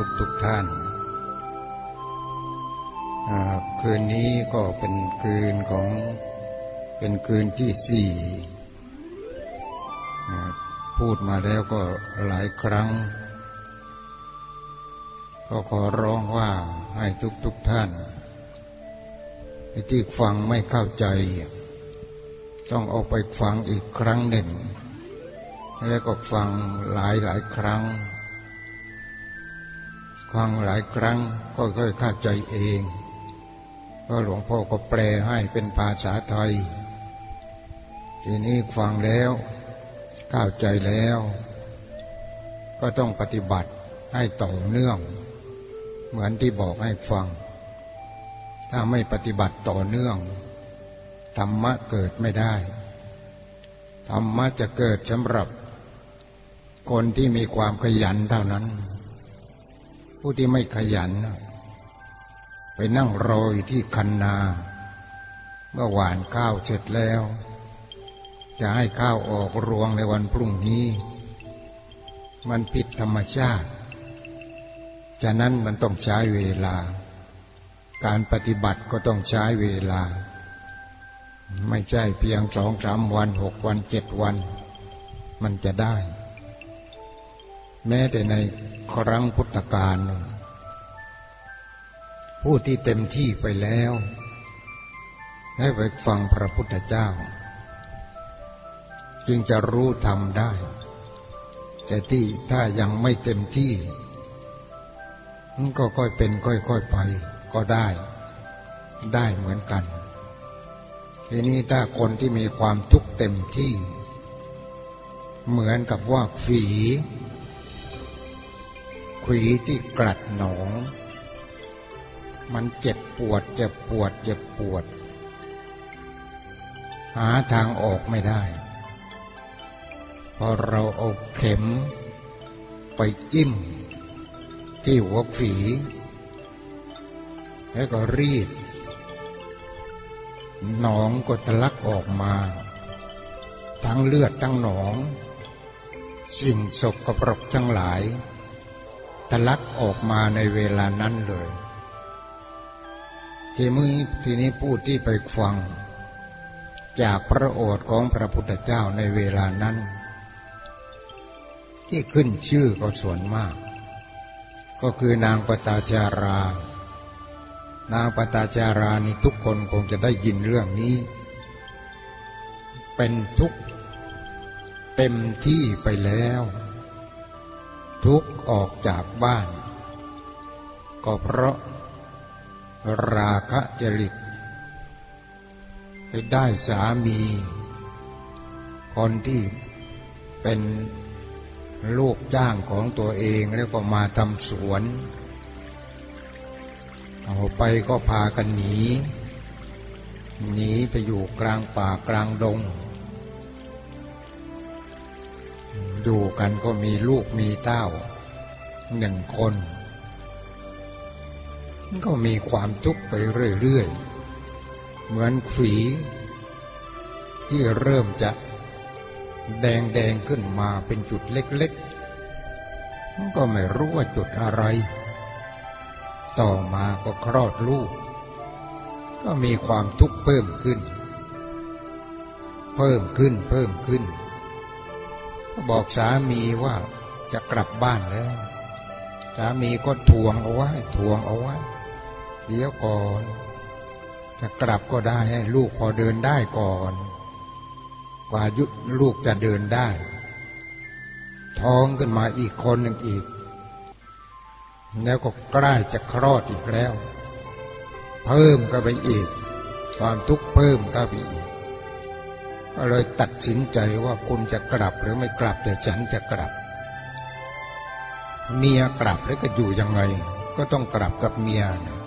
ทุกทุกท่าน คืนนี้ก็เป็นคืนของเป็นคืนที่สี่พูดมาแล้วก็หลายครั้ง ก็ขอร้องว่าให้ทุกทุกท่านที่ฟังไม่เข้าใจ ต้องเอาไปฟังอีกครั้งหนึ่ง แล้วก็ฟังหลายหลายครั้ง ฟังหลายครั้งก็ค่อยเข้าใจเองก็หลวงพ่อก็แปลให้เป็นภาษาไทย ทีนี้ฟังแล้วเข้าใจแล้ว ก็ต้องปฏิบัติให้ต่อเนื่อง เหมือนที่บอกให้ฟัง ถ้าไม่ปฏิบัติต่อเนื่อง ธรรมะเกิดไม่ได้ ธรรมะจะเกิดสำหรับ คนที่มีความขยันเท่านั้น ผู้ที่ไม่ขยัน ไปนั่งรออยู่ที่คันนา เมื่อหวานข้าวเสร็จแล้ว จะให้ข้าวออกรวงในวันพรุ่งนี้ มันผิดธรรมชาติ ฉะนั้นมันต้องใช้เวลา การปฏิบัติก็ต้องใช้เวลา ไม่ใช่เพียงสองสามวันหกวันเจ็ดวัน มันจะได้ แม้แต่ในครั้งพุทธกาลผู้ที่เต็มที่ไปแล้ว ให้ไปฟังพระพุทธเจ้า จึงจะรู้ทำได้ แต่ที่ถ้ายังไม่เต็มที่ก็ค่อยเป็นค่อยๆไปก็ได้ ได้เหมือนกันทีนี้ถ้าคนที่มีความทุกข์เต็มที่ เหมือนกับว่าฝี ขีที่กรัดหนอง มันเจ็บปวด เจ็บปวด เจ็บปวด หาทางออกไม่ได้ พอเราเอาเข็มไปจิ้ม ที่หัวฝี แล้วก็รีดหนองก็ทะลักออกมา ทั้งเลือดทั้งหนอง สิ่งศกกระปรกทั้งหลาย ทะลักออกมาในเวลานั้นเลย ทีมือทีนี้ผู้ที่ไปฟัง จากพระโอษฐ์ของพระพุทธเจ้าในเวลานั้น ที่ขึ้นชื่อก็ส่วนมาก ก็คือนางปตาจารา นางปตาจารานี่ทุกคนคงจะได้ยินเรื่องนี้ เป็นทุกเต็มที่ไปแล้ว ทุกออกจากบ้าน ก็เพราะราคะจริต ไปได้สามี คนที่เป็นลูกจ้างของตัวเองแล้วก็มาทำสวนเอาไปก็พากันหนี หนีไปอยู่กลางป่ากลางดง อยู่กันก็มีลูกมีเต้าหนึ่งคนก็มีความทุกข์ไปเรื่อยๆ เหมือนฝีที่เริ่มจะแดงๆขึ้นมาเป็นจุดเล็กๆ ก็ไม่รู้ว่าจุดอะไร ต่อมาก็คลอดลูก ก็มีความทุกข์เพิ่มขึ้น เพิ่มขึ้นเพิ่มขึ้น บอกสามีว่าจะกลับบ้านแล้ว สามีก็ทวงเอาไว้ทวงเอาไว้เดี๋ยวก่อน จะกลับก็ได้ให้ลูกพอเดินได้ก่อน กว่ายุดลูกจะเดินได้ ท้องขึ้นมาอีกคนหนึ่งอีก แล้วก็ใกล้จะคลอดอีกแล้ว เพิ่มก็ไปอีก ความทุกข์เพิ่มก็ไปอีก ก็เลยตัดสินใจว่าคุณจะกลับหรือไม่กลับแต่ฉันจะกลับ เมียกลับแล้วก็อยู่ยังไง ก็ต้องกลับกับเมียนะ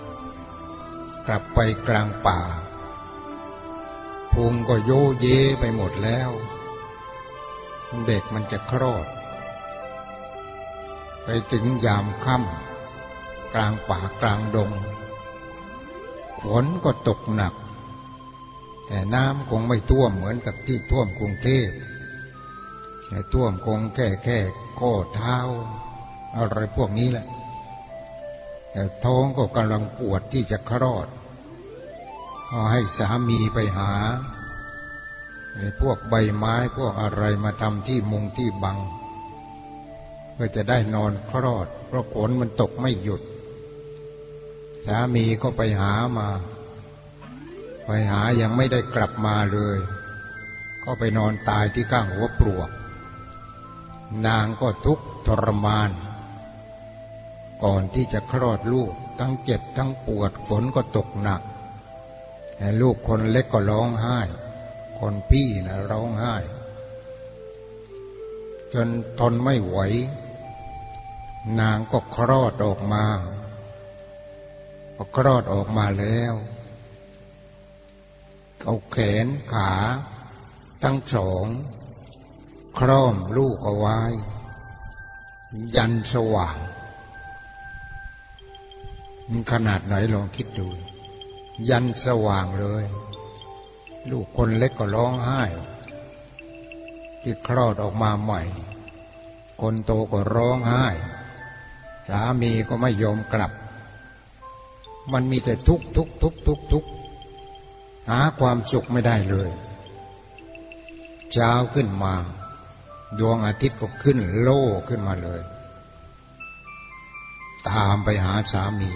กลับไปกลางป่าพุงก็โยเยไปหมดแล้ว เด็กมันจะคลอด ไปถึงยามค่ำกลางป่ากลางดงฝนก็ตกหนัก แต่น้ำคงไม่ท่วมเหมือนกับที่ท่วมกรุงเทพแต่ท่วมคงแค่แค่ข้อเท้าอะไรพวกนี้แหละแต่ท้องก็กำลังปวดที่จะคลอด ก็ให้สามีไปหาพวกใบไม้พวกอะไรมาทำที่มุงที่บัง เพื่อจะได้นอนคลอด เพราะฝนมันตกไม่หยุด สามีก็ไปหามา ไปหายังไม่ได้กลับมาเลย ก็ไปนอนตายที่ข้างหัวปลวก นางก็ทุกข์ทรมาน ก่อนที่จะคลอดลูกทั้งเจ็บทั้งปวดฝนก็ตกหนักลูกคนเล็กก็ร้องไห้ คนพี่นะร้องไห้ จนทนไม่ไหว นางก็คลอดออกมาพอคลอดออกมาแล้ว เอาแขนขาทั้งสองคล้อมลูกเอาไว้ ยันสว่างมันขนาดไหนลองคิดดู ยันสว่างเลย ลูกคนเล็กก็ร้องไห้ ที่คลอดออกมาใหม่ คนโตก็ร้องไห้ สามีก็ไม่ยอมกลับ มันมีแต่ทุกทุกทุกทุกทุก หาความสุขไม่ได้เลย เช้าขึ้นมา ดวงอาทิตย์ก็ขึ้นโล่ขึ้นมาเลย ตามไปหาสามี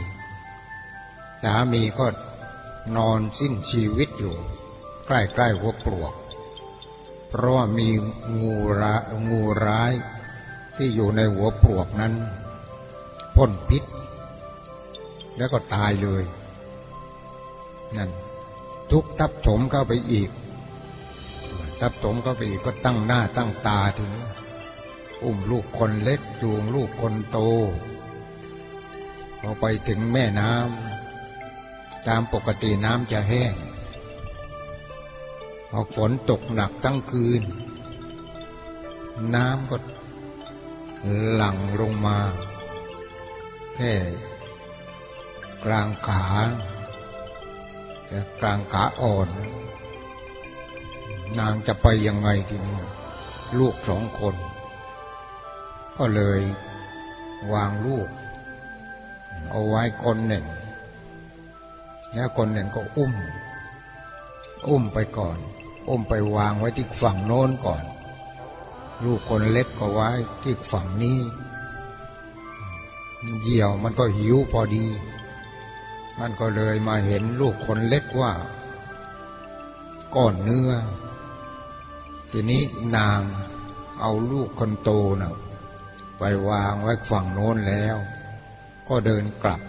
สามีก็นอนสิ้นชีวิตอยู่ ใกล้ๆหัวปลวก เพราะว่ามีงูร้างูร้ายที่อยู่ในหัวปลวกนั้นพ่นพิษ แล้วก็ตายเลยนั่น ทุกทับถมเข้าไปอีก ทับถมเข้าไปอีกก็ตั้งหน้าตั้งตาทีนี้อุ้มลูกคนเล็กจูงลูกคนโตพอไปถึงแม่น้ำตามปกติน้ำจะแห้งพอฝนตกหนักทั้งคืน น้ำก็หลั่งลงมา แค่กลางขา แต่กลางขาอ่อน นางจะไปยังไงทีนี้ลูกสองคน ก็เลยวางลูก เอาไว้คนหนึ่ง แล้วคนหนึ่งก็อุ้ม อุ้มไปก่อน อุ้มไปวางไว้ที่ฝั่งโน้นก่อน ลูกคนเล็กก็ไว้ที่ฝั่งนี้ เหยี่ยวมันก็หิวพอดี มันก็เลยมาเห็นลูกคนเล็กว่า ก้อนเนื้อ ทีนี้นางเอาลูกคนโตนะ่ะไปวางไว้ฝั่งโน้นแล้ว ก็เดินกลับ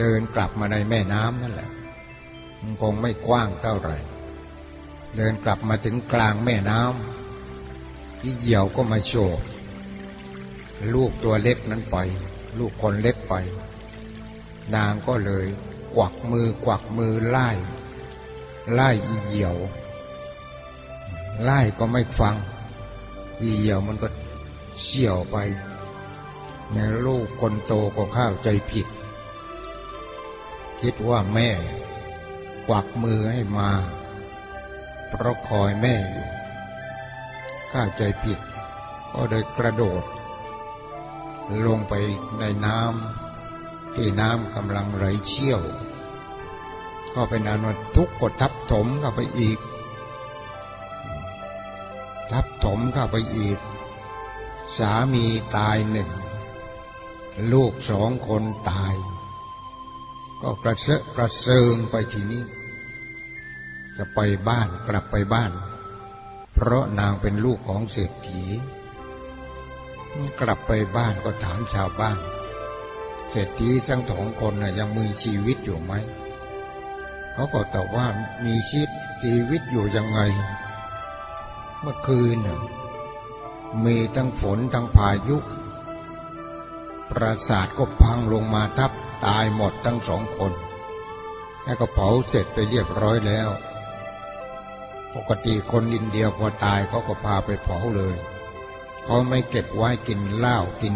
เดินกลับมาในแม่น้ำนั่นแหละมันคงไม่กว้างเท่าไหร่ เดินกลับมาถึงกลางแม่น้ำพี่เหี่ยวก็มาโฉบลูกตัวเล็กนั้นไป ลูกคนเล็กไป นางก็เลย กวักมือกวักมือไล่ไล่อีเหี่ยว ไล่ก็ไม่ฟัง อีเหี่ยวมันก็เชี่ยวไปในลูกคนโตก็เข้าใจผิด คิดว่าแม่ กวักมือให้มา เพราะคอยแม่อยู่ข้าใจผิด ก็เลยกระโดด ลงไปในน้ำ ที่น้ำกำลังไหลเชี่ยว ก็เป็นอันว่าทุกข์ก็ทับถมเข้าไปอีก ทับถมเข้าไปอีก สามีตายหนึ่ง ลูกสองคนตาย ก็กระเซาะกระเซิงไปทีนี้ จะไปบ้านกลับไปบ้าน เพราะนางเป็นลูกของเศรษฐี กลับไปบ้านก็ถามชาวบ้าน เศรษฐีทั้งสองคนนะยังมีชีวิตอยู่ไหม เขาก็ตอบว่ามีชีวิตชีวิตอยู่ยังไง เมื่อคืนมีทั้งฝนทั้งพายุ ปราสาทก็พังลงมาทับตายหมดทั้งสองคน แล้วก็เผาเสร็จไปเรียบร้อยแล้ว ปกติคนอินเดียพอตายเขาก็พาไปเผาเลย เขาไม่เก็บไว้กินเหล้ากิน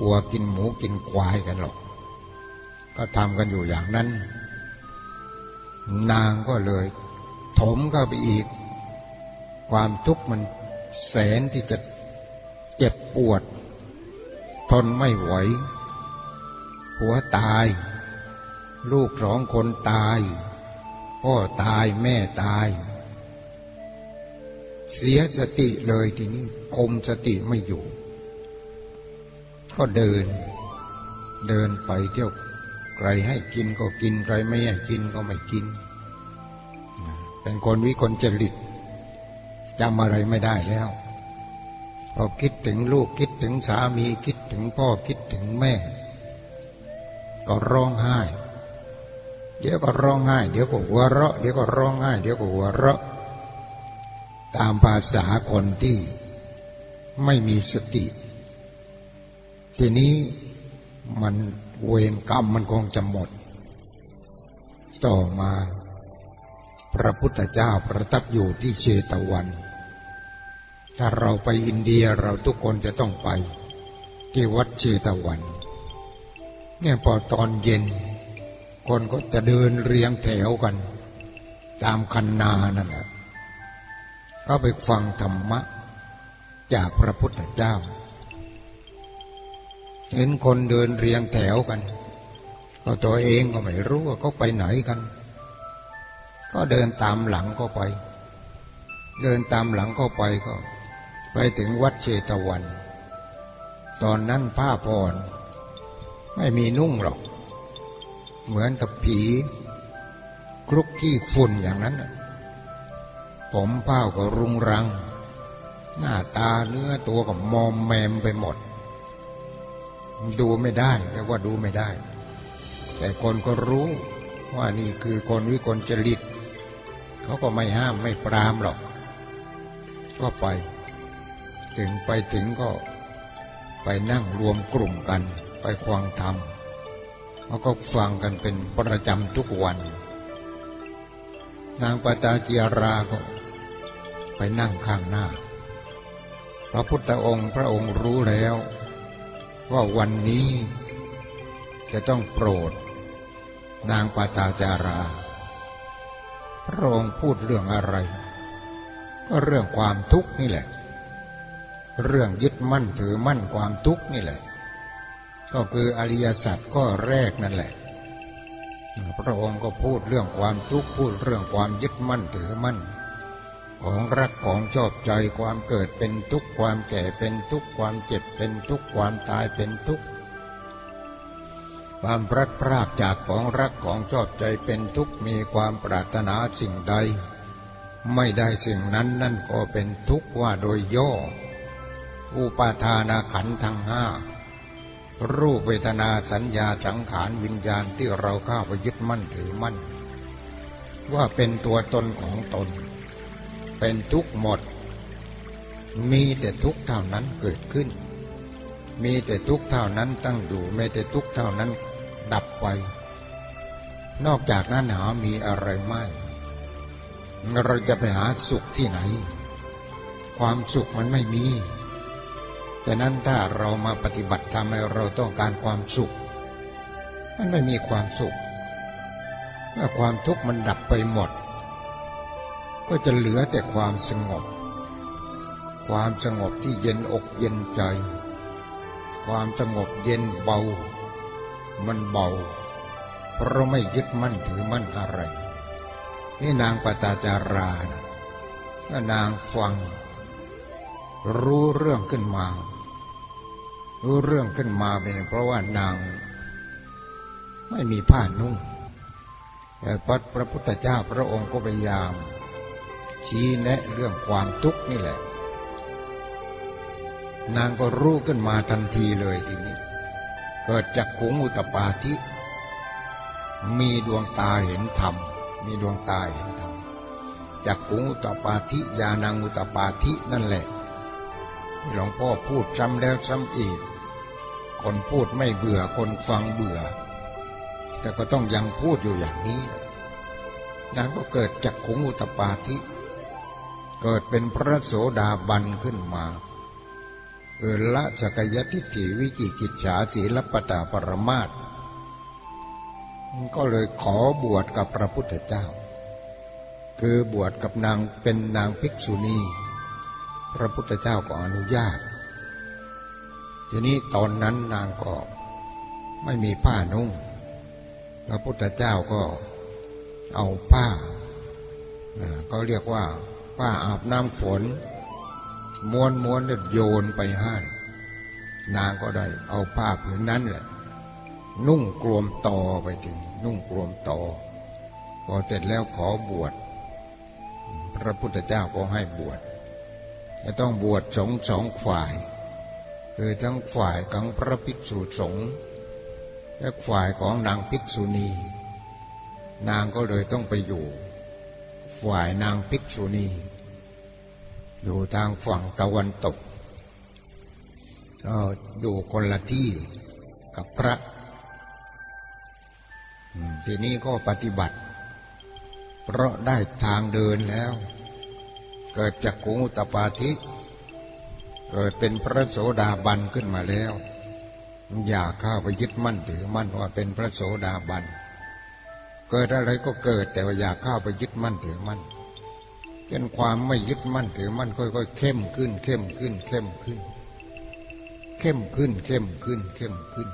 วัวกินหมูกินควายกันหรอก ก็ทำกันอยู่อย่างนั้น นางก็เลย ถมเข้าไปอีก ความทุกข์มันแสนที่จะเจ็บปวด ทนไม่ไหวผัวตาย ลูกสองคนตาย พ่อตายแม่ตาย เสียสติเลยทีนี้คมสติไม่อยู่ ก็เดิน เดินไปเที่ยวใครให้กินก็กินใครไม่ให้กินก็ไม่กิน เป็นคนวิคนจริตจำอะไรไม่ได้แล้วพอคิดถึงลูกคิดถึงสามีคิดถึงพ่อคิดถึงแม่ ก็ร้องไห้ เดี๋ยวก็ร้องไห้ เดี๋ยวก็หัวเราะ เดี๋ยวก็ร้องไห้ เดี๋ยวก็หัวเราะ ตามภาษาคนที่ไม่มีสติ ทีนี้มันเวรกรรมมันคงจะหมด ต่อมา พระพุทธเจ้าประทับอยู่ที่เชตวัน ถ้าเราไปอินเดียเราทุกคนจะต้องไป ที่วัดเชตวัน เนี่ยพอตอนเย็น คนก็จะเดินเรียงแถวกัน ตามคันนานั่นแหละก็ไปฟังธรรมะ จากพระพุทธเจ้า เห็นคนเดินเรียงแถวกันก็ตัวเองก็ไม่รู้ว่าเขาไปไหนกัน ก็เดินตามหลังก็ไป เดินตามหลังก็ไปก็ ไปถึงวัดเชตวัน ตอนนั้นผ้าผ่อนไม่มีนุ่งหรอก เหมือนกับผีคลุกขี้ฝุ่นอย่างนั้นผมผ้าก็รุงรัง หน้าตาเนื้อตัวก็มอมแมมไปหมด ดูไม่ได้แค่ว่าดูไม่ได้ แต่คนก็รู้ว่านี่คือคนวิกลจริตเขาก็ไม่ห้ามไม่ปรามหรอก ก็ไป ถึงไปถึงก็ไปนั่งรวมกลุ่มกัน ไปควังธรรมเขาก็ฟังกันเป็นประจำทุกวัน นางปตาจีราก็ไปนั่งข้างหน้า พระพุทธองค์พระองค์รู้แล้ว ว่าวันนี้จะต้องโปรด นางปาตาจารา พระองค์พูดเรื่องอะไร ก็เรื่องความทุกข์นี่แหละ เรื่องยึดมั่นถือมั่นความทุกข์นี่แหละ ก็คืออริยสัจก็แรกนั่นแหละ พระองค์ก็พูดเรื่องความทุกข์พูดเรื่องความยึดมั่นถือมั่น ของรักของชอบใจความเกิดเป็นทุกข์ความแก่เป็นทุกข์ความเจ็บเป็นทุกข์ความตายเป็นทุกข์ความพลัดพรากจากของรักของชอบใจเป็นทุกข์มีความปรารถนาสิ่งใด ไม่ได้สิ่งนั้นนั่นก็เป็นทุกข์ว่าโดยย่อ อุปาทานาขันทั้งห้ารูปเวทนาสัญญาสังขารวิญญาณที่เราเข้าไปยึดมั่นถือมั่น ว่าเป็นตัวตนของตน เป็นทุกข์หมด มีแต่ทุกข์เท่านั้นเกิดขึ้น มีแต่ทุกข์เท่านั้นตั้งอยู่มีแต่ทุกข์เท่านั้นดับไป นอกจากนั้นหามีอะไรไม่เราจะไปหาสุขที่ไหน ความสุขมันไม่มีแต่นั้นถ้าเรามาปฏิบัติทำให้เราต้องการความสุข มันไม่มีความสุขเมื่อความทุกข์มันดับไปหมด ก็จะเหลือแต่ความสงบ ความสงบที่เย็นอกเย็นใจ ความสงบเย็นเบา มันเบา เพราะไม่ยึดมั่นถือมั่นอะไรนี่นางปตาจารานะถ้านางฟัง รู้เรื่องขึ้นมา รู้เรื่องขึ้นมาเป็นเพราะว่านาง ไม่มีผ้านุ่งแต่พระพุทธเจ้าพระองค์ก็พยายาม ชี้แนะเรื่องความทุกข์นี่แหละ นางก็รู้ขึ้นมาทันทีเลยทีนี้ เกิดจากขุงอุตปาทิ มีดวงตาเห็นธรรม มีดวงตาเห็นธรรม จากขุงอุตปาทิยานังอุตปาทินั่นแหละที่หลวงพ่อพูดซ้ำแล้วซ้ำอีก คนพูดไม่เบื่อคนฟังเบื่อ แต่ก็ต้องยังพูดอยู่อย่างนี้นางก็เกิดจากขุงอุตปาทิ เกิดเป็นพระโสดาบันขึ้นมาเออละสกยทิฏฐิวิจิกิจฉาศีลปตาปรมาตก็เลยขอบวชกับพระพุทธเจ้า คือบวชกับนางเป็นนางภิกษุณี พระพุทธเจ้าก็อนุญาต ทีนี้ตอนนั้นนางก็ไม่มีผ้านุ่ง พระพุทธเจ้าก็เอาผ้าก็เรียกว่า ผ้าอาบน้ำฝน ม้วนม้วนแล้วโยนไปให้นางก็ได้เอาผ้าผืนนั้นแหละ นุ่งกลวมต่อไปถึง นุ่งกลวมต่อ พอเสร็จแล้วขอบวช พระพุทธเจ้าก็ให้บวชจะต้องบวชสองสองฝ่าย คือทั้งฝ่ายของพระภิกษุสงฆ์และฝ่ายของนางภิกษุณี นางก็เลยต้องไปอยู่ ฝ่ายนางภิกษุณีอยู่ทางฝั่งตะวันตกก็อยู่คนละที่กับพระ ทีนี้ก็ปฏิบัติ เพราะได้ทางเดินแล้ว เกิดจากกุงตปาธิ เกิดเป็นพระโสดาบันขึ้นมาแล้ว อย่าเข้าไปยึดมั่นถือมั่นว่าเป็นพระโสดาบันเเกิดอะไรก็เกิดแต่ว่าอย่าเข้าไปยึดมั่นถือมั่นจนความไม่ยึดมั่นถือมั่นค่อยๆเข้มขึ้น เข้มขึ้น เข้มขึ้น เข้มขึ้น เข้มขึ้น เข้มขึ้น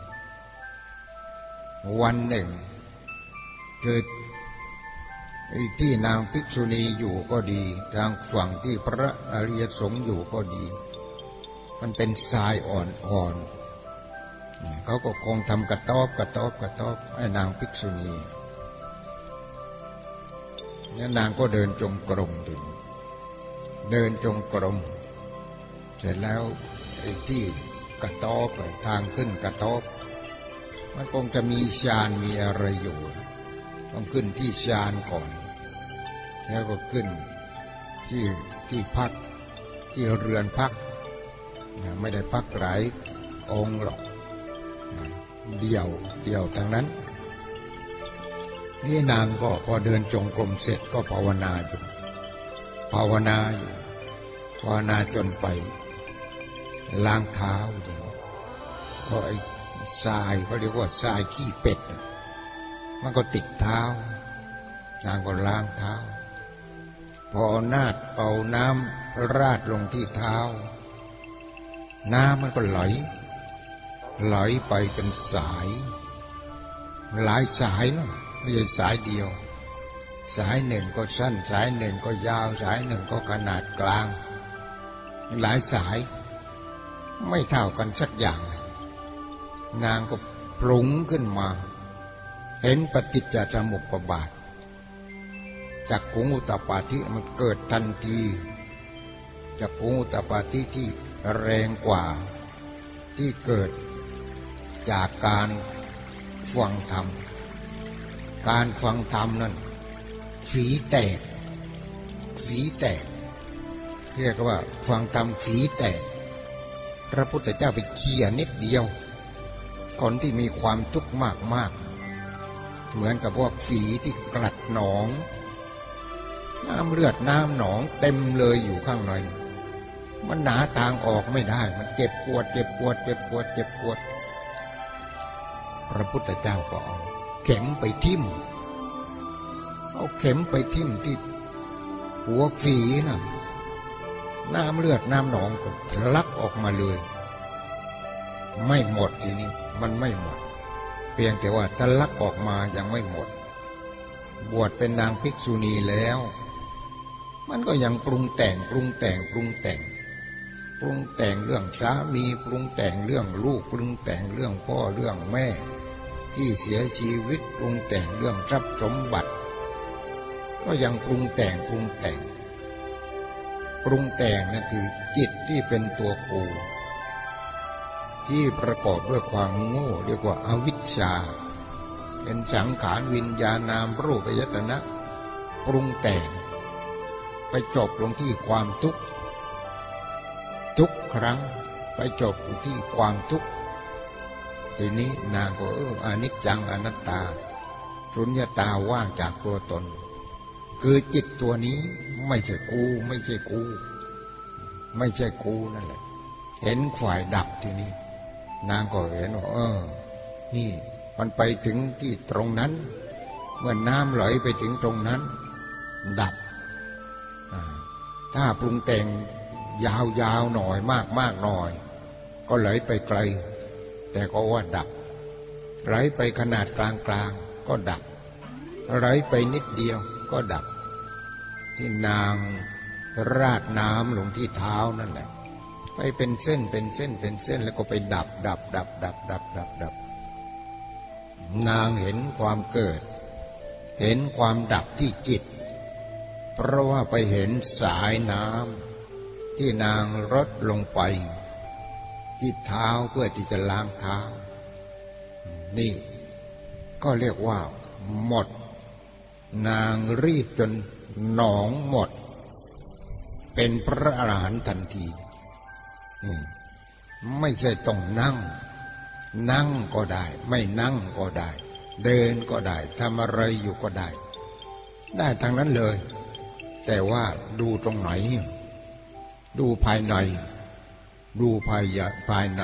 วันหนึ่งเกิดที่นางภิกษุณีอยู่ก็ดี ทางฝั่งที่พระอริยสงฆ์อยู่ก็ดี มันเป็นทรายอ่อนๆเขาก็คงทำกระต๊อบกระต๊อบกระต๊อบให้นางภิกษุณี นี่ยนางก็เดินจงกรมถึงเดินจงกรม เสร็จแล้วไอ้ที่กระต๊อบทางขึ้นกระต๊อบมันคงจะมีชานมีอะไรอยู่ ต้องขึ้นที่ชานก่อน แล้วก็ขึ้นที่ที่พักที่เรือนพัก ไม่ได้พักหลายองหรอกเดี่ยวเดี่ยวทางนั้น นี่นางก็พอเดินจงกรมเสร็จก็ภาวนาอยู่ ภาวนาอยู่ภาวนาจนไป ล้างเท้าอย่างนี้เพราะไอ้ทรายเขาเรียกว่าทรายขี้เป็ด มันก็ติดเท้า นางก็ล้างเท้า พอนาดเอาน้ำราดลงที่เท้า น้ำมันก็ไหล ไหลไปเป็นสาย หลายสายนะ ไม่ใช่สายเดียว สายหนึ่งก็สั้น สายหนึ่งก็ยาว สายหนึ่งก็ขนาดกลาง หลายสายไม่เท่ากันสักอย่าง นางก็ปรุงขึ้นมา เห็นปฏิจจสมุปบาทจากกุงอุตปาธิมันเกิดทันทีจากกุงอุตปาธิที่แรงกว่าที่เกิดจากการฟังธรรม การฟังธรรมนั้นฝีแตก ฝีแตก เรียกว่าฟังธรรมฝีแตก พระพุทธเจ้าไปเคียนิดเดียว คนที่มีความทุกข์มากมากเหมือนกับพวกฝีที่กลัดหนอง น้ำเลือดน้ำหนองเต็มเลยอยู่ข้างในมันหนาทางออกไม่ได้ มันเจ็บปวด เจ็บปวด เจ็บปวด เจ็บปวด พระพุทธเจ้าก็เอา เข็มไปทิ่ม เอาเข็มไปทิ่มที่หัวฝีนะ่ะ น้ำเลือดน้ำหนองก็ทะลักออกมาเลย ไม่หมดทีนี้ มันไม่หมด เพียงแต่ว่าทะลักออกมายังไม่หมด บวชเป็นนางภิกษุณีแล้ว มันก็ยังปรุงแต่งปรุงแต่งปรุงแต่งปรุงแต่งเรื่องสามีปรุงแต่งเรื่องลูกปรุงแต่งเรื่องพ่อเรื่องแม่ ที่เสียชีวิตปรุงแต่งเรื่องทรัพย์สมบัติ ก็ยังปรุงแต่งปรุงแต่ง ปรุงแต่งนั่นคือจิตที่เป็นตัวกูที่ประกอบด้วยความโง่เรียกว่าอาวิชชา เป็นสังขารวิญญาณนามรูปยตนะ ปรุงแต่ง ไปจบลงที่ความทุกข์ ทุกครั้งไปจบที่ความทุกข์ ทีนี้นางก็เอออนิจจังอนัตตา สุญญตาว่างจากตัวตน คือจิตตัวนี้ไม่ใช่กู ไม่ใช่กู ไม่ใช่กูนั่นแหละ เห็นฝ่ายดับทีนี้ นางก็เห็นว่าเออ นี่มันไปถึงที่ตรงนั้น เมื่อน้ำไหลไปถึงตรงนั้น ดับ ถ้าปรุงแต่งยาวๆหน่อยมากมากหน่อย ก็ไหลไปไกล แต่ก็ว่าดับ ไหลไปขนาดกลางๆก็ดับ ไหลไปนิดเดียวก็ดับ ที่นางราดน้ำลงที่เท้านั่นแหละ ไปเป็นเส้นเป็นเส้นเป็นเส้นแล้วก็ไปดับ ดับ ดับ ดับ ดับ ดับดับ นางเห็นความเกิด เห็นความดับที่จิต เพราะว่าไปเห็นสายน้ำที่นางรดลงไป ที่เท้าเพื่อที่จะล้างเท้า นี่ก็เรียกว่า หมด นางรีดจนหนองหมด เป็นพระอรหันต์ทันที ไม่ใช่ต้องนั่ง นั่งก็ได้ ไม่นั่งก็ได้ เดินก็ได้ทำอะไรอยู่ก็ได้ ได้ทั้งนั้นเลย แต่ว่าดูตรงไหน ดูภายใน ดูภายภายใน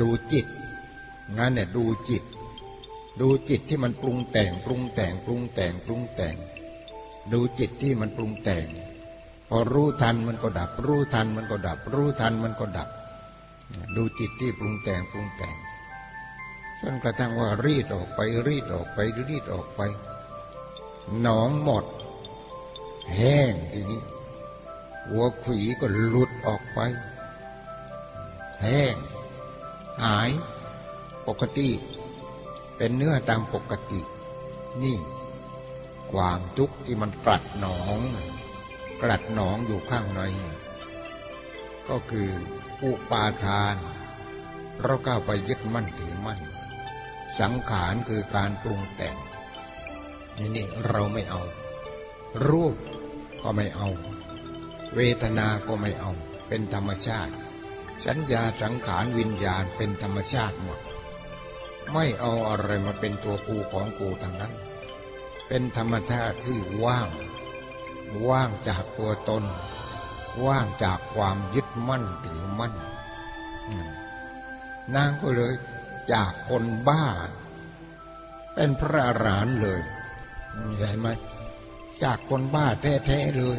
ดูจิตงั้นเนี่ยดูจิต ดูจิตที่มันปรุงแต่ง ปรุงแต่ง ปรุงแต่ง ปรุงแต่ง ดูจิตที่มันปรุงแต่ง พอรู้ทันมันก็ดับ รู้ทันมันก็ดับ รู้ทันมันก็ดับ ดูจิตที่ปรุงแต่งปรุงแต่งจนกระทั่งว่ารีดออกไปรีดออกไปรีดออกไป หนองหมด แห้งทีนี้ หัวขวีก็หลุดออกไป แห้ง หาย ปกติ เป็นเนื้อตามปกติ นี่ ความทุกข์ที่มันกัดหนองกลัดหนองอยู่ข้างในก็คืออุปาทาน เราก้าไปยึดมั่นถือมั่น สังขารคือการปรุงแต่งนี่นี่เราไม่เอา รูปก็ไม่เอา เวทนา ก็ไม่เอา เป็นธรรมชาติ สัญญาสังขารวิญญาณเป็นธรรมชาติหมด ไม่เอาอะไรมาเป็นตัวกูของกูทางนั้น เป็นธรรมชาติที่ว่าง ว่างจากตัวตน ว่างจากความยึดมั่นถือมั่น นางก็เลยจากคนบ้า เป็นพระอรหันต์เลยเห็นไหมจากคนบ้าแท้ๆเลย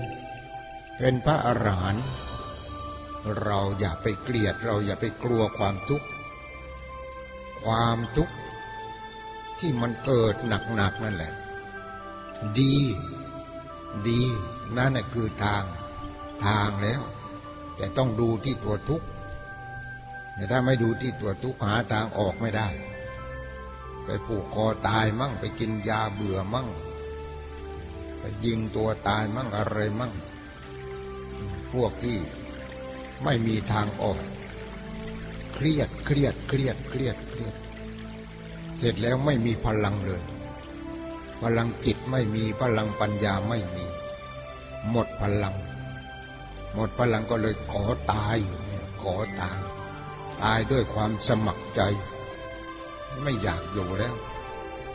เป็นพระอรหันต์ เราอย่าไปเกลียด เราอย่าไปกลัวความทุกข์ ความทุกข์ที่มันเกิดหนักๆนั่นแหละ ดี ดีนั่นแหละคือทางทางแล้ว แต่ต้องดูที่ตัวทุกข์แต่ถ้าไม่ดูที่ตัวทุกข์หาทางออกไม่ได้ ไปผูกคอตายมั่ง ไปกินยาเบื่อมั่ง ไปยิงตัวตายมั่งอะไรมั่ง พวกที่ ไม่มีทางออก เครียดเครียดเครียดเครียดเครียด เสร็จแล้วไม่มีพลังเลย พลังจิตไม่มีพลังปัญญาไม่มี หมดพลัง หมดพลังก็เลยขอตายเนี่ยขอตาย ตายด้วยความสมัครใจ ไม่อยากอยู่แล้ว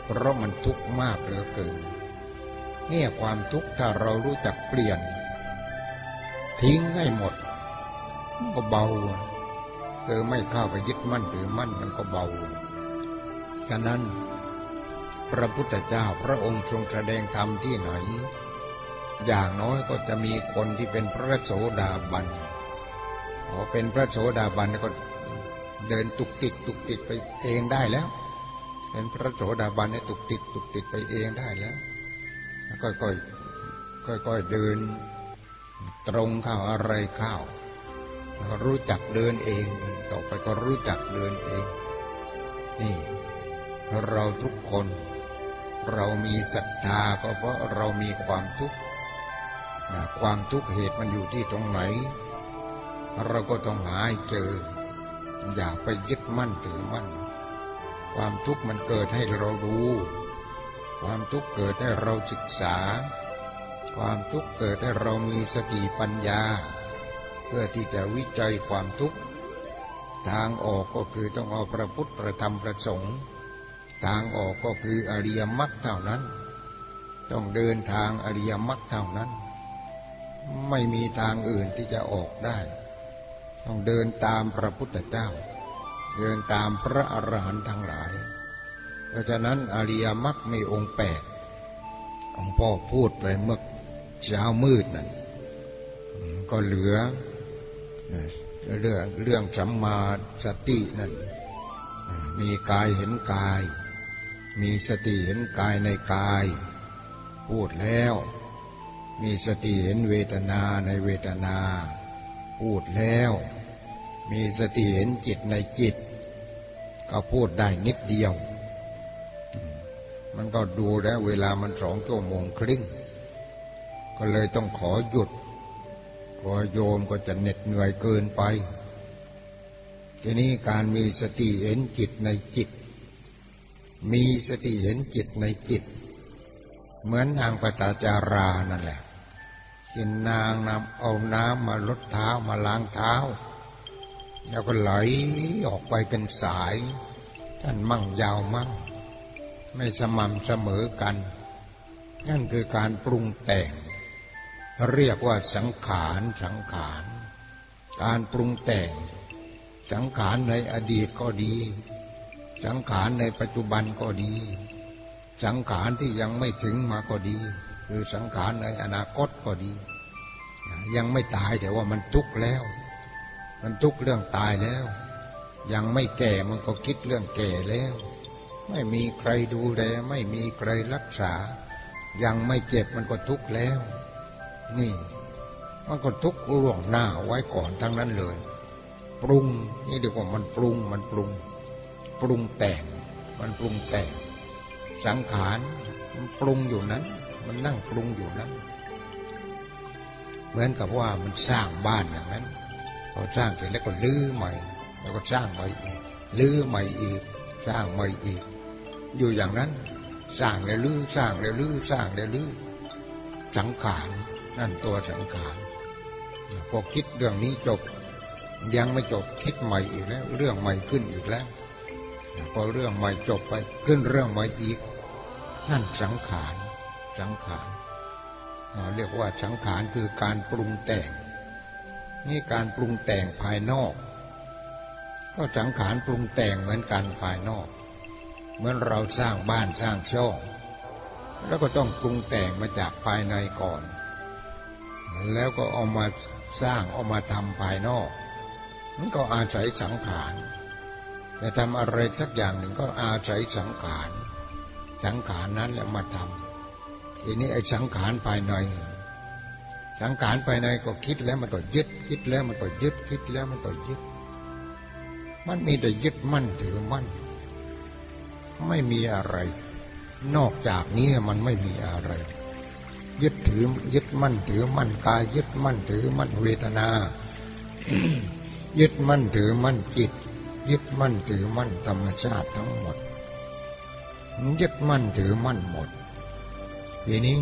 เพราะมันทุกข์มากเหลือเกินเนี่ยความทุกข์ถ้าเรารู้จักเปลี่ยน ทิ้งให้หมด ก็เบาเออไม่เข้าไปยึดมั่นหรือมั่นมันก็เบา ฉะนั้น พระพุทธเจ้าพระองค์ทรงแสดงธรรมที่ไหน อย่างน้อยก็จะมีคนที่เป็นพระโสดาบันพอเป็นพระโสดาบันก็เดินตุกติกตุกติกไปเองได้แล้ว เป็นพระโสดาบันให้ตุกติกตุกติกไปเองได้แล้วค่อยๆค่อยๆเดิน ตรงเข้าอะไรเข้า รู้จักเดินเอง ต่อไปก็รู้จักเดินเอง นี่ เราทุกคน เรามีศรัทธาก็เพราะเรามีความทุกข์ความทุกข์เหตุมันอยู่ที่ตรงไหน เราก็ต้องหาเจอ อย่าไปยึดมั่นถือมั่น ความทุกข์มันเกิดให้เราดูความทุกข์เกิดให้เราศึกษา ความทุกข์เกิดให้เรามีสติปัญญา เพื่อที่จะวิจัยความทุกข์ ทางออกก็คือต้องเอาพระพุทธประธรรมประสงค์ ทางออกก็คืออริยมรรคเท่านั้น ต้องเดินทางอริยมรรคเท่านั้น ไม่มีทางอื่นที่จะออกได้ ต้องเดินตามพระพุทธเจ้า เดินตามพระอรหันต์ทั้งหลาย เพราะฉะนั้นอริยมรรคมีองค์แปดหลวงพ่อพูดไปเมื่อเช้ามืดนั่นก็เหลือ เรื่องเรื่องสัมมาสตินั่นมีกายเห็นกาย มีสติเห็นกายในกาย พูดแล้ว มีสติเห็นเวทนาในเวทนา พูดแล้ว มีสติเห็นจิตในจิต ก็พูดได้นิดเดียว มันก็ดูแล้วเวลามันสองชั่วโมงครึ่ง ก็เลยต้องขอหยุด กลัวโยมก็จะเหน็ดเหนื่อยเกินไป ทีนี้การมีสติเห็นจิตในจิต มีสติเห็นจิตในจิต เหมือนนางปตาจารานั่นแหละกินนางนำเอาน้ำมาลดเท้ามาล้างเท้า แล้วก็ไหลออกไปเป็นสาย ท่านมั่งยาวมั่ง ไม่สม่ำเสมอกัน นั่นคือการปรุงแต่ง เรียกว่าสังขารสังขารการปรุงแต่ง สังขารในอดีตก็ดี สังขารในปัจจุบันก็ดี สังขารที่ยังไม่ถึงมาก็ดี คือสังขารในอนาคตก็ดี ยังไม่ตายแต่ว่ามันทุกข์แล้ว มันทุกข์เรื่องตายแล้ว ยังไม่แก่มันก็คิดเรื่องแก่แล้ว ไม่มีใครดูแลไม่มีใครรักษา ยังไม่เจ็บมันก็ทุกข์แล้ว นี่ มันก็ทุกล่วงหน้าไว้ก่อนทั้งนั้นเลย ปรุงนี่เดี๋ยวว่ามันปรุงมันปรุง ปรุงแต่ง มันปรุงแต่ง สังขารมันปรุงอยู่นั้น มันนั่งปรุงอยู่นั้น เหมือนกับว่ามันสร้างบ้านอย่างนั้นพอสร้างเสร็จแล้วก็ลื้อใหม่ แล้วก็สร้างใหม่อีกลื้อใหม่อีก สร้างใหม่อีก อยู่อย่างนั้น สร้างแล้วลื้อสร้างแล้วลื้อสร้างแล้วลื้อสังขาร นั่นตัวสังขารพอคิดเรื่องนี้จบ ยังไม่จบคิดใหม่อีกแล้ว เรื่องใหม่ขึ้นอีกแล้ว พอเรื่องใหม่จบไปขึ้นเรื่องใหม่อีก นั่นสังขารสังขารเรียกว่าสังขารคือการปรุงแต่ง นี่การปรุงแต่งภายนอก ก็สังขารปรุงแต่งเหมือนกันภายนอก เหมือนเราสร้างบ้านสร้างช่องแล้วก็ต้องปรุงแต่งมาจากภายในก่อน แล้วก็เอามาสร้างเอามาทำภายนอก มันก็อาศัยสังขารจะทำอะไรสักอย่างหนึ่งก็อาศัยสังขาร สังขารนั้นแหละมาทำทีนี้ไอ้สังขารภายใน สังขารภายในก็คิดแล้วมันก็ยึด คิดแล้วมันก็ยึด คิดแล้วมันก็ยึด มันมีแต่ยึดมั่นถือมั่น ไม่มีอะไร นอกจากนี้มันไม่มีอะไร ยึดถือ ยึดมั่นถือมั่นกาย ยึดมั่นถือมั่นเวทนา ยึดมั่นถือมั่นจิต ยึดมั่นถือมั่นธรรมชาติทั้งหมด ยึดมั่นถือมั่นหมดทีนี้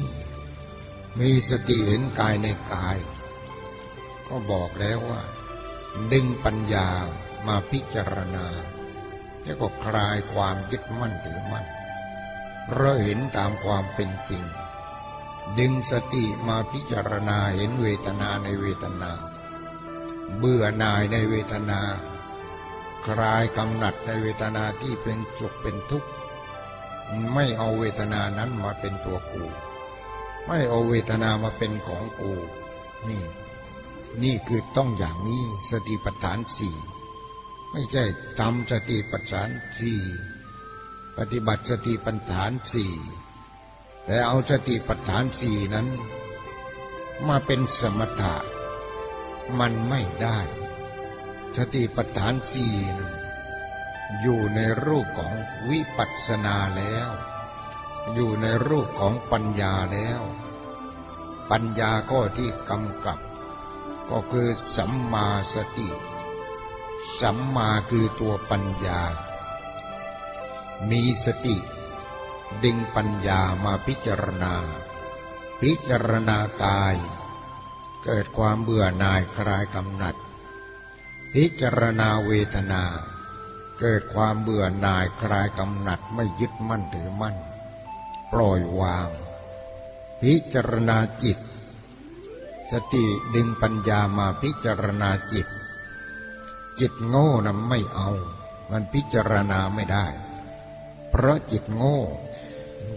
มีสติเห็นกายในกาย ก็บอกแล้วว่า ดึงปัญญามาพิจารณา แล้วก็คลายความยึดมั่นถือมั่นเราเห็นตามความเป็นจริง ดึงสติมาพิจารณาเห็นเวทนาในเวทนา เบื่อหน่ายในเวทนา คลายกำหนัดในเวทนาที่เป็นสุขเป็นทุกข์ ไม่เอาเวทนานั้นมาเป็นตัวกู ไม่เอาเวทนามาเป็นของกู นี่ นี่คือต้องอย่างนี้สติปัฏฐานสี่ไม่ใช่ทำสติปัฏฐานสี่ปฏิบัติสติปัฏฐานสี่ แต่เอาสติปัฏฐานสี่นั้น มาเป็นสมถะ มันไม่ได้ สติปัฏฐานสี่อยู่ในรูปของวิปัสสนาแล้ว อยู่ในรูปของปัญญาแล้ว ปัญญาก็ที่กำกับ ก็คือสัมมาสติ สัมมาคือตัวปัญญา มีสติ ดึงปัญญามาพิจารณา พิจารณากาย เกิดความเบื่อหน่ายคลายกำหนัด พิจารณาเวทนา เกิดความเบื่อหน่ายคลายกำหนัดไม่ยึดมั่นถือมั่น ปล่อยวาง พิจารณาจิต สติดึงปัญญามาพิจารณาจิต จิตโง่นะไม่เอา มันพิจารณาไม่ได้ เพราะจิตโง่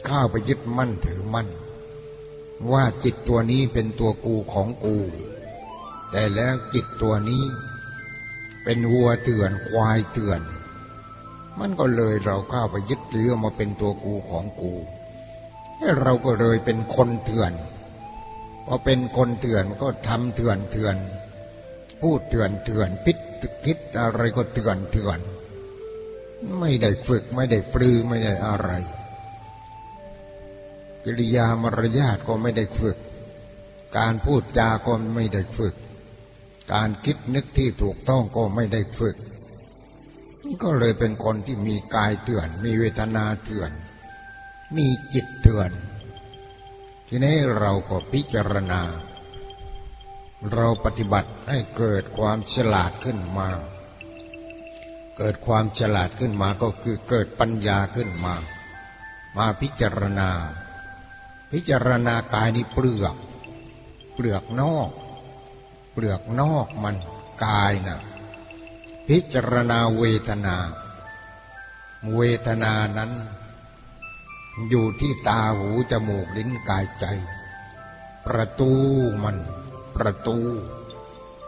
ข้าไปยึดมั่นถือมั่น ว่าจิตตัวนี้เป็นตัวกูของกู แต่แล้วจิตตัวนี้ เป็นวัวเถื่อนควายเถื่อน มันก็เลยเราเข้าไปยึดถือมาเป็นตัวกูของกูเราก็เลยเป็นคนเถื่อนพอเป็นคนเถื่อนก็ทำเถื่อนเถื่อนพูดเถื่อนเถื่อนพิษพิษอะไรก็เถื่อนเถื่อน ไม่ได้ฝึกไม่ได้ปรือไม่ได้อะไร กิริยามารยาทก็ไม่ได้ฝึก การพูดจาก็ไม่ได้ฝึก การคิดนึกที่ถูกต้องก็ไม่ได้ฝึก ก็เลยเป็นคนที่มีกายเถื่อน มีเวทนาเถื่อน มีจิตเถื่อน ทีนี้เราก็พิจารณา เราปฏิบัติให้เกิดความฉลาดขึ้นมา เกิดความฉลาดขึ้นมาก็คือเกิดปัญญาขึ้นมา มาพิจารณา พิจารณากายนี้เปลือก เปลือกนอก เปลือกนอกมันกายนะ่ะ พิจารณาเวทนา เวทนานั้น อยู่ที่ตาหูจมูกลิ้นกายใจ ประตูมัน ประตู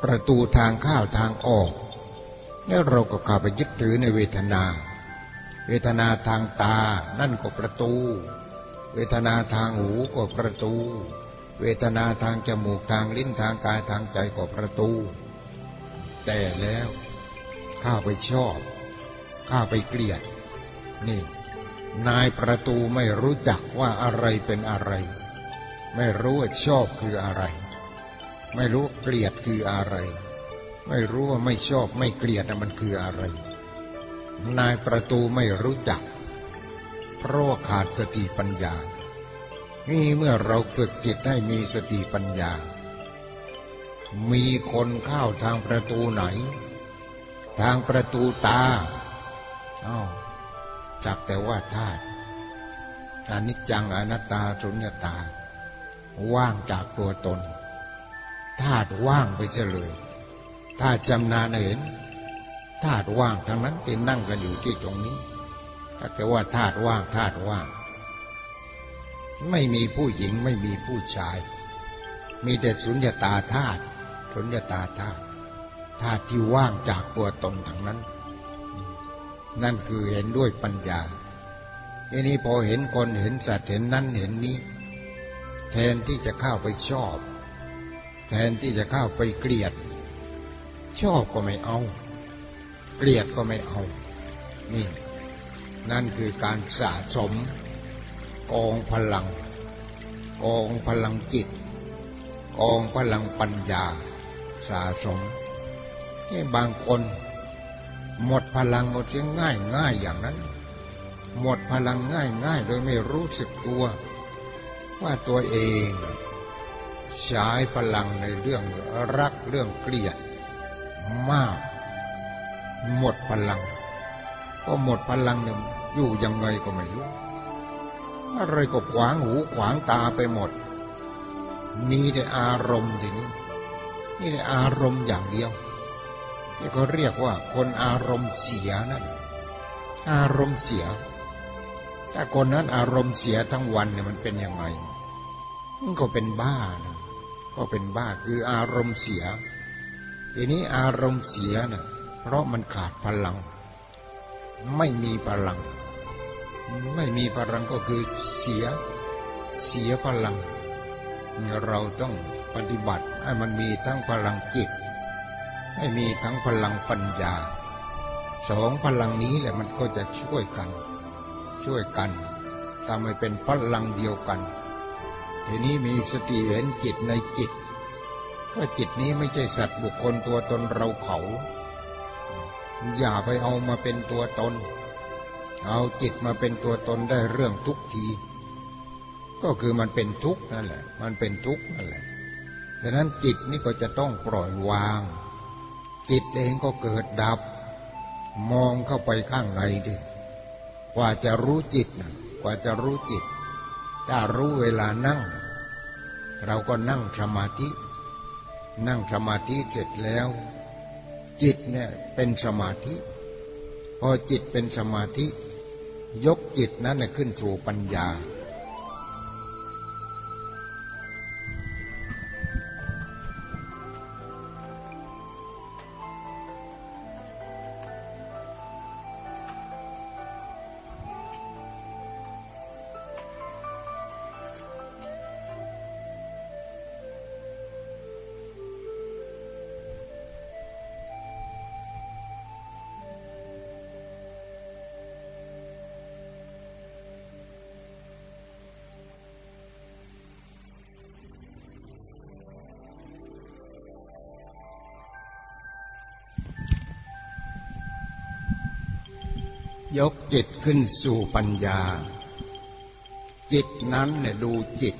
ประตูทางเข้าทางออก แล้วเราก็เข้าไปยึดถือในเวทนา เวทนาทางตา นั่นก็ประตู เวทนาทางหูก็ประตู เวทนาทางจมูกทางลิ้นทางกายทางใจก็ประตู แต่แล้วข้าไปชอบ ข้าไปเกลียด นี่ นายประตูไม่รู้จักว่าอะไรเป็นอะไร ไม่รู้ว่าชอบคืออะไร ไม่รู้เกลียดคืออะไร ไม่รู้ว่าไม่ชอบไม่เกลียดมันคืออะไร นายประตูไม่รู้จัก เพราะขาดสติปัญญา นี่เมื่อเราฝึกจิตให้มีสติปัญญา มีคนเข้าทางประตูไหน ทางประตูตาอ้าวจักแต่ว่าธาตุอนิจจังอนัตตาสุญญตา ว่างจากตัวตนธาตุว่างไปเฉลย ธาตุจำนานเห็นธาตุว่างทั้งนั้นที่นั่งกันอยู่ที่ตรงนี้แต่ว่าธาตุว่างธาตุว่าง ไม่มีผู้หญิงไม่มีผู้ชาย มีแต่สุญญตาธาตุสุญญตาธาตุธาตุที่ว่างจากตัวตนทั้งนั้น นั่นคือเห็นด้วยปัญญาทีนี้พอเห็นคนเห็นสัตว์เห็นนั้นเห็นนี้ แทนที่จะเข้าไปชอบ แทนที่จะเข้าไปเกลียด ชอบก็ไม่เอา เกลียดก็ไม่เอา นี่ นั่นคือการสะสมกองพลัง กองพลังจิต กองพลังปัญญา สะสมที่บางคน หมดพลังหมดเสียง่ายง่ายอย่างนั้น หมดพลังง่ายง่ายโดยไม่รู้สึกตัว ว่าตัวเองใช้พลังในเรื่องรักเรื่องเกลียด มาก หมดพลัง ก็หมดพลังเนี่ยอยู่ยังไงก็ไม่รู้อะไรก็ขวางหูขวางตาไปหมด มีแต่อารมณ์ทีนี้นี่แต่อารมณ์อย่างเดียว ที่เขาเรียกว่าคนอารมณ์เสียนั่นอารมณ์เสีย ถ้าคนนั้นอารมณ์เสียทั้งวันเนี่ยมันเป็นยังไงมันก็เป็นบ้านะก็เป็นบ้าคืออารมณ์เสีย ทีนี้อารมณ์เสียเนี่ยเพราะมันขาดพลัง ไม่มีพลัง ไม่มีพลังก็คือเสีย เสียพลัง เราต้องปฏิบัติให้มันมีทั้งพลังจิต ให้มีทั้งพลังปัญญา สองพลังนี้แหละมันก็จะช่วยกัน ช่วยกันทำให้เป็นพลังเดียวกัน ทีนี้มีสติเห็นจิตในจิต ก็จิตนี้ไม่ใช่สัตว์บุคคลตัวตนเราเขา อย่าไปเอามาเป็นตัวตน เอาจิตมาเป็นตัวตนได้เรื่องทุกที ก็คือมันเป็นทุกข์นั่นแหละ มันเป็นทุกข์นั่นแหละดังนั้นจิตนี่ก็จะต้องปล่อยวาง จิตเองก็เกิดดับ มองเข้าไปข้างในดิกว่าจะรู้จิตนะกว่าจะรู้จิต ถ้ารู้เวลานั่ง เราก็นั่งสมาธิ นั่งสมาธิเสร็จแล้ว จิตเนี่ยเป็นสมาธิ พอจิตเป็นสมาธิ ยกจิตนั้นขึ้นสู่ปัญญา จิตขึ้นสู่ปัญญา จิตนั้นแหละดูจิต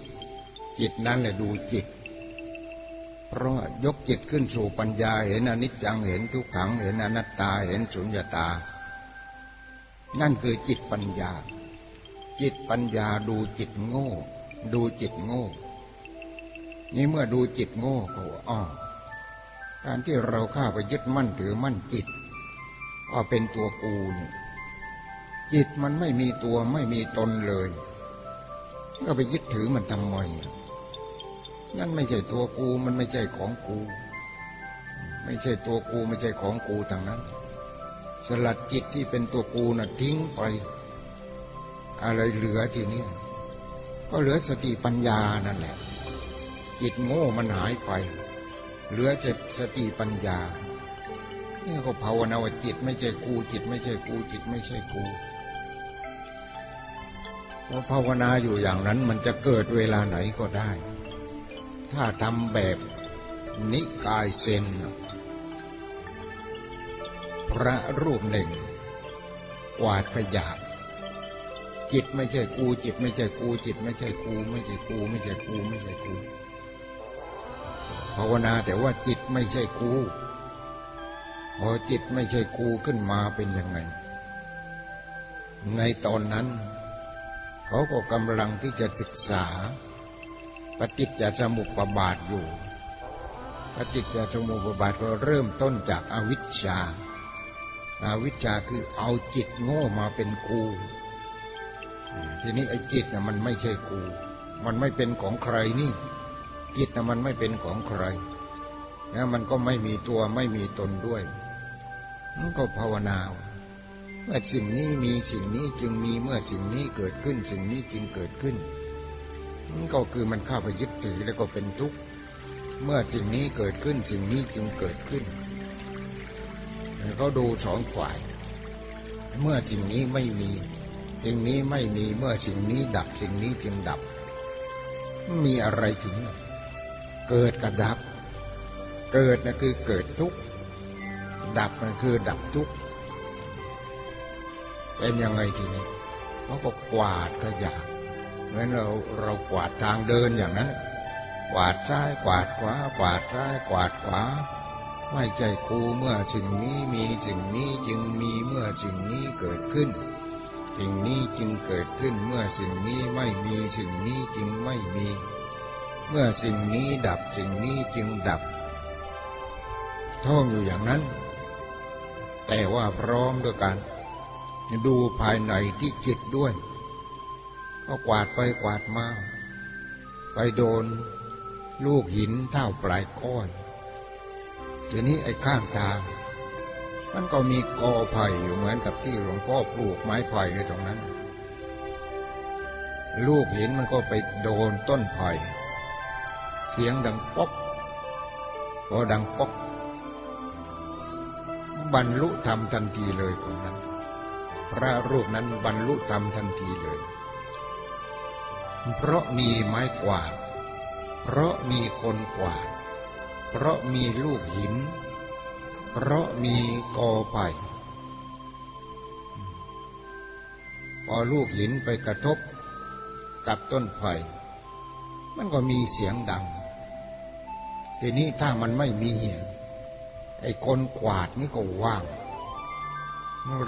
จิตนั้นแหละดูจิต เพราะยกจิตขึ้นสู่ปัญญา เห็นอนิจจังเห็นทุกขัง เห็นอนัตตาเห็นสุญญตา นั่นคือจิตปัญญา จิตปัญญาดูจิตโง่ ดูจิตโง่ นี่เมื่อดูจิตโง่ก็อ๋อการที่เราข้าไปยึดมั่นถือมั่นจิตว่าเป็นตัวกูนี่ จิตมันไม่มีตัวไม่มีตนเลยก็ไปยึดถือมันทำไมนั่นไม่ใช่ตัวกูมันไม่ใช่ของกู ไม่ใช่ตัวกูไม่ใช่ของกูทางนั้น สลัดจิตที่เป็นตัวกูน่ะทิ้งไป อะไรเหลือทีนี้ก็เหลือสติปัญญานั่นแหละ จิตโง่มันหายไป เหลือจะสติปัญญาเนี่ยก็ภาวนาว่าจิตไม่ใช่กู จิตไม่ใช่กู จิตไม่ใช่กู พอภาวนาอยู่อย่างนั้นมันจะเกิดเวลาไหนก็ได้ ถ้าทำแบบนิกายเซนพระรูปหนึ่งกวาดขยะจิตไม่ใช่กู จิตไม่ใช่กู จิตไม่ใช่กู ไม่ใช่กู ไม่ใช่กูไม่ใช่กูภาวนาแต่ว่าจิตไม่ใช่กูพอจิตไม่ใช่กูขึ้นมาเป็นยังไง ในตอนนั้น เขาก็กำลังที่จะศึกษา ปฏิจจสมุปบาทอยู่ ปฏิจจสมุปบาทก็เริ่มต้นจากอวิชชาอาวิชชาคือเอาจิตโง่มาเป็นกูทีนี้ไอ้จิตน่ะมันไม่ใช่กูมันไม่เป็นของใครนี่ จิตน่ะมันไม่เป็นของใครแล้วมันก็ไม่มีตัวไม่มีตนด้วยมันก็ภาวนา เมื่อสิ่งนี้มีสิ่งนี้จึงมีเมื่อสิ่งนี้เกิดขึ้น สิ่งนี้จึงเกิดขึ้นมันก็คือมันเข้าไปยึดถือแล้วก็เป็นทุกข์เมื่อสิ่งนี้เกิดขึ้นสิ่งนี้จึงเกิดขึ้นเขาดูสองฝ่าย เมื่อสิ่งนี้ไม่มี สิ่งนี้ไม่มีเมื่อสิ่งนี้ดับสิ่งนี้จึงดับ มีอะไรถึง เกิดกับดับ เกิดนะคือเกิดทุกข์ดับมันคือดับทุกข์ เป็นยังไงทีนี้เขาก็กวาดขยะเหมือนเราเรากวาดทางเดินอย่างนั้น กวาดซ้ายกวาดขวา กวาดซ้ายกวาดขวา ไม่ใจกูเมื่อสิ่งนี้มีสิ่งนี้จึงมีเมื่อสิ่งนี้เกิดขึ้น สิ่งนี้จึงเกิดขึ้นเมื่อสิ่งนี้ไม่มีสิ่งนี้จึงไม่มี เมื่อสิ่งนี้ดับสิ่งนี้จึงดับท่องอยู่อย่างนั้น แต่ว่าพร้อมด้วยกัน ดูภายในที่จิตด้วย ก็กวาดไปกวาดมา ไปโดนลูกหินเท่าปลายก้อยทีนี้ไอ้ข้างทาง มันก็มีกอไผ่อยู่เหมือนกับที่หลวงพ่อปลูกไม้ไผ่อยู่ตรงนั้น ลูกหินมันก็ไปโดนต้นไผ่เสียงดังป๊อกพอดังป๊อกบรรลุธรรมทันทีเลยคนนั้น พระรูปนั้นบรรลุธรรมทันทีเลย เพราะมีไม้กวาด เพราะมีคนกวาด เพราะมีลูกหิน เพราะมีกอไผ่พอลูกหินไปกระทบกับต้นไผ่ มันก็มีเสียงดัง ทีนี้ถ้ามันไม่มีไอ้คนกวาดนี่ก็ว่าง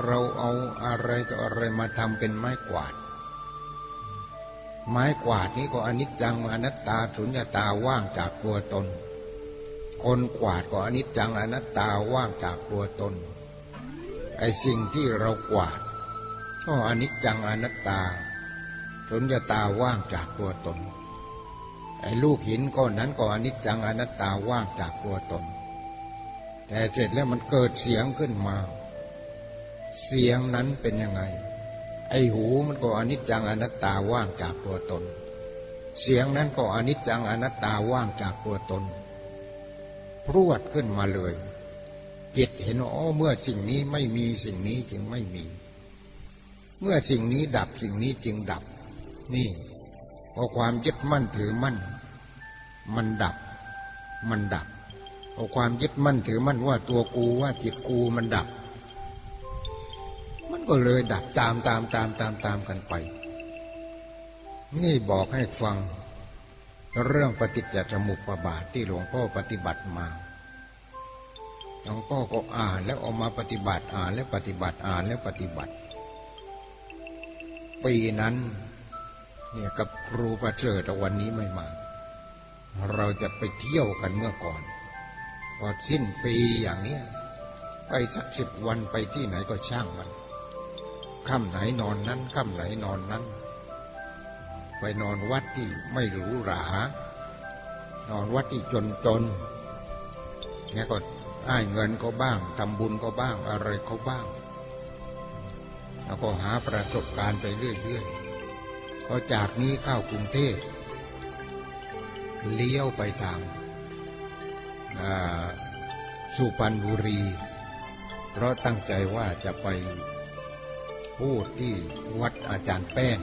เราเอาอะไรต่ออะไรมาทำเป็นไม้กวาด ไม้กวาดนี่ก็อนิจจังอนัตตาสุญญตาว่างจากตัวตน คนกวาดก็อนิจจังอนัตตาว่างจากตัวตน ไอ้สิ่งที่เรากวาด ก็อนิจจังอนัตตาสุญญตาว่างจากตัวตน ไอ้ลูกหินก้อนนั้นก็อนิจจังอนัตตาว่างจากตัวตน แต่เสร็จแล้วมันเกิดเสียงขึ้นมา เสียงนั้นเป็นยังไง ไอหูมันก็อนิจจังอนัตตาว่างจากตัวตน เสียงนั้นก็อนิจจังอนัตตาว่างจากตัวตน พรวดขึ้นมาเลย จิตเห็นอ๋อเมื่อสิ่งนี้ไม่มีสิ่งนี้จึงไม่มี เมื่อสิ่งนี้ดับสิ่งนี้จึงดับ นี่พอความยึดมั่นถือมั่น มันดับ มันดับเอาความยึดมั่นถือมั่นว่าตัวกูว่าจิตกูมันดับ มันก็เลยดับตามตามตามตามตามกันไป นี่บอกให้ฟังเรื่องปฏิจจสมุปบาทที่หลวงพ่อปฏิบัติมา หลวงพ่อก็อ่านแล้วออกมาปฏิบัติอ่านแล้วปฏิบัติอ่านแล้วปฏิบัติ ปีนั้นเนี่ยกับครูประเสริฐวันนี้ไม่มา เราจะไปเที่ยวกันเมื่อก่อน พอสิ้นปีอย่างเนี้ยไปสักสิบวันไปที่ไหนก็ช่างมัน ค่ำไหนนอนนั้นค่ำไหนนอนนั้น ไปนอนวัดที่ไม่หรูหรานอนวัดที่จนจนเนี่ยก็ให้เงินก็บ้างทำบุญก็บ้างอะไรเขาบ้าง แล้วก็หาประสบการณ์ไปเรื่อยๆพอจากนี้เข้ากรุงเทพเลี้ยวไปทางสุพรรณบุรี เพราะตั้งใจว่าจะไป พูดที่วัดอาจารย์แป้ง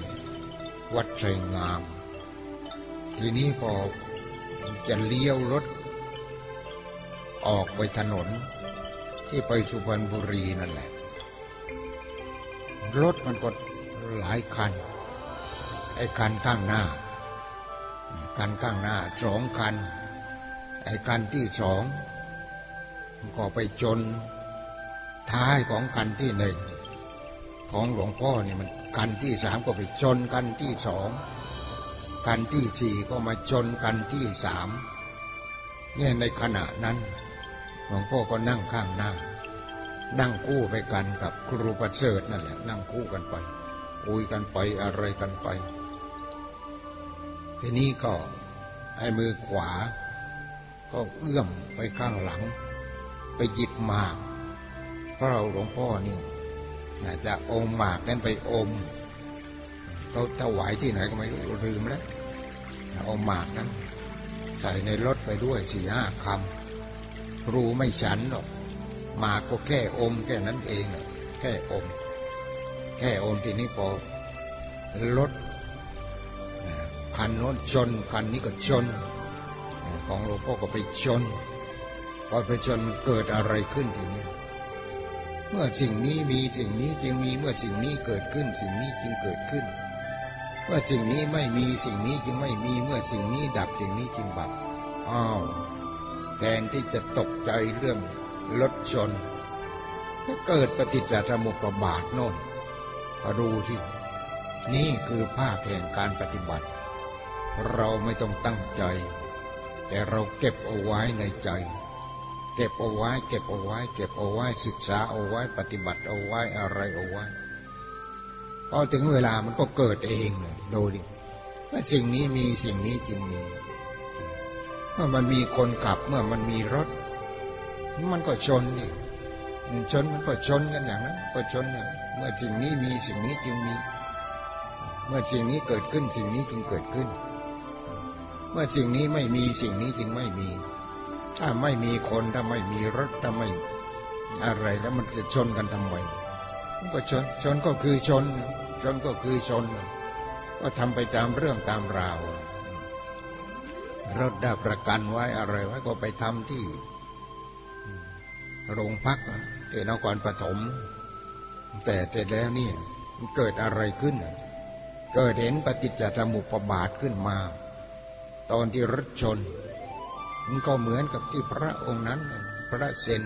วัดไทรงาม ทีนี้พอจะเลี้ยวรถ ออกไปถนน ที่ไปสุพรรณบุรีนั่นแหละ รถมันก็หลายคัน ไอ้คันข้างหน้า คันข้างหน้าสองคัน ไอ้คันที่สองก็ไปจนท้ายของคันที่หนึ่ง ของหลวงพ่อเนี่ยมันกันที่สามก็ไปชนกันที่สองกันที่สี่ก็มาชนกันที่สามเนี่ยในขณะนั้นหลวงพ่อก็นั่งข้างหน้า นั่งคู่ไปกันกับครูประเสริฐนั่นแหละ นั่งคู่กันไปคุยกันไปอะไรกันไป ทีนี้ก็ไอ้มือขวา ก็เอื้อมไปข้างหลัง ไปหยิบหมากเพราะเราหลวงพ่อนี่ จะอมหมากนั้นไปอมเขาถวายที่ไหนก็ไม่รู้ลืมแล้วเอาหมากนั้น ใส่ในรถไปด้วยสี่ห้าคำรู้ไม่ฉันหรอกหมากก็แค่อมแค่นั้นเองแค่อม แค่อมทีนี้พอรถคันโน้นชนคันนี้ก็ชน ของหลวงพ่อก็ไปชนพอไปชนเกิดอะไรขึ้นทีนี้ เมื่อสิ่งนี้มีสิ่งนี้จึงมีเมื่อสิ่งนี้เกิดขึ้น สิ่งนี้จึงเกิดขึ้น เมื่อสิ่งนี้ไม่มีสิ่งนี้จึงไม่มีเมื่อสิ่งนี้ดับสิ่งนี้จึงดับอ้าวแทนที่จะตกใจเรื่องรถชนก็เกิดปฏิจจสมุปบาทโน่นมาดูที่นี่คือภาคแห่งการปฏิบัติ เราไม่ต้องตั้งใจ แต่เราเก็บเอาไว้ในใจ ก็บเอาไว้ เก็บเอาไว้ เก็บเอาไว้ ศึกษาเอาไว้ ปฏิบัติเอาไว้อะไรเอาไว้พอถึงเวลามันก็เกิดเองเลยดูดิว่าสิ่งนี้มีสิ่งนี้จริงมีเมื่อมันมีคนขับเมื่อมันมีรถ มันก็ชนดิชนมันก็ชนกันอย่างนั้นก็ชนเมื่อสิ่งนี้มีสิ่งนี้จึงมี เมื่อสิ่งนี้เกิดขึ้นสิ่งนี้จึงเกิดขึ้น เมื่อสิ่งนี้ไม่มีสิ่งนี้จึงไม่มี ถ้าไม่มีคนถ้าไม่มีรถถ้าไม่อะไรแล้วมันจะชนกันทำไมมันก็ชนชนก็คือชน ชนก็คือชน ก็ทำไปตามเรื่องตามราวรถได้ประกันไว้อะไรไว้ก็ไปทำที่โรงพักที่นครปฐมแต่เสร็จแล้วนี่เกิดอะไรขึ้น เกิดเห็นปฏิจจสมุปบาทขึ้นมา ตอนที่รถชน มันก็เหมือนกับที่พระองค์นั้น พระเซน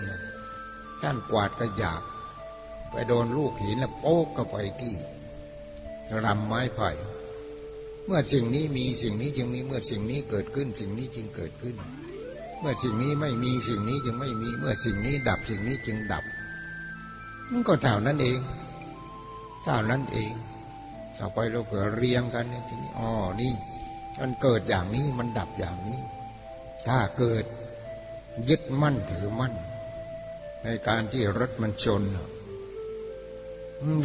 ท่านกวาดกระยาบไปโดนลูกหินแล้วโป๊กเข้าไปที่รำไม้ไผ่ เมื่อสิ่งนี้มีสิ่งนี้จึงมีเมื่อสิ่งนี้เกิดขึ้น สิ่งนี้จึงเกิดขึ้น เมื่อสิ่งนี้ไม่มีสิ่งนี้จึงไม่มี เมื่อสิ่งนี้ดับสิ่งนี้จึงดับ มันก็เท่านั้นเองเท่านั้นเอง ต่อไปเราเกิดเรียงกันทีนี้อ๋อนี่ มันเกิดอย่างนี้มันดับอย่างนี้ ถ้าเกิดยึดมั่นถือมั่น ในการที่รถมันชน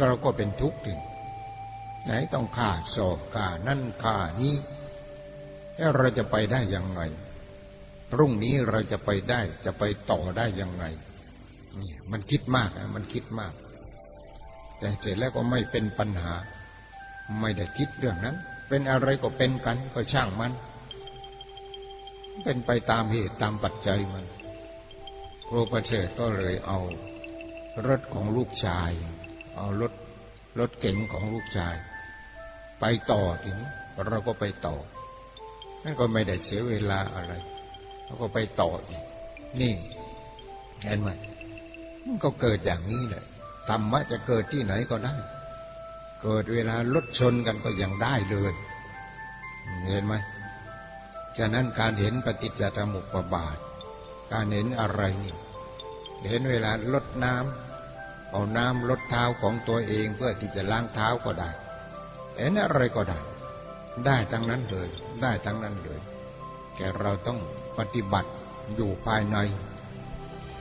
เราก็เป็นทุกข์ดิไหนต้องข่าสอบข่านั่นข่านี้แล้วเราจะไปได้ยังไง พรุ่งนี้เราจะไปได้จะไปต่อได้ยังไงนี่มันคิดมากมันคิดมาก แต่เสร็จแล้วก็ไม่เป็นปัญหา ไม่ได้คิดเรื่องนั้น เป็นอะไรก็เป็นกันก็ช่างมัน เป็นไปตามเหตุตามปัจจัยมันครูประเสริฐก็เลยเอารถของลูกชาย เอารถรถเก๋งของลูกชาย ไปต่อทีนี้เราก็ไปต่อ นั่นก็ไม่ได้เสียเวลาอะไรเราก็ไปต่ออีกนี่เห็นไหมมันก็เกิดอย่างนี้แหละธรรมะจะเกิดที่ไหนก็ได้ เกิดเวลารถชนกันก็ยังได้เลย เห็นไหม ฉะนั้นการเห็นปฏิจจสมุปบาท การเห็นอะไรนี่เห็นเวลาลดน้ำเอาน้ำลดเท้าของตัวเองเพื่อที่จะล้างเท้าก็ได้ เห็นอะไรก็ได้ ได้ทั้งนั้นเลย ได้ทั้งนั้นเลยแกเราต้องปฏิบัติอยู่ภายใน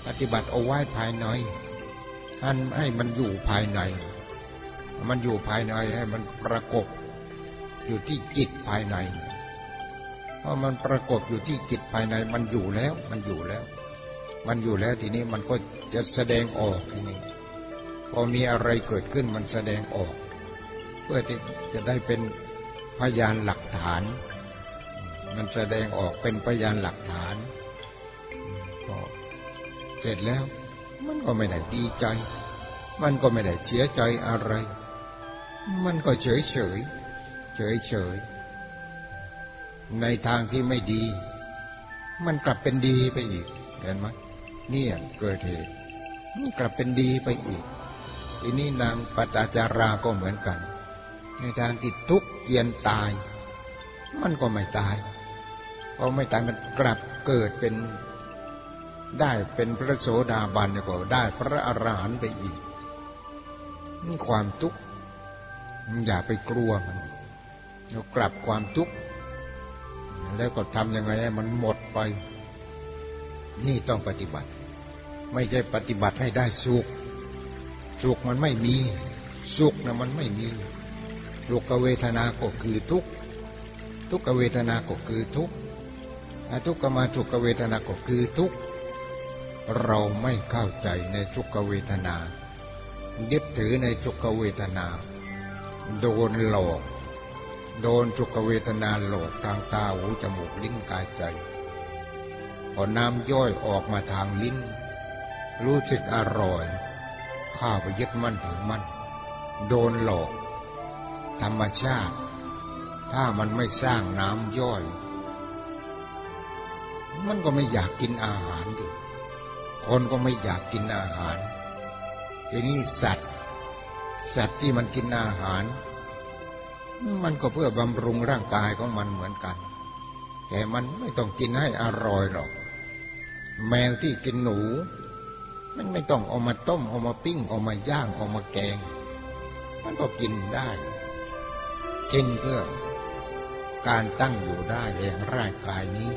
ปฏิบัติเอาไว้ภายในท่านให้มันอยู่ภายใน มันอยู่ภายในให้มันประกบอยู่ที่จิตภายใน เพราะมันประกบอยู่ที่จิตภายในมันอยู่แล้ว มันอยู่แล้ว มันอยู่แล้วทีนี้มันก็จะแสดงออกทีนี้พอมีอะไรเกิดขึ้นมันแสดงออก เพื่อที่จะได้เป็นพยานหลักฐาน มันแสดงออกเป็นพยานหลักฐานพอเสร็จแล้ว มันก็ไม่ได้ดีใจ มันก็ไม่ได้เสียใจอะไร มันก็เฉยเฉยเฉยเฉย ในทางที่ไม่ดี มันกลับเป็นดีไปอีก เห็นไหมเนี่ยเกิดเหตุมันกลับเป็นดีไปอีก ทีนี้นางปัตจาราก็เหมือนกัน ในทางที่ทุกข์เกียนตาย มันก็ไม่ตายพอไม่ตายมันกลับเกิดเป็นได้เป็นพระโสดาบันก็ได้พระอรหันต์ไปอีกความทุกข์อย่าไปกลัวมันเรากลับความทุกข์ แล้วก็ทำยังไงให้มันหมดไป นี่ต้องปฏิบัติ ไม่ใช่ปฏิบัติให้ได้สุข สุขมันไม่มี สุขนะมันไม่มีทุกเวทนาก็คือทุก ทุกเวทนาก็คือทุกทุกขมาทุกเวทนาก็คือทุก เราไม่เข้าใจในทุกเวทนา ยึดถือในทุกเวทนา โดนหลอก โดนสุขเวทนาโหลดทางตาหูจมูกลิ้นกายใจพอน้ำย่อยออกมาทางลิ้น รู้สึกอร่อยข้าไปยึดมั่นถือมั่นโดนหลอก ธรรมชาติ ถ้ามันไม่สร้างน้ำย่อย มันก็ไม่อยากกินอาหารดิคนก็ไม่อยากกินอาหารทีนี้สัตว์ สัตว์ที่มันกินอาหาร มันก็เพื่อบำรุงร่างกายของมันเหมือนกัน แต่มันไม่ต้องกินให้อร่อยหรอก แมวที่กินหนู มันไม่ต้องเอามาต้มเอามาปิ้งเอามาย่างเอามาแกง มันก็กินได้ กินเพื่อการตั้งอยู่ได้แห่งร่างกายนี้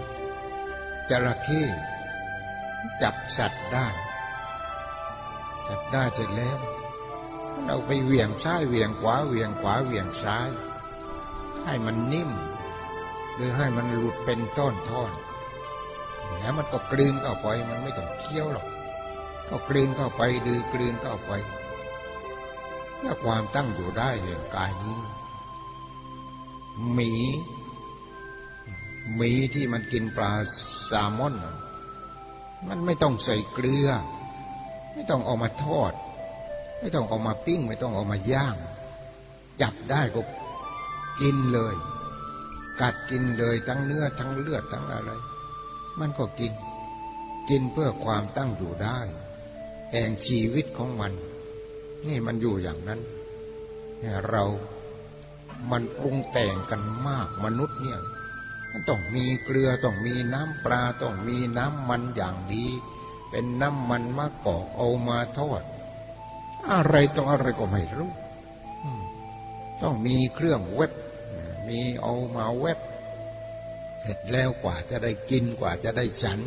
จระเข้จับสัตว์ได้ จับได้เสร็จแล้วมันเอาไปเหวี่ยงซ้ายเหวี่ยงขวาเหวี่ยงขวาเหวี่ยงซ้าย ให้มันนิ่ม หรือให้มันหลุดเป็นต้นท่อนแล้วมันก็กลืนเข้าไป มันไม่ต้องเคี้ยวหรอก ก็กลืนเข้าไปดือกลืนเข้าไปเพื่อความตั้งอยู่ได้แห่งกายนี้ หมี หมีที่มันกินปลาแซลมอน มันไม่ต้องใส่เกลือ ไม่ต้องเอามาทอด ไม่ต้องเอามาปิ้ง ไม่ต้องเอามาย่าง จับได้ก็ กินเลย กัดกินเลยทั้งเนื้อทั้งเลือดทั้งอะไร มันก็กิน กินเพื่อความตั้งอยู่ได้แห่งชีวิตของมัน นี่มันอยู่อย่างนั้นเรา มันปรุงแต่งกันมากมนุษย์เนี่ย มันต้องมีเกลือต้องมีน้ำปลาต้องมีน้ำมันอย่างดี เป็นน้ำมันมะกอกเอามาทอด อะไรต้องอะไรก็ไม่รู้ต้องมีเครื่องเว็บ มีเอามาเว็บเสร็จแล้วกว่าจะได้กินกว่าจะได้ฉัน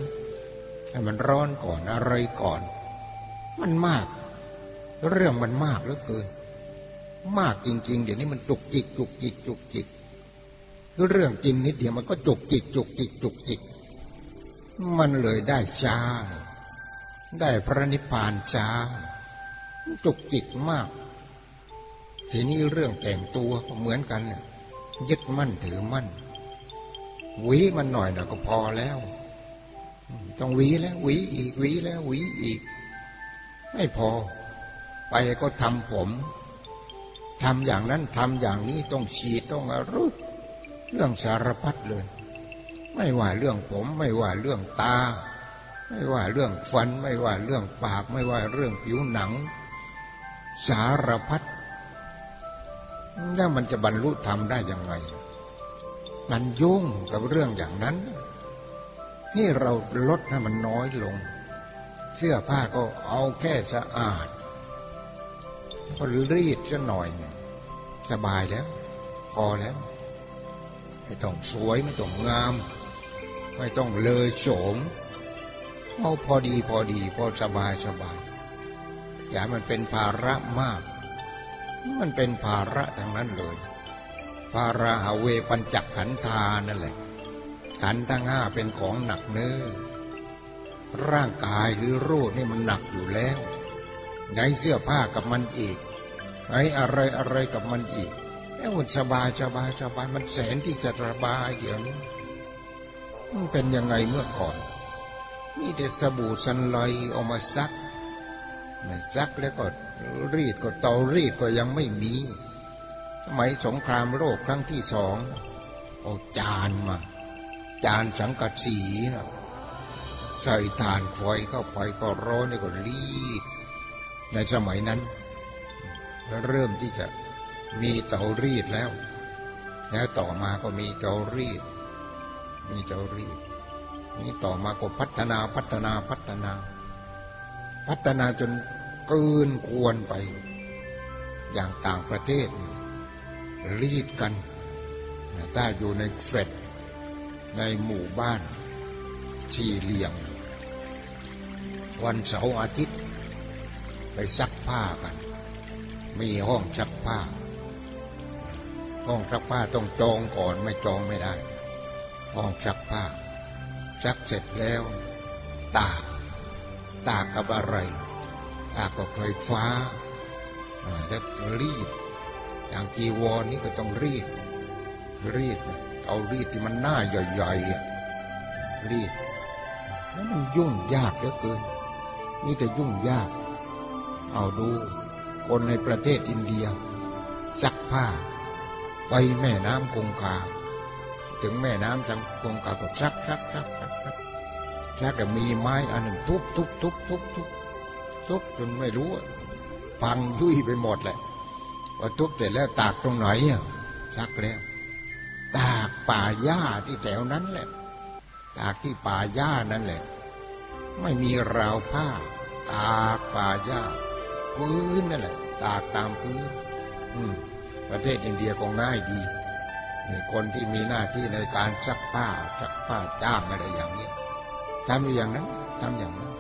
ให้มันร้อนก่อนอะไรก่อน มันมาก เรื่องมันมากเหลือเกิน มากจริง ๆ เดี๋ยวนี้มันจุกจิกจุกจิกจุกจิกคือเรื่องกินนิดเดียวมันก็จุกจิกจุกจิกจุกจิก มันเลยได้ช้า ได้พระนิพพานช้า จุกจิกมาก ทีนี้เรื่องแต่งตัวก็เหมือนกันเนี่ย ยึดมั่นถือมั่นหวีมันหน่อยนะก็พอแล้ว ต้องหวีแล้วหวีอีกหวีแล้วหวีอีก ไม่พอ ไปก็ทำผมททำอย่างนั้นทำอย่างนี้ต้องฉีดต้องอรุเรื่องสารพัดเลย ไม่ว่าเรื่องผม ไม่ว่าเรื่องตา ไม่ว่าเรื่องฟัน ไม่ว่าเรื่องปาก ไม่ว่าเรื่องผิวหนัง สารพัด แล้วมันจะบรรลุธรรมได้ยังไง มันยุ่งกับเรื่องอย่างนั้น นี่เราลดให้มันน้อยลง เสื้อผ้าก็เอาแค่สะอาดพอรีดซะหน่อยเนี่ยสบายแล้ว พอแล้ว ไม่ต้องสวยไม่ต้องงาม ไม่ต้องเลยโฉมเอาพอดีพอดี พอสบายสบาย อย่ามันเป็นภาระมาก มันเป็นภาระทั้งนั้นเลย ภาระหาเวปัญจักขันธานั่นแหละ ขันทั้งห้าเป็นของหนักเนื้อ ร่างกายหรือรูปนี่มันหนักอยู่แล้วไหนเสื้อผ้ากับมันอีกไหนอะไรอะไรกับมันอีกแอ้มันสบายสบายสบายมันแสนที่จะสบายเดี๋ยวนี้มันเป็นยังไงเมื่อก่อนนี่แต่สบู่สันลอยออกมาซัก มันซักแล้วก็ รีดก็เตารีดก็ยังไม่มี สมัยสงครามโลกครั้งที่สองเอาจานมา จานสังกะสีนะใส่ฐานไฟเข้าไปก็ร้อนนี่ก็รีด ในสมัยนั้นเริ่มที่จะมีเตารีดแล้ว แล้วต่อมาก็มีเตารีด มีเตารีด นี่ต่อมาก็พัฒนาพัฒนาพัฒนา พัฒนาจน เกินควรไป อย่างต่างประเทศ รีดกันถ้าอยู่ในเฟรดในหมู่บ้านชีเลียงวันเสาร์อาทิตย์ ไปซักผ้ากัน มีห้องซักผ้า ห้องซักผ้าต้องจองก่อนไม่จองไม่ได้ ห้องซักผ้าซักเสร็จแล้ว ตากตากกับอะไร กกับไฟฟ้าแล้วรีด อย่างจีวรนี่ก็ต้องรีด รีด เอารีดที่มันหน้าใหญ่ๆรีดแล้วมันยุ่งยากเหลือเกินนี่แต่ยุ่งยาก เอาดูคนในประเทศอินเดียซักผ้า ไปแม่น้ำคงคา ถึงแม่น้ำจังคงคาก็ซักซักซักซักซักซักแต่มีไม้อันหนึ่งทุบทุบทุบทุบทุบ ทุบจนไม่รู้ฟังยุ่ยไปหมดแหละว่าทุบเสร็จแล้วตากตรงไหนอะซักแล้ว ตากป่าหญ้าที่แถวนั้นแหละ ตากที่ป่าหญ้านั่นแหละ ไม่มีราวผ้า ตากป่าหญ้าพื้นนั่นแหละ ตากตามพื้น อืม ประเทศอินเดียก็ง่ายดีคนที่มีหน้าที่ในการซักผ้าซักผ้าจ้างอะไรอย่างนี้ทำอย่างนั้นทำอย่างนั้น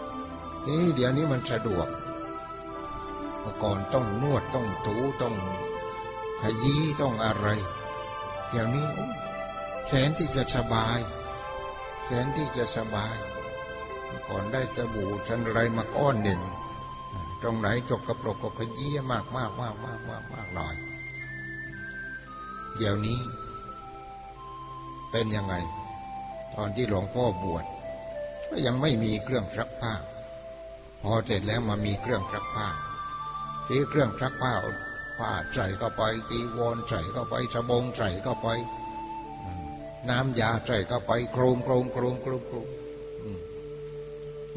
นี่เดี๋ยวนี้มันสะดวกเมื่อก่อนต้องนวดต้องถูต้องขยี้ต้องอะไรอย่างนี้แสนที่จะสบายแสนที่จะสบาย ก่อนได้สบู่ชันไรมาก้อนหนึ่ง ตรงไหนจกกระปรกก็ขยี้มากมากมากมากมากมากหน่อย เดี๋ยวนี้ เป็นยังไง ตอนที่หลวงพ่อบวชก็ยังไม่มีเครื่องซักผ้าพ อเสร็จแล้วมามีเครื่องซักผ้าที่เครื่องซักผ้าผ้าใส่เข้าไปจีวรใส่เข้าไปสบงใส่เข้าไปน้ำยาใส่เข้าไปโครมโครมโครมโครมโครม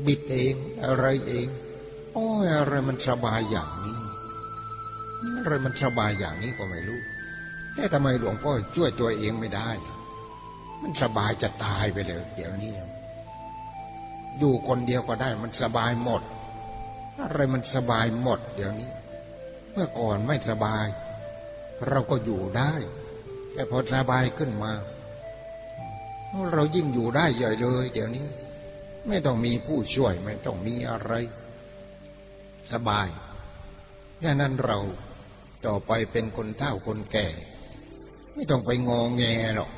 บิดเองอะไรเองโอ้ยอะไรมันสบายอย่างนี้อะไรมันสบายอย่างนี้ก็ไม่รู้แต่ทำไมหลวงพ่อช่วยตัวเองไม่ได้ มันสบายจะตายไปเลยเดี๋ยวนี้อยู่คนเดียวก็ได้ มันสบายหมด อะไรมันสบายหมดเดี๋ยวนี้ เมื่อก่อนไม่สบาย เราก็อยู่ได้แต่พอสบายขึ้นมาเรายิ่งอยู่ได้ใหญ่เลย เดี๋ยวนี้ ไม่ต้องมีผู้ช่วยไม่ต้องมีอะไร สบายดังนั้นเราต่อไปเป็นคนเฒ่าคนแก่ ไม่ต้องไปงอแงหรอก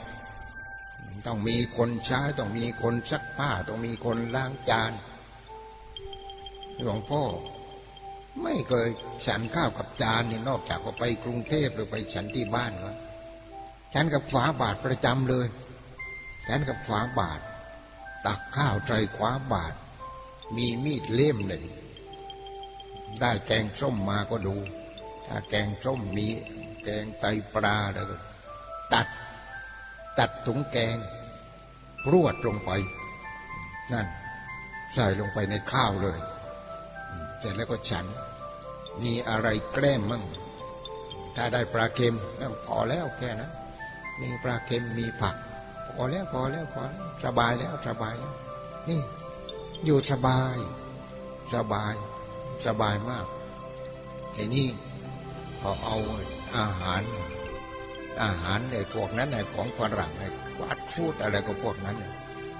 ต้องมีคนใช้ต้องมีคนซักผ้า ต้องมีคนล้างจาน หลวงพ่อ ไม่เคยฉันข้าวกับจานนี่นอกจากว่าไปกรุงเทพหรือไปฉันที่บ้านวะฉันกับฝาบาทประจำเลยฉันกับฝาบาท ตักข้าวใจขวาบาท มีมีดเล่มหนึ่งได้แกงส้มมาก็ดู ถ้าแกงส้มมีแกงไตปลาแล้วตัด ตัดถุงแกงรวดลงไป นั่น ใส่ลงไปในข้าวเลย เสร็จแล้วก็ฉัน มีอะไรแกล้มมั่ง ถ้าได้ปลาเค็มพอแล้วแค่นะมีปลาเค็มมีผักพอแล้วพอแล้วพอแล้วสบายแล้วสบายแล้วนี่ อยู่สบาย สบาย สบายมากทีนี้พอเอาอาหาร อาหารในพวกนั้นในของฝรั่งในฟาดฟูดอะไรก็พวกนั้น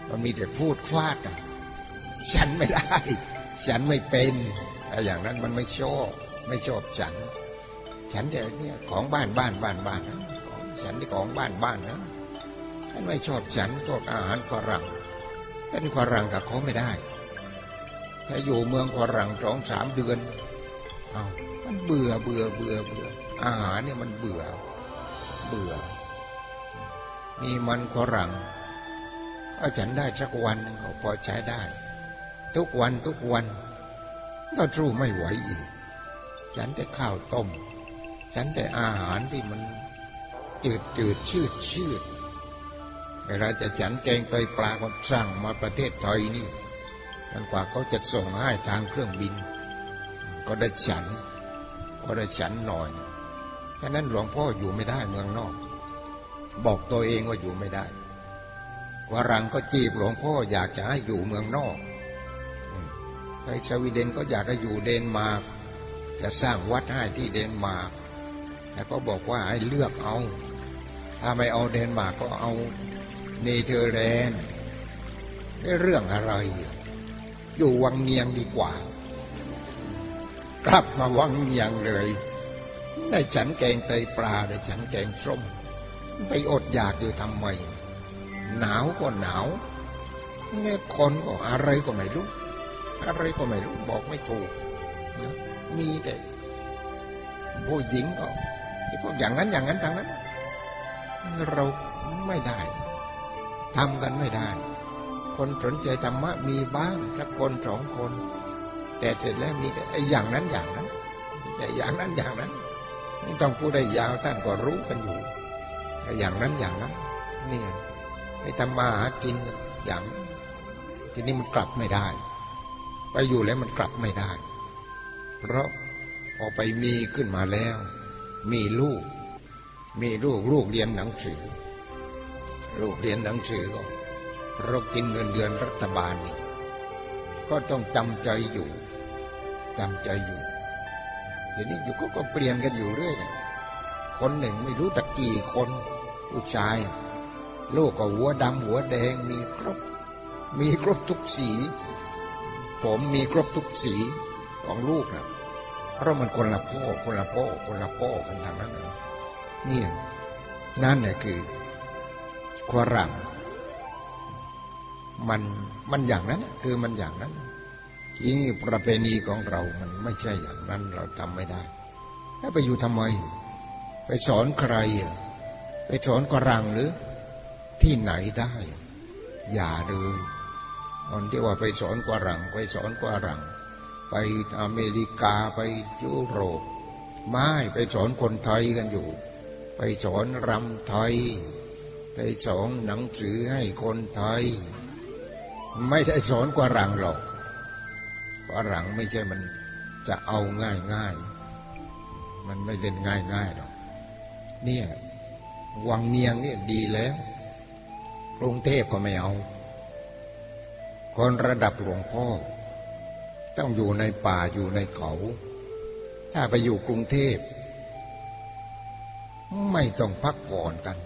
มันมีแต่พูดฟาดอะฉันไม่ได้ ฉันไม่เป็นอย่างนั้นมันไม่ชอบไม่ชอบฉัน ฉันแต่เนี่ยของบ้านบ้านบ้านบ้านนะของฉันที่ของบ้านบ้านนะฉันไม่ชอบฉันพวกอาหารฝรั่งเป็นฝรั่งกับเขาไม่ได้ถ้าอยู่เมืองฝรั่งสองสามเดือนเอามันเบื่อเบื่อเบื่อเบื่ออาหารเนี่ยมันเบื่อ เบื่อ มีมันฝรั่งถ้าฉันได้สักวันนึงก็พอใช้ได้ ทุกวันทุกวันก็สู้ไม่ไหวอีก ฉันแต่ข้าวต้ม ฉันแต่อาหารที่มันจืดจืดชืดชืดเวลาจะฉันแกงไตปลาก็สั่งมาประเทศไทยนี่จนกว่าเขาจะส่งให้ทางเครื่องบิน ก็ได้ฉัน ก็ได้ฉันหน่อยฉะนั้นหลวงพ่ออยู่ไม่ได้เมืองนอก บอกตัวเองว่าอยู่ไม่ได้กวารังก็จีบหลวงพ่ออยากจะให้อยู่เมืองนอก ไปสวีเดนก็อยากให้อยู่เดนมาร์กจะสร้างวัดให้ที่เดนมาร์กแล้วก็บอกว่าให้เลือกเอา ถ้าไม่เอาเดนมาร์กก็เอาเนเธอร์แลนด์เรื่องอะไร อยู่วังเนียงดีกว่า กลับมาวังเนียงเลยได้ฉันแกงไตปลาได้ฉันแกงส้ม ไปอดอยากอยู่ทำไมหนาวก็หนาวเนี่ยคนก็อะไรก็ไม่รู้ อะไรก็ไม่รู้บอกไม่ถูกมีแต่ผู้หญิงก็พวกอย่างนั้นอย่างนั้นทางนั้น เราไม่ได้ทำกันไม่ได้ คนสนใจธรรมะมีบ้างสักคนสองคน แต่เสร็จแล้วมีแต่อย่างนั้นอย่างนั้นแต่อย่างนั้นอย่างนั้นไม่ต้องพูดได้ยาวท่านก็รู้กันอยู่แต่อย่างนั้นอย่างนั้นเนี่ยไอ้ทำมาหากินอย่าง ทีนี้มันกลับไม่ได้ ไปอยู่แล้วมันกลับไม่ได้ เพราะพอไปมีขึ้นมาแล้ว มีลูก มีลูกลูกเรียนหนังสือ ลูกเรียนหนังสือก็เรากินเงินเดือนรัฐบาลนี่ก็ต้องจำใจอยู่จำใจอยู่เดี๋ยวนี้อยู่ก็ก็เปลี่ยนกันอยู่เรื่อยนะคนหนึ่งไม่รู้ตะกี่คนผู้ชายลูกก็หัวดำหัวแดงมีครบ มีครบทุกสี ผมมีครบทุกสีของลูกนะเพราะมันคนละพ่อคนละพ่อคนละพ่อกันทางนั้นเนี่ยนั่นเนี่ยคือควรังมันมันอย่างนั้นคือมันอย่างนั้นทีนี้ประเพณีของเรามันไม่ใช่อย่างนั้นเราทำไม่ได้ แล้วไปอยู่ทำไม ไปสอนใครไปสอนกรังหรือ ที่ไหนได้ อย่าเลย คนที่ว่าไปสอนกวารังไปสอนกวารังไปอเมริกาไปยุโรปไม่ไปสอนคนไทยกันอยู่ ไปสอนรำไทย ไปสอนหนังสือให้คนไทย ไม่ได้สอนกวารังหรอกกวารังไม่ใช่มันจะเอาง่ายง่ายมันไม่เล่นง่ายง่ายหรอกเนี่ยวังเนียงเนี่ยดีแล้วกรุงเทพก็ไม่เอา คนระดับหลวงพ่อ ต้องอยู่ในป่าอยู่ในเขา ถ้าไปอยู่กรุงเทพ ไม่ต้องพักผ่อนกัน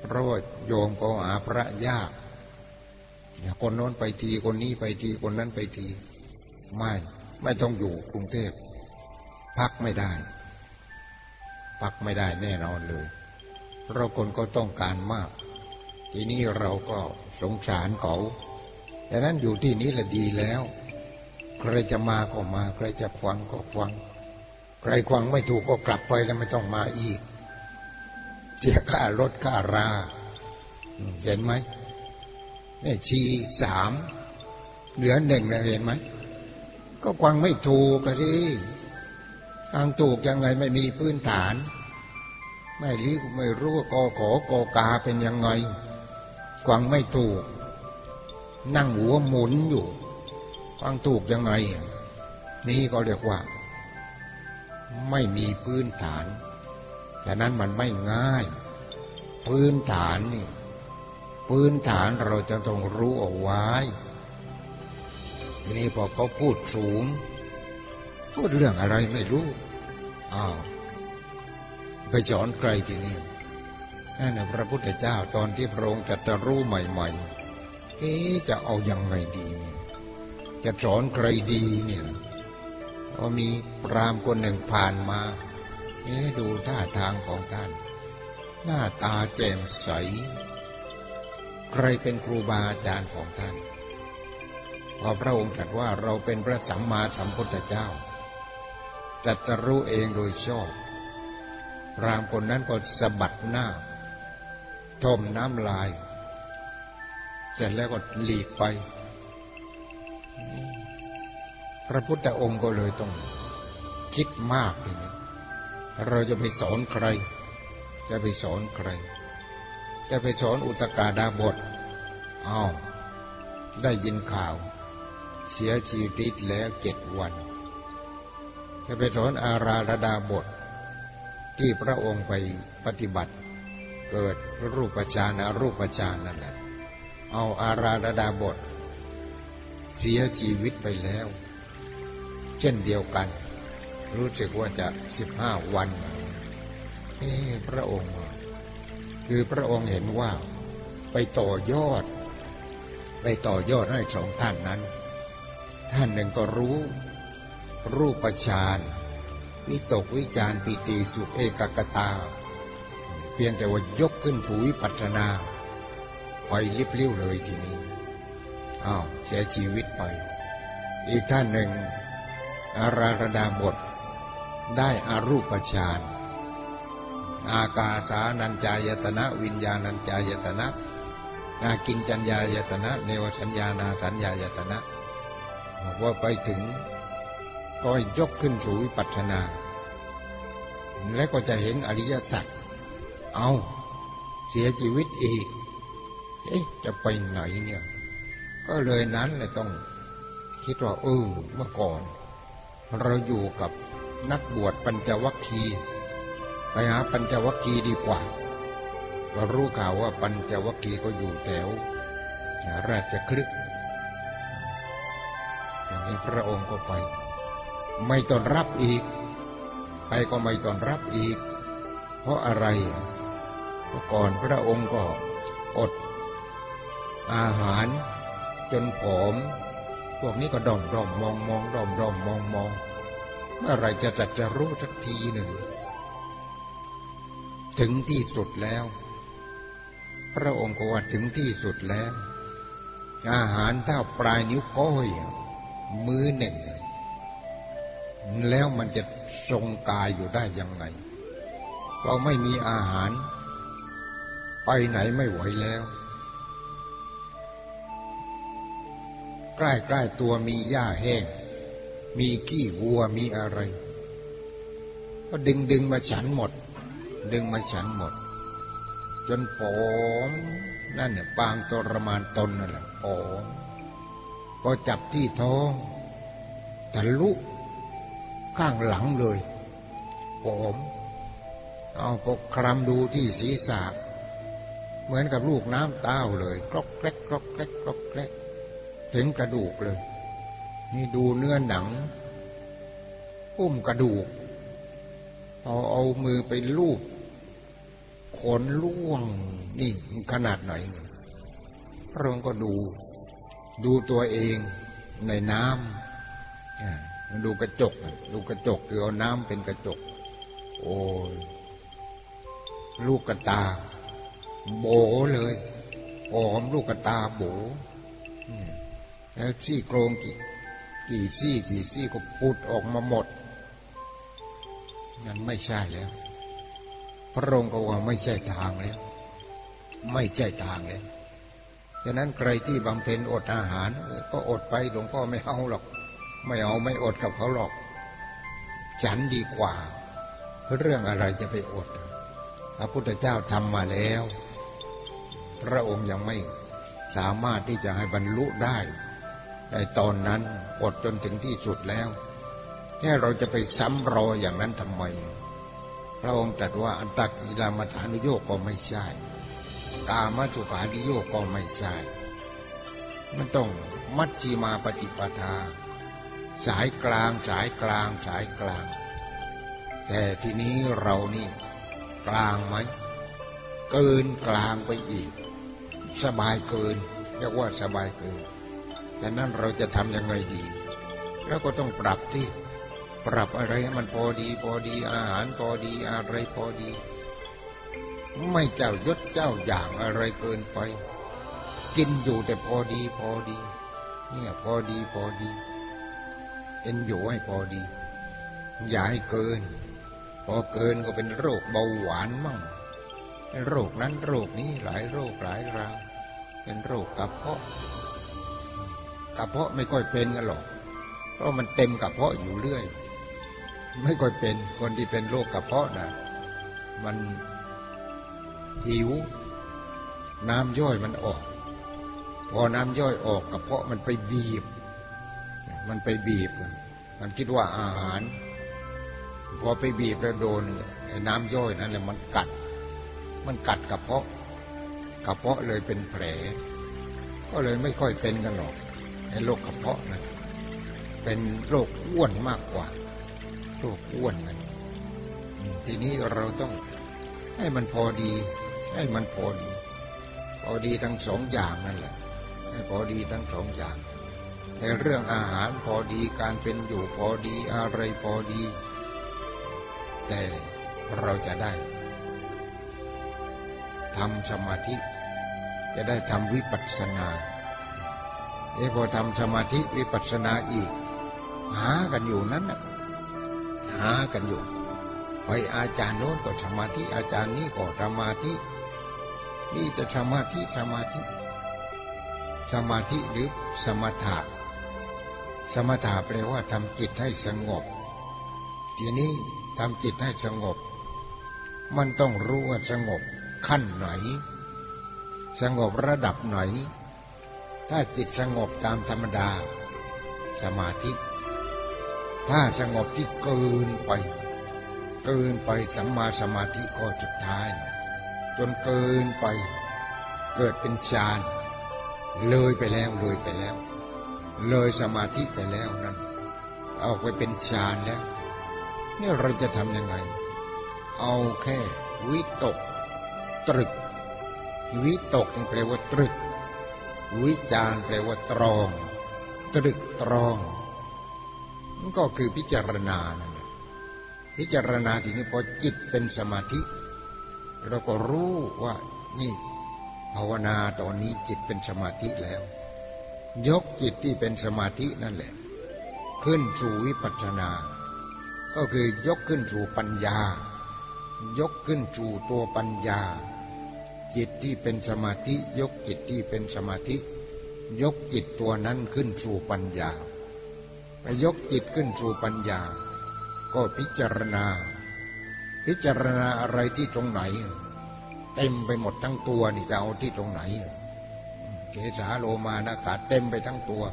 เพราะโยมก็หาพระยากคนโน้นไปทีคนนี้ไปทีคนนั้นไปที ไม่ไม่ต้องอยู่กรุงเทพ พักไม่ได้ พักไม่ได้แน่นอนเลยเราคนก็ต้องการมาก ทีนี้เราก็สงสารเขา ดังนั้นอยู่ที่นี้ละดีแล้ว ใครจะมาก็มา ใครจะควังก็ควัง ใครควังไม่ถูกก็กลับไปแล้วไม่ต้องมาอีก เสียค่ารถค่ารา เห็นไหมนี่ชีสามเหลือหนึ่งนะเห็นไหม ก็ควังไม่ถูกไปดิทางถูกยังไงไม่มีพื้นฐาน ไม่รู้ไม่รู้ว่ากอขอกอกาเป็นยังไงกวางไม่ถูก นั่งหัวหมุนอยู่ฟังถูกยังไง นี่ก็เรียกว่า ไม่มีพื้นฐานฉะนั้นมันไม่ง่าย พื้นฐานนี่ พื้นฐานเราจะต้องรู้เอาไว้ ทีนี้พอเขาพูดสูง พูดเรื่องอะไรไม่รู้ อ้าวไปสอนใครทีนี้นั่นพระพุทธเจ้าตอนที่พระองค์จะรู้ใหม่ ๆ เอ๊จะเอาอยัางไงดีเนี่ย จะสอนใครดีเนี่ยพอมีพรามคนหนึ่งผ่านมา เอ๊ดูท่าทางของท่าน หน้าตาแจ่มใส ใครเป็นครูบาอาจารย์ของท่าน พอพระองค์ตรัสว่าเราเป็นพระสัมมาสัมพุทธเจ้าจัตรู้เองโดยชอบรามคนนั้นก็สะบัดหน้าทมน้ำลาย เสร็จแล้วก็หลีกไป พระพุทธองค์ก็เลยต้องคิดมากทีนี้เราจะไปสอนใคร จะไปสอนใคร จะไปสอนอุตกาดาบทอ้าวได้ยินข่าว เสียชีวิตแล้วเจ็ดวัน จะไปสอนอาราธดาบท ที่พระองค์ไปปฏิบัติ เกิดรูปฌานรูปฌานนั่นแหละ เอาอาราดาบท เสียชีวิตไปแล้ว เช่นเดียวกัน รู้สึกว่าจะสิบห้าวันเอพระองค์ คือพระองค์เห็นว่าไปต่อยอด ไปต่อยอดให้สองท่านนั้น ท่านหนึ่งก็รู้ รูปฌานวิตกวิจารปิติสุเอกกตา เพียงแต่ว่ายกขึ้นผูวิปัฒนา ไปลิบเลี้ยวเลยทีนี้อ้าวเสียชีวิตไป อีกท่านหนึ่ง อาราธดาบท ได้อารูปฌานอากาสานัญจายตนะ วิญญาณัญจายตนะนากินจัญญายตนะ เนวสัญญานาสัญญายตนะว่าไปถึงก็ยกขึ้นสู่วิปัฒนา และก็จะเห็นอริยสัจเอาเสียชีวิตอีก เอ๊ะจะไปไหนเนี่ย ก็เลยนั้นเลยต้องคิดว่าเออเมื่อก่อน เราอยู่กับนักบวชปัญจวัคคีย์ไปหาปัญจวัคคีย์ดีกว่า ก็รู้ข่าวว่าปัญจวัคคีย์ก็อยู่แถวราชคลึกอย่างนี้พระองค์ก็ไป ไม่ต้อนรับอีก ไปก็ไม่ต้อนรับอีก เพราะอะไรเมื่อก่อนพระองค์ก็อด อาหาร จนผอม พวกนี้ก็ด่อมด่อมมองมองด่อมด่อมมองมองเมื่อไรจะจัดจะรู้สักทีหนึ่ง ถึงที่สุดแล้ว พระองค์ก็ว่าถึงที่สุดแล้ว อาหารเท่าปลายนิ้วก้อยมือหนึ่ง แล้วมันจะทรงกายอยู่ได้ยังไง เราไม่มีอาหาร ไปไหนไม่ไหวแล้ว ใกล้ๆตัวมีหญ้าแห้ง มีขี้วัวมีอะไร ก็ดึงดึงมาฉันหมด ดึงมาฉันหมด จนผอมนั่นเนี่ยปางตรมานตนนั่นแหละผอมพอจับที่ท้องทะลุข้างหลังเลยผอมเอาพอคลำดูที่ศีรษะ เหมือนกับลูกน้ำเต้าเลยกรอกแกรกกรอกแกรกกรอกแกรก ถึงกระดูกเลย นี่ดูเนื้อหนัง อุ้มกระดูก เอาเอามือไปลูบขนล่วง นี่ขนาดไหนเนี่ยพระองค์ก็ดู ดูตัวเองในน้ำดูกระจก ดูกระจกคือเอาน้ำเป็นกระจก โอ้ยลูกกระตา โบเลยหอมลูกตาโบ แล้วซี่โครงกี่กี่ซี่กี่ซี่ก็ปุดออกมาหมดนั่นไม่ใช่แล้ว พระองค์ก็ว่าไม่ใช่ทางแล้ว ไม่ใช่ทางแล้วฉะนั้นใครที่บำเพ็ญอดอาหาร ก็อดไปหลวงพ่อไม่เอาหรอก ไม่เอาไม่อดกับเขาหรอก ฉันดีกว่า เรื่องอะไรจะไปอด พระพุทธเจ้าทำมาแล้ว พระองค์ยังไม่สามารถที่จะให้บรรลุได้ ในตอนนั้นอดจนถึงที่สุดแล้วแค่เราจะไปซ้ำรอยอย่างนั้นทำไม พระองค์ตรัสว่าอันตักอิลามัฐานุโยกก็ไม่ใช่ กามาสุขานุโยกก็ไม่ใช่ มันต้องมัชชีมาปฏิปทา สายกลางสายกลางสายกลาง แต่ทีนี้เรานี่กลางไหมเกินกลางไปอีก สบายเกินเรียกว่าสบายเกิน แต่นั้นเราจะทำยังไงดี แล้วก็ต้องปรับที่ปรับอะไรให้มันพอดี พอดีอาหารพอดีอะไรพอดี ไม่เจ้ายศเจ้าอย่างอะไรเกินไป กินอยู่แต่พอดีพอดี เนี่ยพอดีพอดีเอ็นอยู่ให้พอดี อย่าให้เกิน พอเกินก็เป็นโรคเบาหวานมั่งโรคนั้นโรคนี้หลายโรคหลายราวเป็นโรคกระเพาะ กระเพาะไม่ค่อยเป็นกันหรอก เพราะมันเต็มกระเพาะอยู่เรื่อย ไม่ค่อยเป็นคนที่เป็นโรคกระเพาะนะมันหิว น้ำย่อยมันออก พอน้ำย่อยออกกระเพาะมันไปบีบ มันไปบีบ มันคิดว่าอาหาร พอไปบีบแล้วโดนน้ำย่อยนั่นแหละมันกัด มันกัดกระเพาะ กระเพาะเลยเป็นแผล ก็เลยไม่ค่อยเป็นกันหรอก ในโรคกระเพาะนะเป็นโรคอ้วนมากกว่า โรคอ้วนนันทีนี้เราต้องให้มันพอดี ให้มันพอดี พอดีทั้งสองอย่างนั่นแหละ ให้พอดีทั้งสองอย่างในเรื่องอาหารพอดีการเป็นอยู่พอดีอะไรพอดี แต่เราจะได้ทำสมาธิ จะได้ทำวิปัสสนา เอพอทำสมาธิวิปัสสนาอีก หากันอยู่นั้นนะหากันอยู่ ไปอาจารย์โน้นก็สมาธิอาจารย์นี้ก็สมาธินี่จะสมาธิสมาธิ สมาธิหรือสมถะสมถะแปลว่าทำจิตให้สงบ ทีนี้ทำจิตให้สงบ มันต้องรู้ว่าสงบขั้นไหน สงบระดับไหน ถ้าจิตสงบตามธรรมดา สมาธิ ถ้าสงบที่เกินไป เกินไปสัมมาสมาธิก็จุดท้าย จนเกินไป เกิดเป็นฌานเลยไปแล้วเลยไปแล้ว เลยสมาธิไปแล้วนั้นเอาไปเป็นฌานแล้วนี่เราจะทำยังไง เอาแค่วิตก ตรึก วิตกแปลว่าตรึก วิจารแปลว่าตรอง ตรึกตรองมันก็คือพิจารณานั่นแหละพิจารณาทีนี้พอจิตเป็นสมาธิ เราก็รู้ว่านี่ภาวนาตอนนี้จิตเป็นสมาธิแล้ว ยกจิตที่เป็นสมาธินั่นแหละ ขึ้นสู่วิปัสสนา ก็คือยกขึ้นสู่ปัญญา ยกขึ้นสู่ตัวปัญญา จิตที่เป็นสมาธิ ยกจิตที่เป็นสมาธิ ยกจิตตัวนั้นขึ้นสู่ปัญญาไปยกจิตขึ้นสู่ปัญญา ก็พิจารณา พิจารณาอะไรที่ตรงไหน เต็มไปหมดทั้งตัวนี่จะเอาที่ตรงไหน เกสาโลมานากาเต็มไปทั้งตัว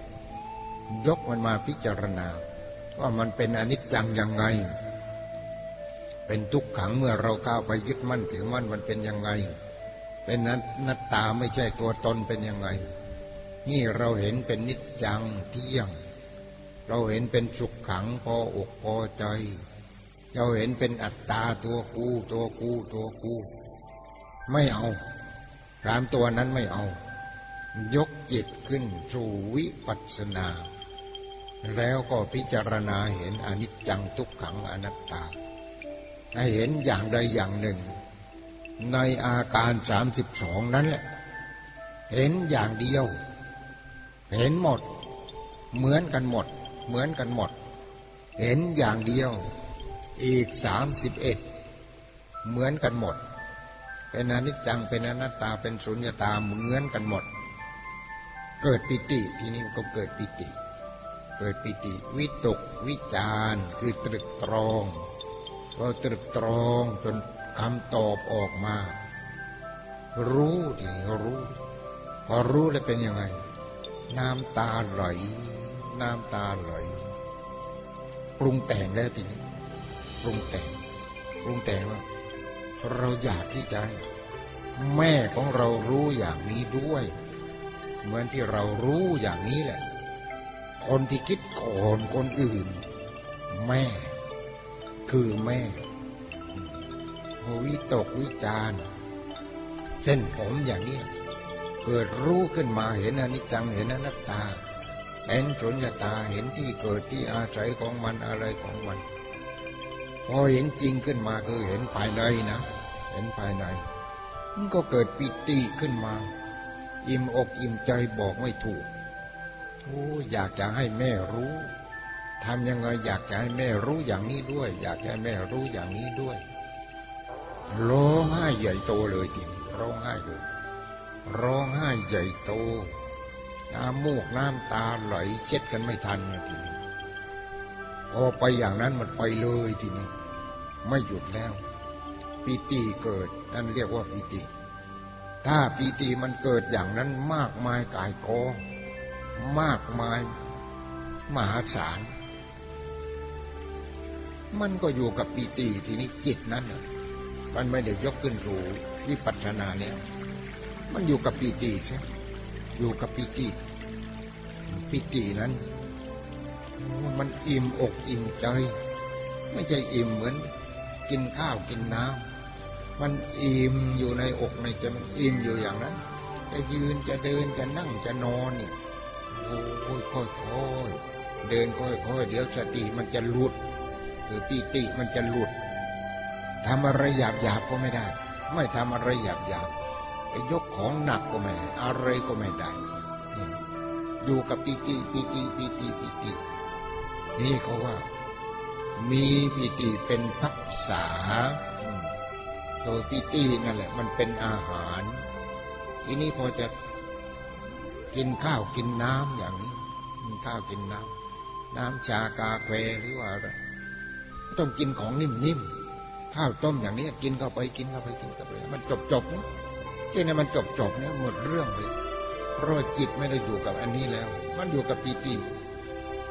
ยกมันมาพิจารณาว่ามันเป็นอนิจจังยังไง เป็นทุกขังเมื่อเราก้าวไปยึดมั่นถือมั่นมันเป็นยังไง เป็นนัตตาไม่ใช่ตัวตนเป็นยังไง นี่เราเห็นเป็นนิจจังเที่ยง เราเห็นเป็นสุขขังพออกพอใจ เราเห็นเป็นอัตตาตัวกูตัวกูตัวกู ไม่เอาสามตัวนั้นไม่เอา ยกจิตขึ้นสู่วิปัสสนา แล้วก็พิจารณาเห็นอนิจจังทุกขังอนัตตาให้เห็นอย่างใดอย่างหนึ่ง ในอาการสามสิบสองนั้นแหละ เห็นอย่างเดียว เห็นหมด เหมือนกันหมด เหมือนกันหมด เห็นอย่างเดียว อีกสามสิบเอ็ดเหมือนกันหมด เป็นอนิจจังเป็นอนัตตาเป็นสุญญตาเหมือนกันหมด เกิดปิติทีนี้ก็เกิดปิติ เกิดปิติวิตกวิจารคือตรึกตรองพอตรึกตรองจน คำตอบออกมา รู้ทีนี้รู้ พอรู้แล้วเป็นยังไง น้ำตาไหล น้ำตาไหลปรุงแต่งแล้วทีนี้ปรุงแต่งปรุงแต่งว่าเราอยากที่จะแม่ของเรารู้อย่างนี้ด้วย เหมือนที่เรารู้อย่างนี้แหละ คนที่คิดก่อนคนอื่น แม่คือแม่ วิตกวิจารเส้นผมอย่างนี้เกิดรู้ขึ้นมาเห็นอนิจจังเห็นอนัตตา เห็นสุญญตาเห็นที่เกิดที่อาศัยของมันอะไรของมัน พอเห็นจริงขึ้นมาคือเห็นภายในนะ เห็นภายใน มันก็เกิดปิติขึ้นมา อิ่มอกอิ่มใจบอกไม่ถูกโอ้อยากจะให้แม่รู้ทำยังไงอยากจะให้แม่รู้อย่างนี้ด้วย อยากให้แม่รู้อย่างนี้ด้วย ร้องไห้ใหญ่โตเลยทีนี้ร้องไห้เลย ร้องไห้ใหญ่โต น้ำมูกน้ำตาไหลเช็ดกันไม่ทันนะทีนี้พอไปอย่างนั้นมันไปเลยทีนี้ ไม่หยุดแล้ว ปีติเกิดนั่นเรียกว่าปีติ ถ้าปีติมันเกิดอย่างนั้นมากมายกายกองมากมาย มหาศาล มันก็อยู่กับปีติทีนี้จิตนั้น มันไม่ได้ยกขึ้นสู่วิปัสสนาแล้วมันอยู่กับปีติใช่อยู่กับปีติปีตินั้น มันอิ่มอกอิ่มใจ ไม่ใช่อิ่มเหมือน กินข้าวกินน้ำมันอิ่มอยู่ในอกในใจมันอิ่มอยู่อย่างนั้น จะยืนจะเดินจะนั่งจะนอนนี่โอ้ยค่อยๆเดินค่อยๆเดี๋ยวสติมันจะหลุดคือปีติมันจะหลุด ทำอะไรหยาบหยาบก็ไม่ได้ ไม่ทำอะไรหยาบหยาบไปยกของหนักก็ไม่ได้อะไรก็ไม่ได้อยู่กับปีติปีติปีติปีตินี่เขาว่า มีปีติเป็นพักษาโดยปีตินั่นแหละ มันเป็นอาหาร ทีนี้พอจะกินข้าวกินน้ำอย่างนี้กินข้าวกินน้ำน้ำชากาแฟหรือว่าอะไรต้องกินของนิ่มๆ ข้าวต้มอย่างนี้กินเข้าไปกินเข้าไปกินเข้าไป มันจบจบนะที่นี่มันจบจบเนี่ยหมดเรื่องเลยเพราะจิตไม่ได้อยู่กับอันนี้แล้ว มันอยู่กับปีติ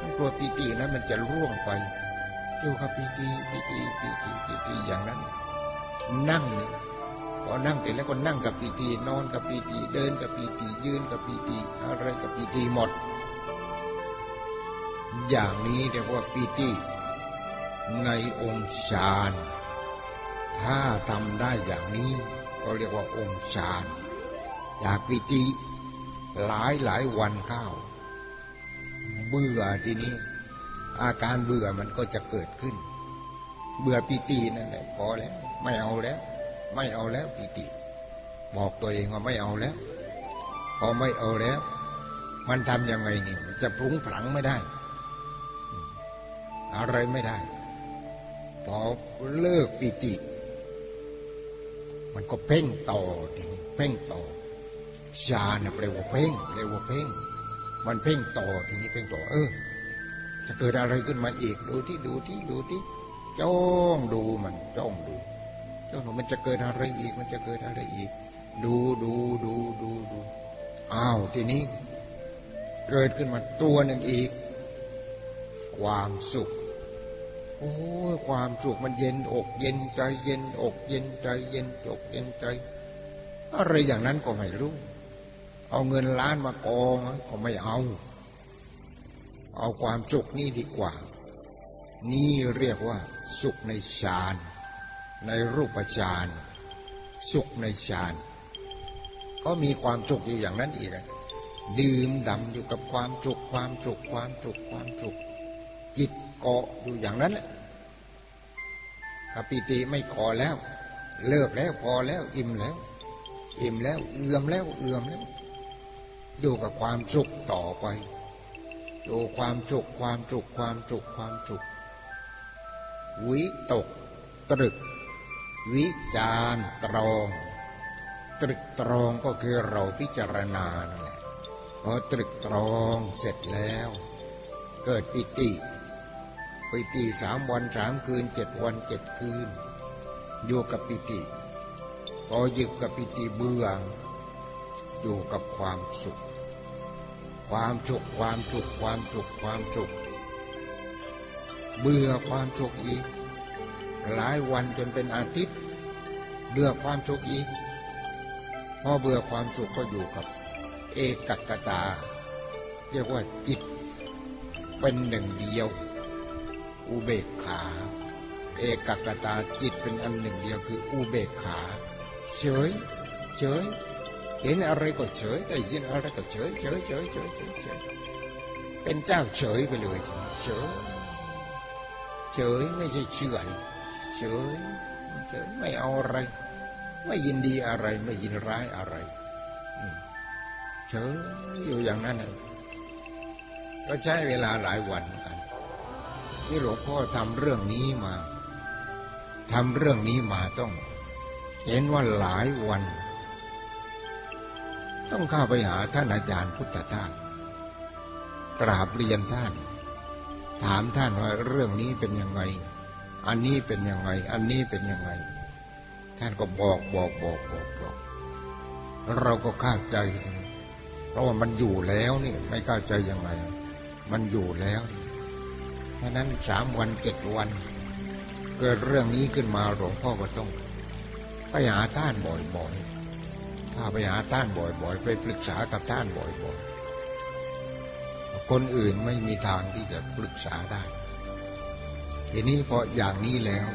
มันกลัวปีตินั้นมันจะร่วงไปอยู่กับปีติปีติปีติปีติอย่างนั้น นั่งเนี่ยพอนั่งเสร็จแล้วก็นั่งกับปีตินอนกับปีติเดินกับปีติยืนกับปีติอะไรกับปีติหมด อย่างนี้เรียกว่าปีติในองค์ฌาน ถ้าทำได้อย่างนี้ก็เรียกว่าองค์ฌานอยากปิติหลายหลายวันเข้าเบื่อทีนี้ อาการเบื่อมันก็จะเกิดขึ้น เบื่อปิตินั่นแหละพอแล้ว ไม่เอาแล้ว ไม่เอาแล้วปิติ บอกตัวเองว่าไม่เอาแล้ว พอไม่เอาแล้ว มันทำยังไงนี่จะพลุงผลังไม่ได้ อะไรไม่ได้ พอเลิกปิติ มันก็เพ่งต่อทีนี้เพ่งต่อฌานแปลว่าเพ่งแปลว่าเพ่ง มันเพ่งต่อทีนี้เพ่งต่อ เออ จะเกิดอะไรขึ้นมาอีกดูที่ดูที่ดูที่จ้องดูมันจ้องดูจ้องดูมันจะเกิดอะไรอีก มันจะเกิดอะไรอีก ดูดูดูดูดูอ้าวทีนี้ เกิดขึ้นมาตัวหนึ่งอีก ความสุข โอ้ความสุขมันเย็นอกเย็นใจ เย็นอกเย็นใจ เย็นอกเย็นใจ อะไรอย่างนั้นก็ไม่รู้ เอาเงินล้านมากองก็ไม่เอา เอาความสุขนี่ดีกว่า นี่เรียกว่า สุขในฌาน ในรูปฌาน สุขในฌาน ก็มีความสุขอยู่อย่างนั้นอีกดื่มดำอยู่กับความสุขความสุขความสุขความสุขจิต เกาะอยู่อย่างนั้นแหละถ้าปิติไม่ขอแล้ว เลิกแล้วพอแล้ว อิ่มแล้ว อิ่มแล้ว เอื่อมแล้ว เอื่อมแล้วอยู่กับความสุขต่อไปดูความสุขความสุขความสุขความสุขวิตก ตรึก วิจารตรอง ตรึกตรองก็คือเราพิจารณานั่นแหละพอตรึกตรองเสร็จแล้ว เกิดปิติ ปิติสามวันสามคืนเจ็ดวันเจ็ดคืนอยู่กับปิติพอหยึกกับปิติเบื่ออยู่กับความสุข ความสุขความสุขความสุขความสุข เบื่อความสุขอีก หลายวันจนเป็นอาทิตย์เบื่อความสุขอีกพอเบื่อความสุขก็อยู่กับ เอกัตตา เรียกว่าจิตเป็นหนึ่งเดียว อุเบกขา เอกัตาจิตเป็นอันหนึ่งเดียวคืออุเบกขา เฉย เฉย เห็นอะไรก็เฉยได้ยินอะไรก็เฉยเฉยเฉยเฉยเฉยเฉยเป็นเจ้าเฉยไปเลยเฉย เฉยไม่ใช่เฉยเฉยเฉยไม่เอาอะไร ไม่ยินดีอะไรไม่ยินร้ายอะไรเฉยอยู่อย่างนั้นก็ใช้เวลาหลายวันกัน ที่หลวงพ่อทำเรื่องนี้มาทำเรื่องนี้มาต้อง เห็นว่าหลายวัน ต้องเข้าไปหาท่านอาจารย์พุทธทาสกราบเรียนท่าน ถามท่านว่าเรื่องนี้เป็นยังไง อันนี้เป็นยังไง อันนี้เป็นยังไง ท่านก็บอกบอกบอกบอกบอกเราก็เข้าใจ เพราะว่ามันอยู่แล้วนี่ ไม่เข้าใจยังไง มันอยู่แล้ว เพราะนั้นสามวันเจ็ดวัน เกิดเรื่องนี้ขึ้นมาหลวงพ่อก็ต้องไปหาท่านบ่อยๆ ถ้าไปหาท่านบ่อยๆ ไปปรึกษากับท่านบ่อยๆ คนอื่นไม่มีทางที่จะปรึกษาได้ ทีนี้พออย่างนี้แล้ว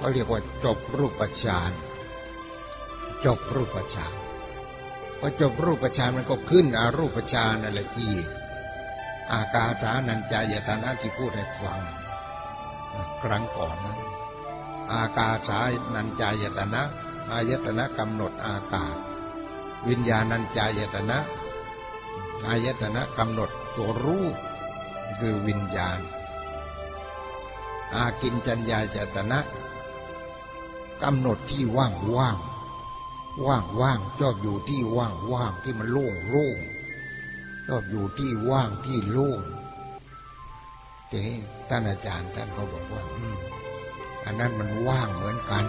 ก็เรียกว่าจบรูปฌานจบรูปฌานพอจบรูปฌานมันก็ขึ้นอารูปฌานอะไรอีก อากาสานัญจายตนะที่พูดให้ฟังครั้งก่อนนั้นอากาสานัญจายตนะอายตนะกำหนดอากาศ วิญญาณัญจายตนะอายตนะกำหนดตัวรูปคือวิญญาณ อากินจัญญายตนะกำหนดที่ว่างว่างว่างว่างชอบอยู่ที่ว่างว่างที่มันโล่งโล่ง ชอบอยู่ที่ว่างที่โล่งทีนี้ท่านอาจารย์ท่านก็บอกว่าอืมอันนั้นมันว่างเหมือนกัน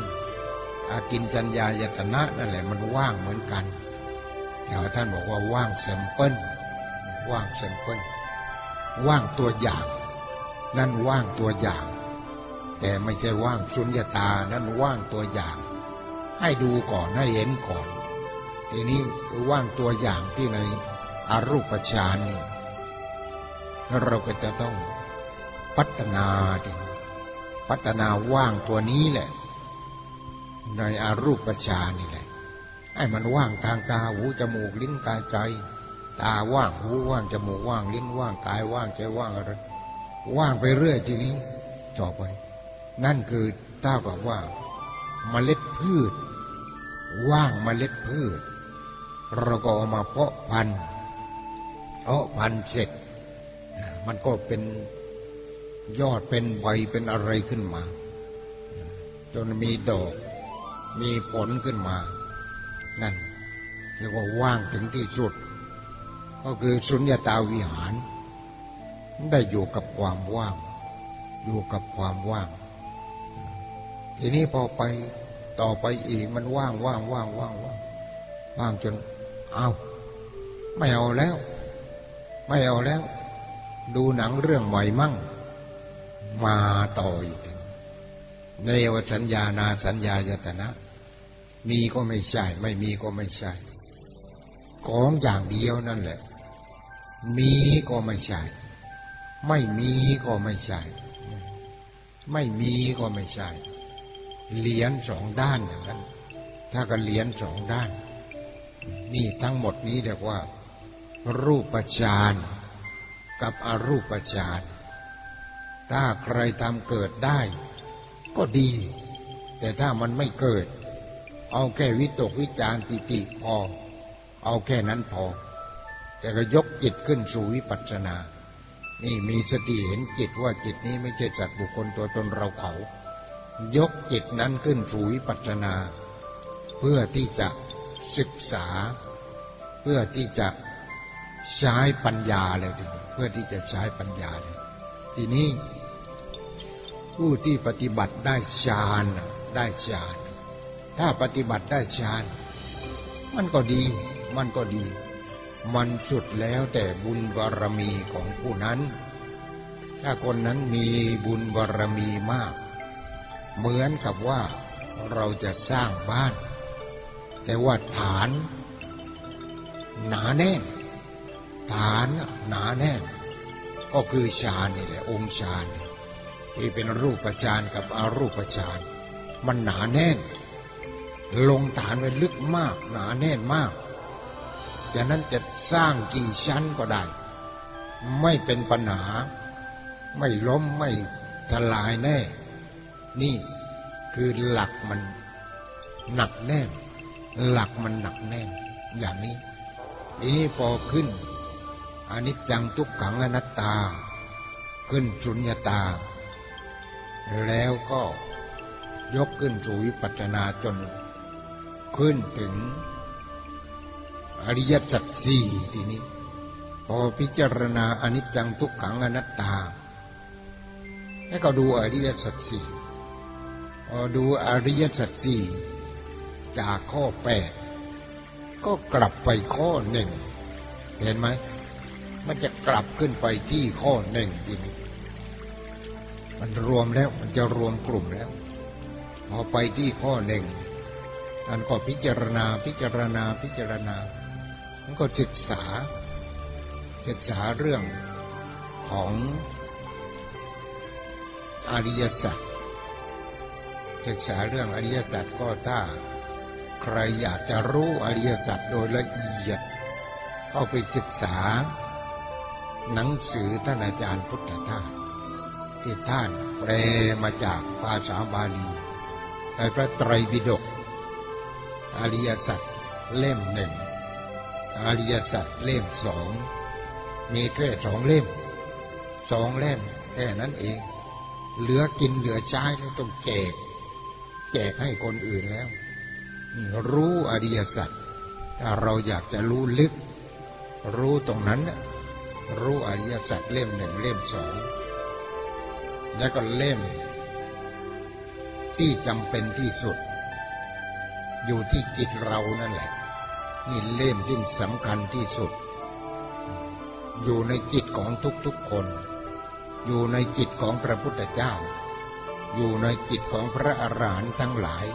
อากินจัญญายตนะนั่นแหละมันว่างเหมือนกันแต่ว่าท่านบอกว่าว่าง sample ว่าง sample ว่างตัวอย่าง นั่นว่างตัวอย่าง แต่ไม่ใช่ว่างสุญญตา นั่นว่างตัวอย่าง ให้ดูก่อนให้เห็นก่อน ทีนี้ว่างตัวอย่างที่ใน อรูปฌานนี่เราก็จะต้องพัฒนาดิพัฒนาว่างตัวนี้แหละ ในอารูปฌานนี่แหละให้มันว่างทางตาหูจมูกลิ้นกายใจ ตาว่างหูว่างจมูกว่างลิ้นว่างกายว่างใจว่างอะไรว่างไปเรื่อยทีนี้ต่อไป นั่นคือเท่ากับว่าเมล็ดพืช ว่างเมล็ดพืช เราก็เอามาเพาะพันธุ์ เพาะพันเสร็จ มันก็เป็นยอดเป็นใบเป็นอะไรขึ้นมา จนมีดอก มีผลขึ้นมา นั่นเรียกว่าว่างถึงที่สุด ก็คือสุญญาตาวิหาร ได้อยู่กับความว่าง อยู่กับความว่าง ทีนี้พอไปต่อไปอีกมันว่างว่างว่างว่างว่างว่างจนเอาไม่เอาแล้ว ไม่เอาแล้ว ดูหนังเรื่องใหม่มั่ง มาต่ออีกในวสัญญานาสัญญายตนะ มีก็ไม่ใช่ ไม่มีก็ไม่ใช่ ของอย่างเดียวนั่นแหละ มีก็ไม่ใช่ ไม่มีก็ไม่ใช่ ไม่มีก็ไม่ใช่ เหรียญสองด้านอย่างนั้น ถ้ากันเหรียญสองด้าน นี่ทั้งหมดนี้เรียกว่า รูปฌานกับอรูปฌานถ้าใครทำเกิดได้ ก็ดี แต่ถ้ามันไม่เกิด เอาแค่วิตกวิจารปิติพอ เอาแค่นั้นพอ แต่ก็ยกจิตขึ้นสู่วิปัสสนา นี่มีสติเห็นจิตว่าจิตนี้ไม่ใช่สัตว์บุคคลตัวตนเราเขา ยกจิตนั้นขึ้นสู่วิปัสสนา เพื่อที่จะศึกษา เพื่อที่จะ ใช้ปัญญาเลยทีนี้เพื่อที่จะใช้ปัญญาเลยทีนี้ ผู้ที่ปฏิบัติได้ฌานได้ฌาน ถ้าปฏิบัติได้ฌาน มันก็ดี มันก็ดี มันสุดแล้วแต่บุญบารมีของผู้นั้น ถ้าคนนั้นมีบุญบารมีมาก เหมือนกับว่าเราจะสร้างบ้าน แต่ว่าฐาน หนาแน่น ฐานหนาแน่น ก็คือฌานนี่แหละ องค์ฌานที่เป็นรูปฌานกับอรูปฌานมันหนาแน่น ลงฐานไว้ลึกมาก หนาแน่นมากจากนั้นจะสร้างกี่ชั้นก็ได้ ไม่เป็นปัญหา ไม่ล้มไม่ทลายแน่ นี่คือหลักมันหนักแน่น หลักมันหนักแน่น อย่างนี้ทีนี้พอขึ้น อนิจจังทุกขังอนัตตา ขึ้นสุญญตา แล้วก็ยกขึ้นสู่วิปัสสนาจนขึ้นถึงอริยสัจสี่ทีนี้ พอพิจารณาอนิจจังทุกขังอนัตตา แล้วก็ดูอริยสัจสี่พอดูอริยสัจสี่จากข้อแปดก็กลับไปข้อหนึ่งเห็นไหม มันจะกลับขึ้นไปที่ข้อหนึ่งทีนี้มันรวมแล้วมันจะรวมกลุ่มแล้ว พอไปที่ข้อหนึ่งมันก็พิจารณาพิจารณาพิจารณา มันก็ศึกษา ศึกษาเรื่องของอริยสัจศึกษาเรื่องอริยสัจก็ถ้าใครอยากจะรู้อริยสัจโดยละเอียด เข้าไปศึกษา หนังสือท่านอาจารย์พุทธทาสที่ท่านแปลมาจากภาษาบาลีในพระไตรปิฎกอริยสัจเล่มหนึ่งอริยสัจเล่มสองมีแค่สองเล่มสองเล่มแค่นั้นเอง เหลือกินเหลือใช้แล้วต้องแจก แจกให้คนอื่นแล้ว รู้อริยสัจถ้าเราอยากจะรู้ลึก รู้ตรงนั้น รู้อริยสัจเล่มหนึ่งเล่มสองแล้วก็เล่ม ที่จำเป็นที่สุด อยู่ที่จิตเรานั่นแหละ นี่เล่มที่สำคัญที่สุด อยู่ในจิตของทุกๆคน อยู่ในจิตของพระพุทธเจ้า อยู่ในจิตของพระอรหันต์ทั้งหลาย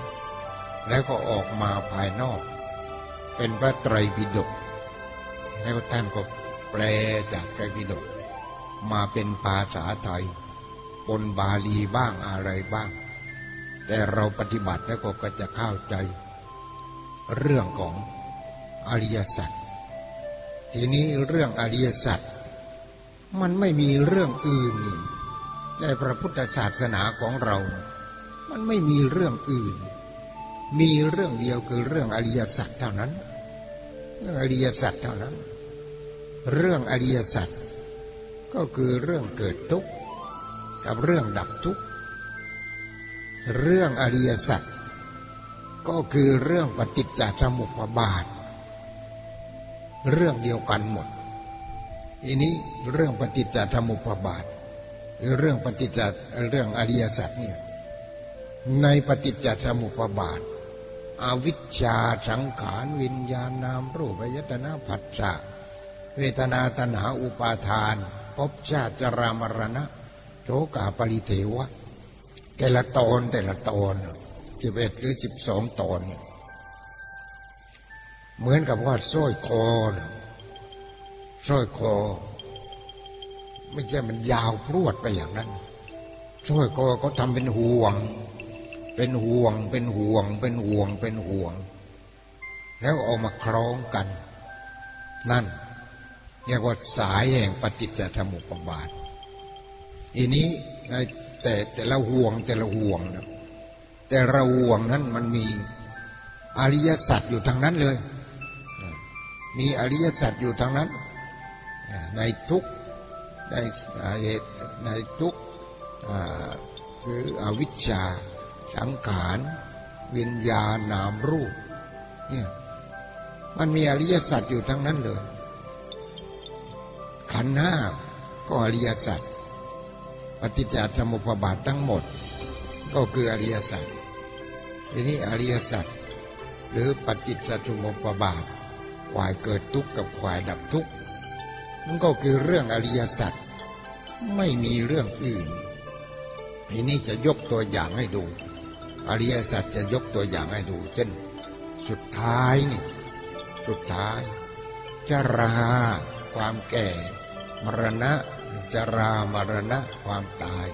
แล้วก็ออกมาภายนอก เป็นพระไตรปิฎกแล้วท่านก็ แปลจากไตรปิฎกมาเป็นภาษาไทยปนบาลีบ้างอะไรบ้าง แต่เราปฏิบัติแล้วก็จะเข้าใจ เรื่องของอริยสัจทีนี้เรื่องอริยสัจมันไม่มีเรื่องอื่นนี่ในพระพุทธศาสนาของเรา มันไม่มีเรื่องอื่น มีเรื่องเดียวคือเรื่องอริยสัจเท่านั้นเรื่องอริยสัจเท่านั้น เรื่องอริยสัจก็คือเรื่องเกิดทุกข์กับเรื่องดับทุกข์ เรื่องอริยสัจก็คือเรื่องปฏิจจสมุปบาท เรื่องเดียวกันหมดทีนี้เรื่องปฏิจจสมุปบาทหรือเรื่องปฏิจจเรื่องอริยสัจเนี่ยในปฏิจจสมุปบาทอวิชชาสังขารวิญญาณนามรูปยตนาผัสสะ เวทนาตนาอุปาทานภพชาติจรามรณะโชกาปริเทวะ แต่ละตอนแต่ละตอนสิบเอ็ดหรือสิบสองตอนเนี่ยเหมือนกับว่าสร้อยคอสร้อยคอ ไม่ใช่มันยาวพรวดไปอย่างนั้นสร้อยคอเขาทำเป็นห่วง เป็นห่วง เป็นห่วง เป็นห่วง เป็นห่วง แล้วเอามาคล้องกัน นั่น เรียกว่าสายแห่งปฏิจจสมุปบาท อีนี้แต่แต่ละห่วงแต่ละห่วงนะแต่ละห่วงนั้นมันมีอริยสัจอยู่ทางนั้นเลย มีอริยสัจอยู่ทางนั้น ในทุกในเหตุในทุกคืออวิชชา สังขาร วิญญาณนามรูปเนี่ยมันมีอริยสัจอยู่ทั้งนั้นเลย ขันธ์ห้าก็อริยสัจปฏิจจสมุปบาททั้งหมด ก็คืออริยสัจทีนี้อริยสัจหรือปฏิจจสมุปบาทควายเกิดทุกข์กับควายดับทุกข์มันก็คือเรื่องอริยสัจไม่มีเรื่องอื่นทีนี้จะยกตัวอย่างให้ดู อริยสัจจะยกตัวอย่างให้ดู เช่น สุดท้ายนี่ สุดท้ายจรา ความแก่ มรณะจรามรณะความตาย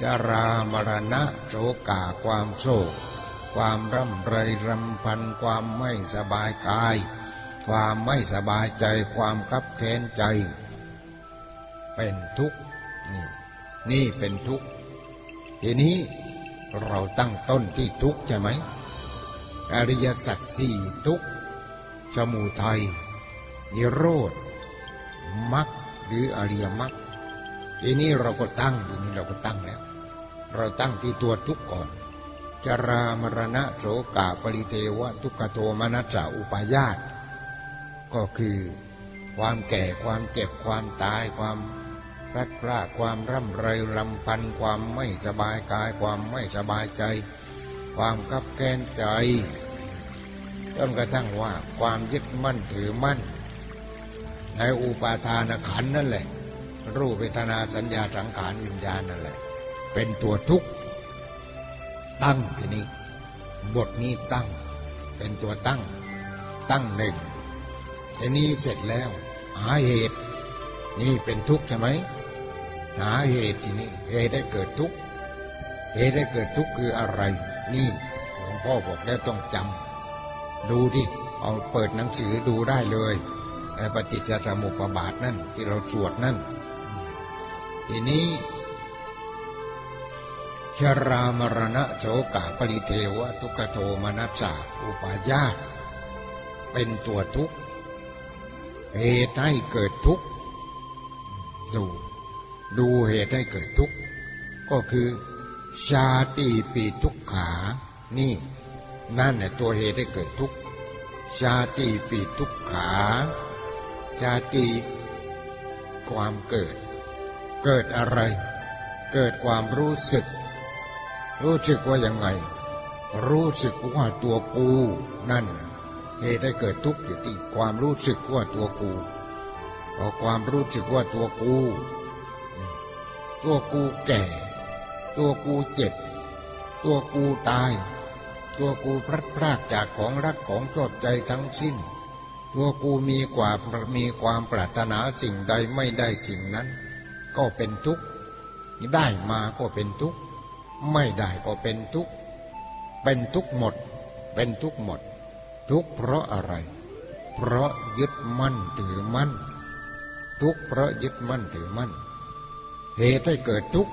จรามรณะโศกาความโศก ความร่ำไรรำพันความไม่สบายกาย ความไม่สบายใจความคับแค้นใจ เป็นทุกข์นี่นี่เป็นทุกข์ทีนี้เราตั้งต้นที่ทุกข์ใช่ไหมอริยสัจสี่ทุกข์สมุทัยนิโรธ มรรคหรืออริยมรรคทีนี้เราก็ตั้งทีนี้เราก็ตั้งแล้ว เราตั้งที่ตัวทุกข์ก่อนจรามรณะโสกาปริเทวะทุกขโทมนัสสะอุปายาตก็คือความแก่ความเจ็บความตายความรัดพลาความร่ำไรลำพันความไม่สบายกายความไม่สบายใจ ความกับแกนใจจนกระทั่งว่าความยึดมั่นถือมั่น ในอุปาทานขันนั่นแหละ รูปเวทนาสัญญาสังขารวิญญาณนั่นแหละ เป็นตัวทุกข์ตั้งทีนี้ บทนี้ตั้ง เป็นตัวตั้ง ตั้งหนึ่งทีนี้เสร็จแล้ว หาเหตุ นี่เป็นทุกข์ใช่ไหมหาเหตุทีนี้เหตุได้เกิดทุกข์เหตุได้เกิดทุกข์คืออะไร นี่หลวงพ่อบอกแล้วต้องจำดูที่เอาเปิดหนังสือดูได้เลย ปฏิจจสมุปบาทนั่น ที่เราสวดนั่น ทีนี้ชรามรณะโสกาปริเทวะทุกโทมนัสสาอุปายาตเป็นตัวทุกข์เหตุให้เกิดทุกข์ดูดูเหตุให้เกิดทุกข์ก็คือชาติปีทุกขา นี่นั่นแหละตัวเหตุให้เกิดทุกข์ชาติปีทุกขา ชาติความเกิด เกิดอะไร เกิดความรู้สึก รู้สึกว่ายังไง รู้สึกว่าตัวกูนั่นเหตุให้เกิดทุกข์อยู่ที่ความรู้สึกว่าตัวกูพอความรู้สึกว่าตัวกู ตัวกูแก่ ตัวกูเจ็บ ตัวกูตาย ตัวกูพลัดพรากจากของรักของชอบใจทั้งสิ้น ตัวกูมีกว่ามีความปรารถนาสิ่งใดไม่ได้สิ่งนั้น ก็เป็นทุกข์ได้มาก็เป็นทุกข์ไม่ได้ก็เป็นทุกข์เป็นทุกข์หมด เป็นทุกข์หมด ทุกข์เพราะอะไร เพราะยึดมั่นถือมั่น ทุกข์เพราะยึดมั่นถือมั่น เหตุให้เกิดทุกข์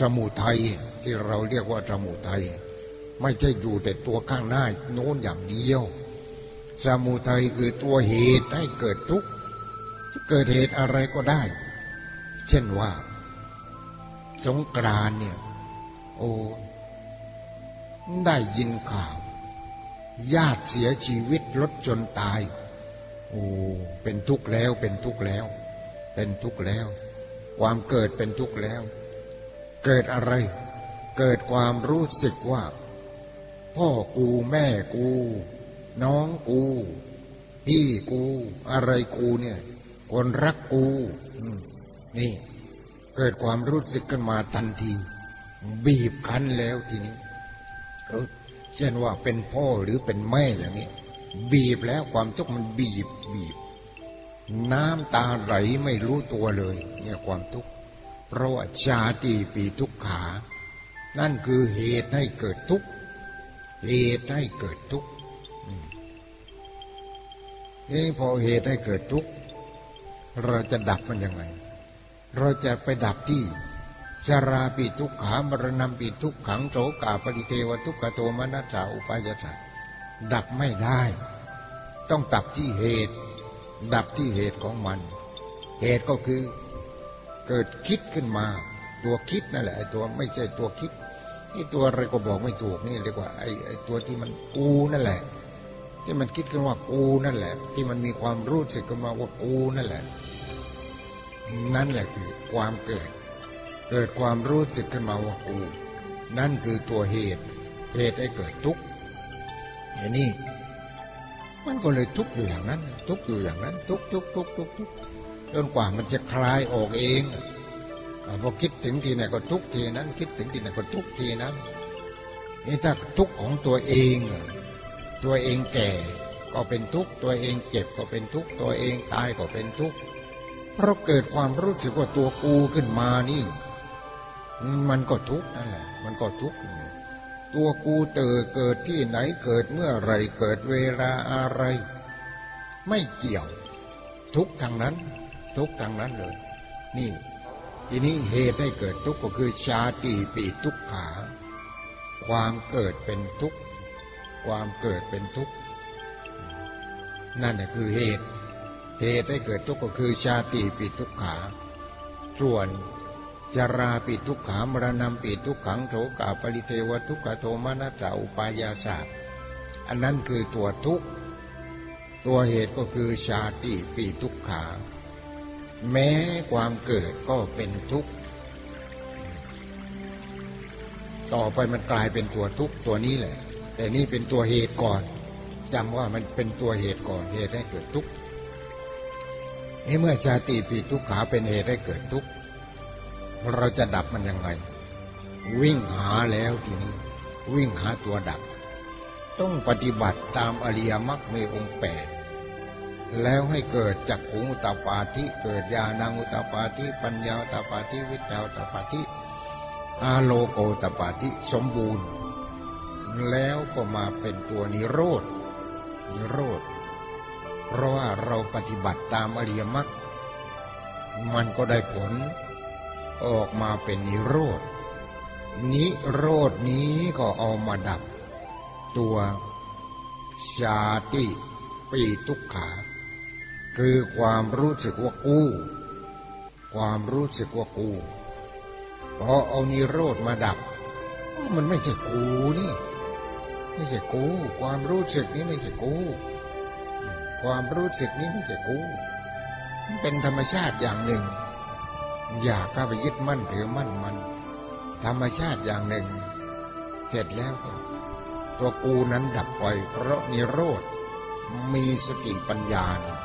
สมุทัยที่เราเรียกว่าสมุทัยไม่ใช่อยู่แต่ตัวข้างหน้าโน้นอย่างเดียว สมุทัยคือตัวเหตุให้เกิดทุกข์เกิดเหตุอะไรก็ได้ เช่นว่า สงกรานเนี่ย โอ้ได้ยินข่าว ญาติเสียชีวิตรถจนตาย โอ้เป็นทุกข์แล้วเป็นทุกข์แล้ว เป็นทุกข์แล้ว ความเกิดเป็นทุกข์แล้ว เกิดอะไร เกิดความรู้สึกว่า พ่อกูแม่กู น้องกู พี่กู อะไรกูเนี่ย คนรักกูนี่ เกิดความรู้สึกขึ้นมาทันที บีบคั้นแล้วทีนี้เช่นว่าเป็นพ่อหรือเป็นแม่อย่างนี้ บีบแล้วความทุกข์มันบีบบีบ น้ำตาไหลไม่รู้ตัวเลย เนี่ยความทุกข์เพราะว่าชาติปีทุกขา นั่นคือเหตุให้เกิดทุกข์เหตุให้เกิดทุกข์ นี่พอเหตุให้เกิดทุกข์เราจะดับมันยังไง เราจะไปดับที่ชาราปีทุกขามรณะปีทุกขังโสกาปริเทวทุกขโทมนัสสาอุปายาสัดับไม่ได้ ต้องดับที่เหตุ ดับที่เหตุของมัน เหตุก็คือเกิดคิดขึ้นมา ตัวคิดนั่นแหละไอ้ตัวไม่ใช่ตัวคิดนี่ตัวอะไรก็บอกไม่ถูกนี่เรียกว่าไอ้ไอ้ตัวที่มันกูนั่นแหละ ที่มันคิดขึ้นว่ากูนั่นแหละ ที่มันมีความรู้สึกขึ้นมาว่ากูนั่นแหละ นั่นแหละคือความเกิด เกิดความรู้สึกขึ้นมาว่ากู นั่นคือตัวเหตุ เหตุให้เกิดทุกข์อย่างนี้มันก็เลยทุกข์อยู่อย่างนั้น ทุกข์อยู่อย่างนั้น ทุกข์ทุกข์ทุกข์ทุกข์ทุกข์จนกว่ามันจะคลายออกเองพอคิดถึงทีไหนก็ทุกทีนั้น คิดถึงทีไหนก็ทุกทีนั้นนี่ถ้าทุกข์ของตัวเอง ตัวเองแก่ก็เป็นทุกข์ตัวเองเจ็บก็เป็นทุกข์ตัวเองตายก็เป็นทุกข์เพราะเกิดความรู้สึกว่าตัวกูขึ้นมานี่ มันก็ทุกข์นั่นแหละ มันก็ทุกข์ตัวกูเตอเกิดที่ไหนเกิดเมื่อไรเกิดเวลาอะไร ไม่เกี่ยว ทุกทางนั้น ทุกทางนั้นเลย นี่ ทีนี้เหตุให้เกิดทุกข์ก็คือชาติปีทุกขา ความเกิดเป็นทุกข์ ความเกิดเป็นทุกข์ นั่นคือเหตุ เหตุให้เกิดทุกข์ก็คือชาติปีทุกขา ส่วนจาราปิทุกขามรณะปิทุกขังโถกาปริเทวทุกขโทมานัสาอุปายาชาอันนั้นคือตัวทุกข์ ตัวเหตุก็คือชาติปีทุกขา แม้ความเกิดก็เป็นทุกข์ ต่อไปมันกลายเป็นตัวทุกข์ตัวนี้แหละ แต่นี่เป็นตัวเหตุก่อนจำว่ามันเป็นตัวเหตุก่อนเหตุให้เกิดทุกข์เมื่อชาติปีทุกขาเป็นเหตุให้เกิดทุกข์เราจะดับมันยังไง วิ่งหาแล้วทีนี้ วิ่งหาตัวดับ ต้องปฏิบัติตามอริยมรรคมีองค์แปดแล้วให้เกิดจากขุงอุตปาธิเกิดญาณังอุตปาธิปัญญาอุตปาธิวิจาอุตปาธิอาโลโกอุตปาธิสมบูรณ์ แล้วก็มาเป็นตัวนิโรธนิโรธ เพราะว่าเราปฏิบัติตามอริยมรรคมันก็ได้ผลออกมาเป็นนิโรธ นิโรธนี้ก็เอามาดับ ตัวชาติปีทุกขา คือความรู้สึกว่ากู ความรู้สึกว่ากูพอเอานิโรธมาดับ มันไม่ใช่กูนี่ ไม่ใช่กู ความรู้สึกนี้ไม่ใช่กู ความรู้สึกนี้ไม่ใช่กูมันเป็นธรรมชาติอย่างหนึ่ง อย่าเข้าไปยึดมั่นถือมั่นมัน ธรรมชาติอย่างหนึ่ง เสร็จแล้วก็ ตัวกูนั้นดับไปเพราะนิโรธมีสติปัญญาเนี่ย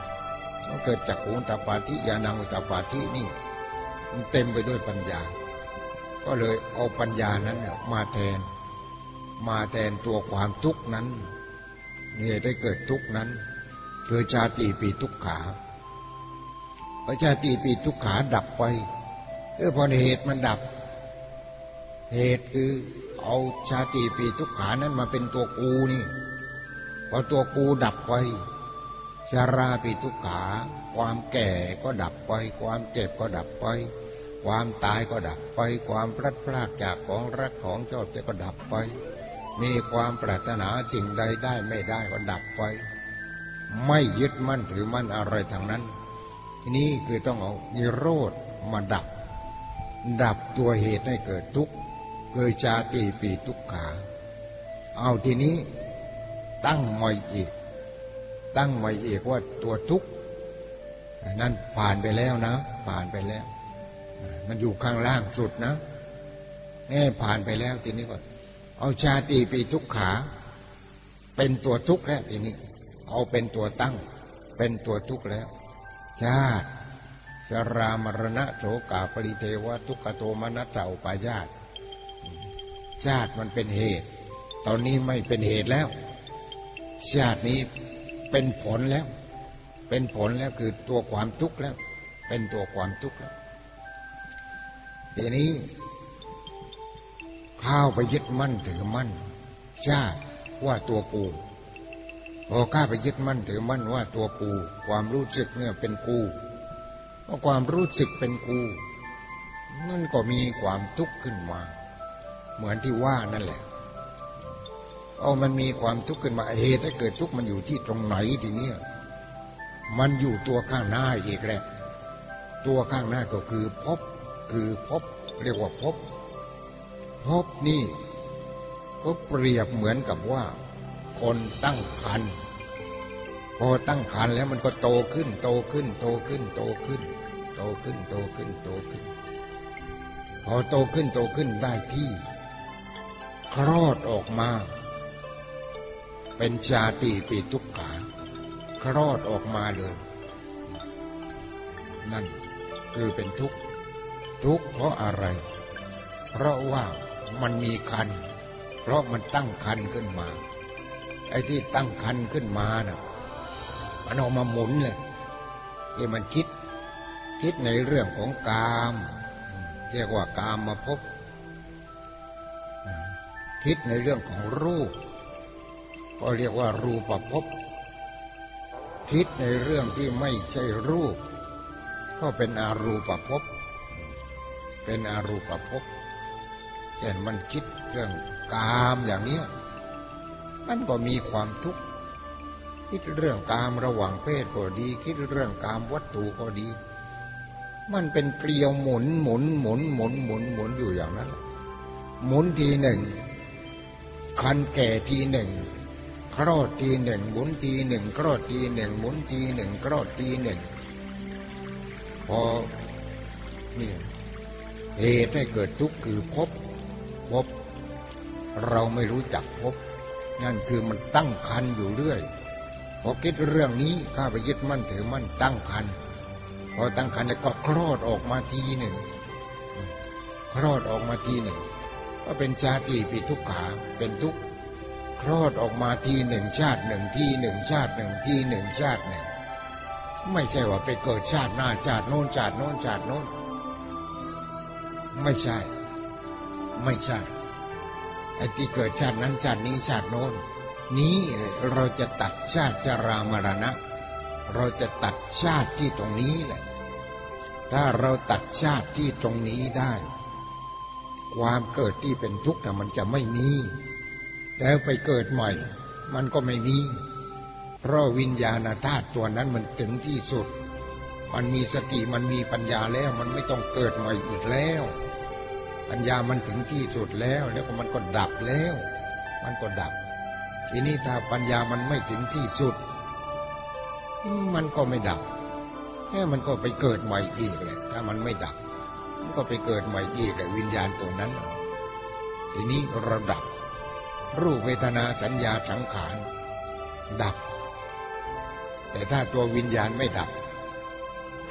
เกิดจากขุตาปาธิยานังอุตปาธินี่ มันเต็มไปด้วยปัญญา ก็เลยเอาปัญญานั้นเนี่ยมาแทน มาแทนตัวความทุกข์นั้นเนี่ยได้เกิดทุกข์นั้นเพื่อชาติปีทุกขาพอชาติปีทุกขาดับไปเออพอเหตุมันดับ เหตุคือเอาชาติปีทุกขานั้นมาเป็นตัวกูนี่พอตัวกูดับไปชาราปีทุกขา ความแก่ก็ดับไป ความเจ็บก็ดับไป ความตายก็ดับไป ความพลัดพรากจากของรักของชอบจะก็ดับไป มีความปรารถนาสิ่งใดได้ไม่ได้ก็ดับไป ไม่ยึดมั่นถือมั่นอะไรทางนั้นทีนี้คือต้องเอานิโรธมาดับ ดับตัวเหตุให้เกิดทุกข์เกิดชาติปีทุกขา เอาทีนี้ตั้งใหม่อีก ตั้งใหม่อีกว่าตัวทุกข์นั่นผ่านไปแล้วนะ ผ่านไปแล้ว มันอยู่ข้างล่างสุดนะแห่ผ่านไปแล้วทีนี้ก็ เอาชาติปีทุกขา เป็นตัวทุกข์แล้วทีนี้ เอาเป็นตัวตั้ง เป็นตัวทุกข์แล้ว ชาติชรามรณะโสกาปริเทวทุกขโทมนัสเจ้าปายาตชาติมันเป็นเหตุ ตอนนี้ไม่เป็นเหตุแล้ว ชาตินี้เป็นผลแล้ว เป็นผลแล้วคือตัวความทุกข์แล้ว เป็นตัวความทุกข์แล้วทีนี้ ข้าวไปยึดมั่นถือมั่นชาติว่าตัวกูพอข้าไปยึดมั่นถือมั่นว่าตัวกู ความรู้สึกเนี่ยเป็นกูพราะความรู้สึกเป็นกูมันก็มีความทุกข์ขึ้นมา เหมือนที่ว่านั่นแหละเอามันมีความทุกข์ขึ้นมาเหตุให้เกิดทุกข์มันอยู่ที่ตรงไหนทีเนี้ยมันอยู่ตัวข้างหน้าอีกแล้วตัวข้างหน้าก็คือพบคือพบเรียกว่าพบ พบนี่ก็เปรียบเหมือนกับว่า คนตั้งครรภ์พอตั้งครรภ์แล้วมันก็โตขึ้น โตขึ้น โตขึ้น โตขึ้นโโตขึ้น โตขึ้น โตขึ้น พอโตขึ้นโตขึ้นได้ที่คลอดออกมา เป็นชาติปีทุกขาคลอดออกมาเลย นั่นคือเป็นทุกข์ทุกข์เพราะอะไร เพราะว่า มันมีคัน เพราะมันตั้งคันขึ้นมา ไอ้ที่ตั้งคันขึ้นมาน่ะมันออกมาหมุนเลยที่มันคิด คิดในเรื่องของกาม เรียกว่ากามมาพบ คิดในเรื่องของรูป ก็เรียกว่ารูปภพคิดในเรื่องที่ไม่ใช่รูป ก็เป็นอารูปภพเป็นอารูปภพ เช่นมันคิดเรื่องกามอย่างนี้มันก็มีความทุกข์คิดเรื่องกามระหว่างเพศก็ดี คิดเรื่องกามวัตถุก็ดี มันเป็นเกลียวหมุนหมุนหมุนหมุนหมุนหมุนอยู่อย่างนั้นหมุนทีหนึ่งคันแก่ทีหนึ่งคลอดทีหนึ่งหมุนทีหนึ่งคลอดทีหนึ่งหมุนทีหนึ่งคลอดทีหนึ่งพอนี่เหตุให้เกิดทุกข์คือพบ พบ เราไม่รู้จักพบ นั่นคือมันตั้งคันอยู่เรื่อยพอคิดเรื่องนี้ข้าไปยึดมั่นถือมั่นตั้งคันพอตั้งคันแล้วก็คลอดออกมาทีหนึ่งคลอดออกมาทีหนึ่ง ก็เป็นชาติปีทุกขาเป็นทุกคลอดออกมาทีหนึ่งชาติหนึ่งทีหนึ่งชาติหนึ่งทีหนึ่งชาติหนึ่ง ไม่ใช่ว่าไปเกิดชาติหน้าชาติโน้นชาติโน้นชาติโน้น ไม่ใช่ ไม่ใช่ไอ้ที่เกิดชาตินั้นชาตินี้ชาติโน้น นี้เราจะตัดชาติจรามรณะ เราจะตัดชาติที่ตรงนี้แหละ ถ้าเราตัดชาติที่ตรงนี้ได้ ความเกิดที่เป็นทุกข์มันจะไม่มี แล้วไปเกิดใหม่ มันก็ไม่มี เพราะวิญญาณธาตุตัวนั้นมันถึงที่สุด มันมีสติมันมีปัญญาแล้วมันไม่ต้องเกิดใหม่อีกแล้ว ปัญญามันถึงที่สุดแล้ว แล้วก็มันก็ดับแล้ว มันก็ดับ ทีนี้ถ้าปัญญามันไม่ถึงที่สุด มันก็ไม่ดับแค่มันก็ไปเกิดใหม่อีกแหละถ้ามันไม่ดับ มันก็ไปเกิดใหม่อีกแหละวิญญาณตัวนั้น ทีนี้ระดับ รูปเวทนาสัญญาสังขารดับ แต่ถ้าตัววิญญาณไม่ดับ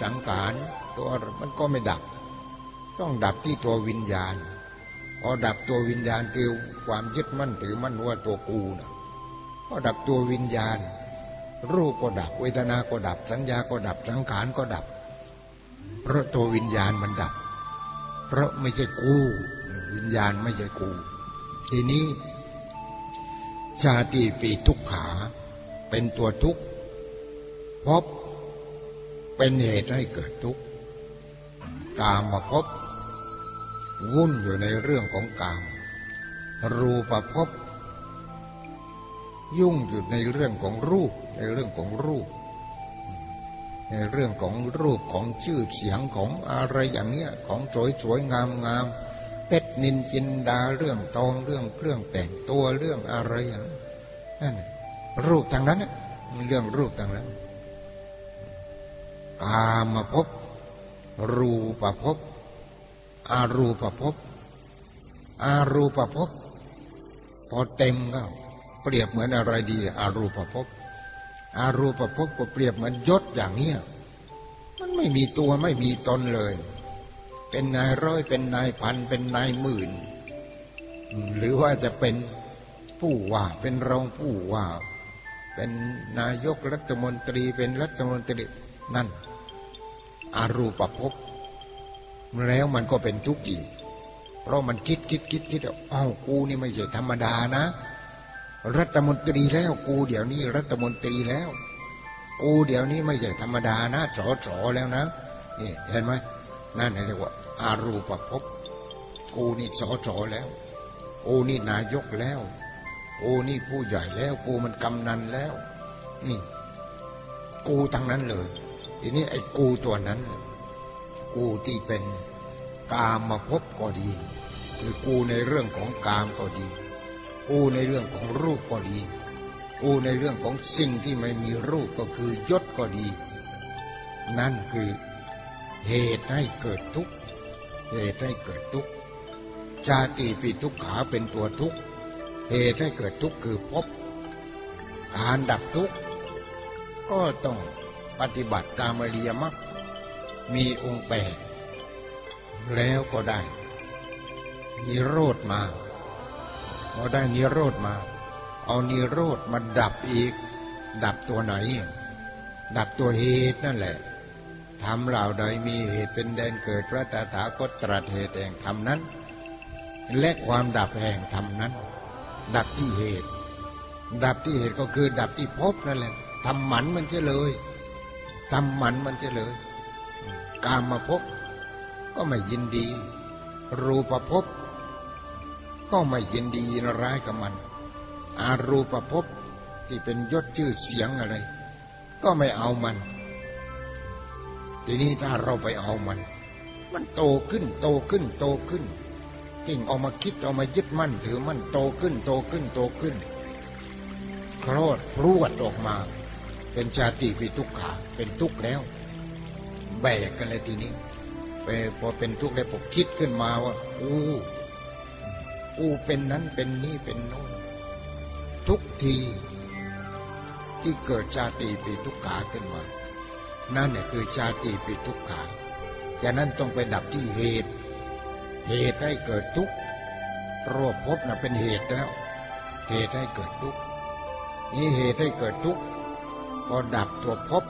สังขารตัวมันก็ไม่ดับ ต้องดับที่ตัววิญญาณพอดับตัววิญญาณคือความยึดมั่นถือมั่นว่าตัวกูนะพอดับตัววิญญาณ รูปก็ดับ เวทนาก็ดับ สัญญาก็ดับสังขารก็ดับ เพราะตัววิญญาณมันดับ เพราะไม่ใช่กูวิญญาณไม่ใช่กู ทีนี้ ชาติปีทุกขาเป็นตัวทุกข์พบเป็นเหตุให้เกิดทุกข์กามมาพบ วุ่นอยู่ในเรื่องของกาม รูปภพยุ่งอยู่ในเรื่องของรูป ในเรื่องของรูป ในเรื่องของรูปของชื่อเสียงของอะไรอย่างเนี้ยของสวยสวยงามงามเพชรนินจินดาเรื่องทองเรื่องเครื่องแต่งตัวเรื่องอะไรอย่างนั่นรูปทางนั้นเรื่องรูปทางนั้นกามาพบรูปภพ อารูปภพอารูปภพพอเต็มก็เปรียบเหมือนอะไรดี อารูปภพอารูปภพก็เปรียบเหมือนยศอย่างเนี้ยมันไม่มีตัวไม่มีตนเลย เป็นนายร้อยเป็นนายพันเป็นนายหมื่น หรือว่าจะเป็นผู้ว่าเป็นรองผู้ว่า เป็นนายกรัฐมนตรีเป็นรัฐมนตรีนั่นอารูปภพ แล้วมันก็เป็นทุกข์อีก เพราะมันคิดคิดคิดคิดอ้าวกูนี่ไม่ใช่ธรรมดานะ รัฐมนตรีแล้วกูเดี๋ยวนี้รัฐมนตรีแล้ว กูเดี๋ยวนี้ไม่ใช่ธรรมดานะสอสอแล้วนะนี่เห็นไหมนั่นเรียกว่า อารูปภพกูนี่สอสอแล้วกูนี่นายกแล้วกูนี่ผู้ใหญ่แล้วกูมันกำนันแล้ว นี่ กูทั้งนั้นเลยทีนี้ไอ้กูตัวนั้น กูที่เป็นกามมาพบก็ดีคือกูในเรื่องของกามก็ดี กูในเรื่องของรูปก็ดี กูในเรื่องของสิ่งที่ไม่มีรูปก็คือยศก็ดี นั่นคือเหตุให้เกิดทุกข์เหตุให้เกิดทุกข์ชาติปีทุกขาเป็นตัวทุกข์เหตุให้เกิดทุกข์คือพบการดับทุกข์ก็ต้องปฏิบัติตามอริยมรรค มีองค์แปดแล้วก็ได้ นิโรธมาพอได้นิโรธมา เอานิโรธมาดับอีก ดับตัวไหน ดับตัวเหตุนั่นแหละทำเหล่าใดมีเหตุเป็นแดนเกิดพระตถาคตตรัสเหตุแห่งธรรมนั้น และความดับแห่งธรรมนั้น ดับที่เหตุ ดับที่เหตุก็คือดับที่พบนั่นแหละทำหมันมันจะเลยทำหมันมันจะเลย กามมาพบก็ไม่ยินดี รูปภพก็ไม่ยินดียินร้ายกับมัน อารูปภพที่เป็นยศชื่อเสียงอะไร ก็ไม่เอามัน ทีนี้ถ้าเราไปเอามัน มันโตขึ้น โตขึ้น โตขึ้นกิ่งออกมาคิดออกมายึดมั่นถือมั่นโตขึ้น โตขึ้น โตขึ้นคลอดพรวดออกมา เป็นชาติวิทุกขาเป็นทุกข์แล้ว แบกกันเลยทีนี้ไปพอเป็นทุกข์แล้วผมคิดขึ้นมาว่าอู้กูเป็นนั้นเป็นนี่เป็นโน้นทุกทีที่เกิดชาติปีทุกขาขึ้นมา นั่นเนี่ยคือชาติปีทุกขาฉะนั้นต้องไปดับที่เหตุ เหตุให้เกิดทุกข์โรคพบน่ะเป็นเหตุแล้ว เหตุให้เกิดทุกข์นี่เหตุให้เกิดทุกข์พอดับตัวพบ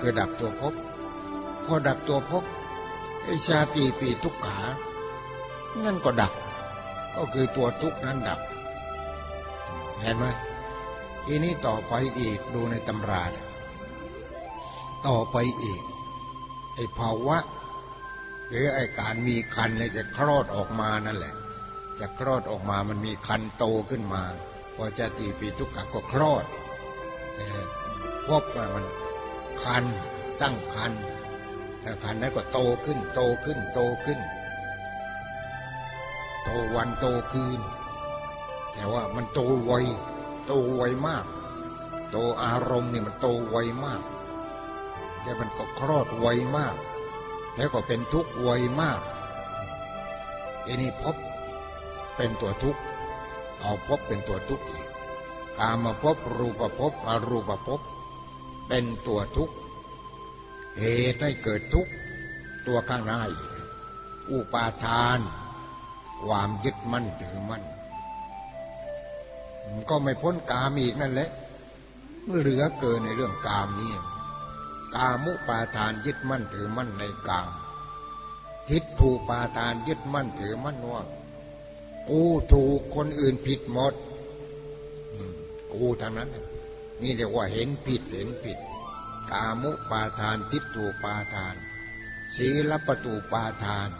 คือดับตัวพบพ อดับตัวพบไอชาติปีทุกขา นั่นก็ดับ ก็คือตัวทุกนั้นดับ เห็นไหมทีนี้ต่อไปอีกดูในตำรา ต่อไปอีก ไอ้ภาวะ หรือไอ้การมีคันเนี่ยจะคลอดออกมานั่นแหละ จะคลอดออกมามันมีคันโตขึ้นมา พอจะตีปีทุกข์ก็คลอดพบว่ามันคันตั้งคัน แต่คันนั้นก็โตขึ้น โตขึ้น โตขึ้น โตวันโตคืน แต่ว่ามันโตไวโตไวมาก โตอารมณ์นี่มันโตไวมากแต่มันก็คลอดไวมาก แล้วก็เป็นทุกข์ไวมากอันนี้พบเป็นตัวทุกข์เอาพบเป็นตัวทุกข์อีกกามาพบรูปภพอรูปภพเป็นตัวทุกข์ เหตุให้เกิดทุกข์ตัวข้างหน้าอุปาทาน ความยึดมั่นถือมั่นก็ไม่พ้นกามอีกนั่นแหละเมื่อเหลือเกินในเรื่องกามนี้กามุปาทานยึดมั่นถือมั่นในกาม ทิฏฐูปาทานยึดมั่นถือมั่นว่ากูถูกคนอื่นผิดหมดกูทางนั้น นี่เรียกว่าเห็นผิดเห็นผิด กามุปาทานทิฏฐูปาทาน ศีลปตูปาทาน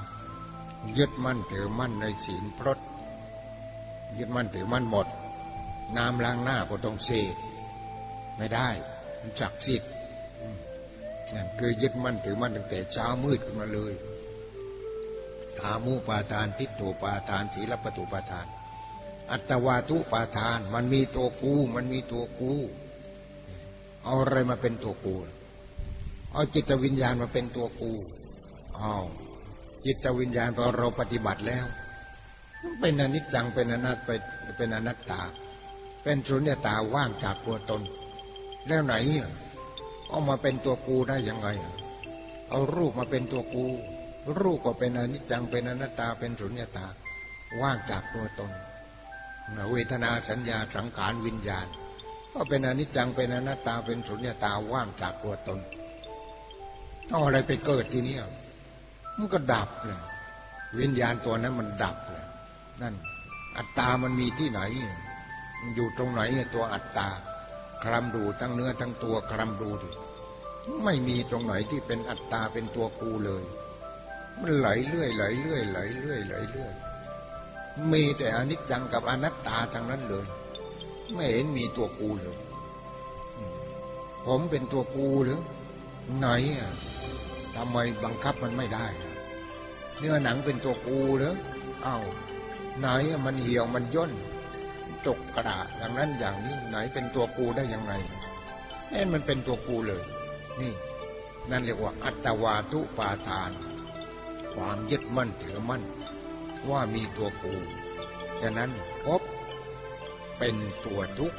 ยึดมั่นถือมั่นในศีลพรตยึดมั่นถือมั่นหมด น้ำล้างหน้าก็ต้องเสกไม่ได้มันจักสิทธิ์นั่นคือยึดมั่นถือมั่นตั้งแต่เช้ามืดขึ้นมาเลยขามูปาทานทิฏฐุปาทาน ศีลปตุปาทาน อัตวาทุปาทาน มันมีตัวกู มันมีตัวกู เอาอะไรมาเป็นตัวกู เอาจิตวิญญาณมาเป็นตัวกูเอาจิตวิญญาณพอเราปฏิบัติแล้วเป็นอนิจจังเป็นอนัตไปเป็นอนัตตา เป็นสุญญตาว่างจากตัวตน แล้วไหนเอามาเป็นตัวกูได้ยังไง เอารูปมาเป็นตัวกู รูปก็เป็นอนิจจังเป็นอนัตตาเป็นสุญญตา ว่างจากตัวตนเวทนาสัญญาสังขารวิญญาณ ก็เป็นอนิจจังเป็นอนัตตาเป็นสุญญตาว่างจากตัวตนเอาอะไรไปเกิดทีนี้มันก็ดับเลยวิญญาณตัวนั้นมันดับเลยนั่น อัตตามันมีที่ไหน มันอยู่ตรงไหนตัวอัตตาคลำดูทั้งเนื้อทั้งตัวคลำดูดิไม่มีตรงไหนที่เป็นอัตตาเป็นตัวกูเลย มันไหลเรื่อยไหลเรื่อยไหลเรื่อยไหลเรื่อยมีแต่อนิจจังกับอนัตตาทั้งนั้นเลย ไม่เห็นมีตัวกูเลย ผมเป็นตัวกูหรือ ไหนอะทำไมบังคับมันไม่ได้ เนื้อหนังเป็นตัวกูหรือเอ้าไหนมันเหี่ยวมันย่นจกกระดาษอย่างนั้นอย่างนี้ ไหนเป็นตัวกูได้ยังไงแน่มันเป็นตัวกูเลย นี่ นั่นเรียกว่า อัตวาทุปาทาน ความยึดมั่นถือมั่น ว่ามีตัวกู ฉะนั้นพบ เป็นตัวทุกข์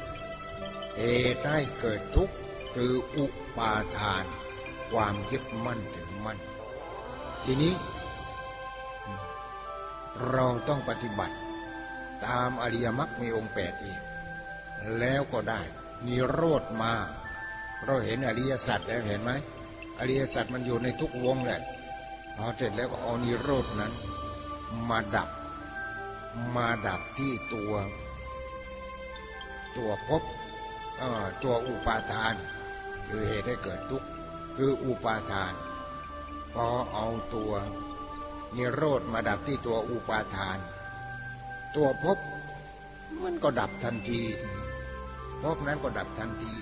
เหตุให้เกิดทุกข์คืออุปาทาน ความยึดมั่นถือมั่น ทีนี้ เราต้องปฏิบัติ ตามอริยมรรคมีองค์แปดเอีกแล้วก็ได้มีโรดมา เราเห็นอริยสัจแล้วเห็นไหมอริยสัจมันอยู่ในทุกวงแหละพอเสร็จแล้วก็เอานิโรดนั้น มาดับ มาดับที่ตัว ตัวภพตัวอุปาทาน คือเหตุให้เกิดทุกข์คืออุปาทานพอเอาตัวนิโรธมาดับที่ตัวอุปาทาน ตัวภพมันก็ดับทันทีภพนั้นก็ดับทันที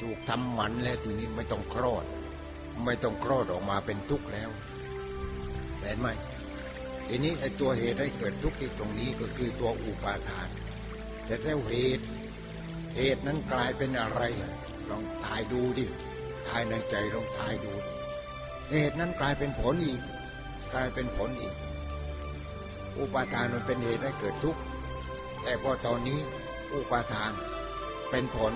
ถูกทำหมันแล้วทีนี้ไม่ต้องคลอด ไม่ต้องคลอดออกมาเป็นทุกข์แล้วเห็นไหมทีนี้ไอ้ตัวเหตุให้เกิดทุกข์ที่ตรงนี้ก็คือตัวอุปาทาน แต่ถ้าเหตุ เหตุนั้นกลายเป็นอะไร ลองทายดูดิทายในใจลองทายดู เหตุนั้นกลายเป็นผลอีก กลายเป็นผลอีก อุปาทานมันเป็นเหตุให้เกิดทุกข์ แต่พอตอนนี้ อุปาทานเป็นผล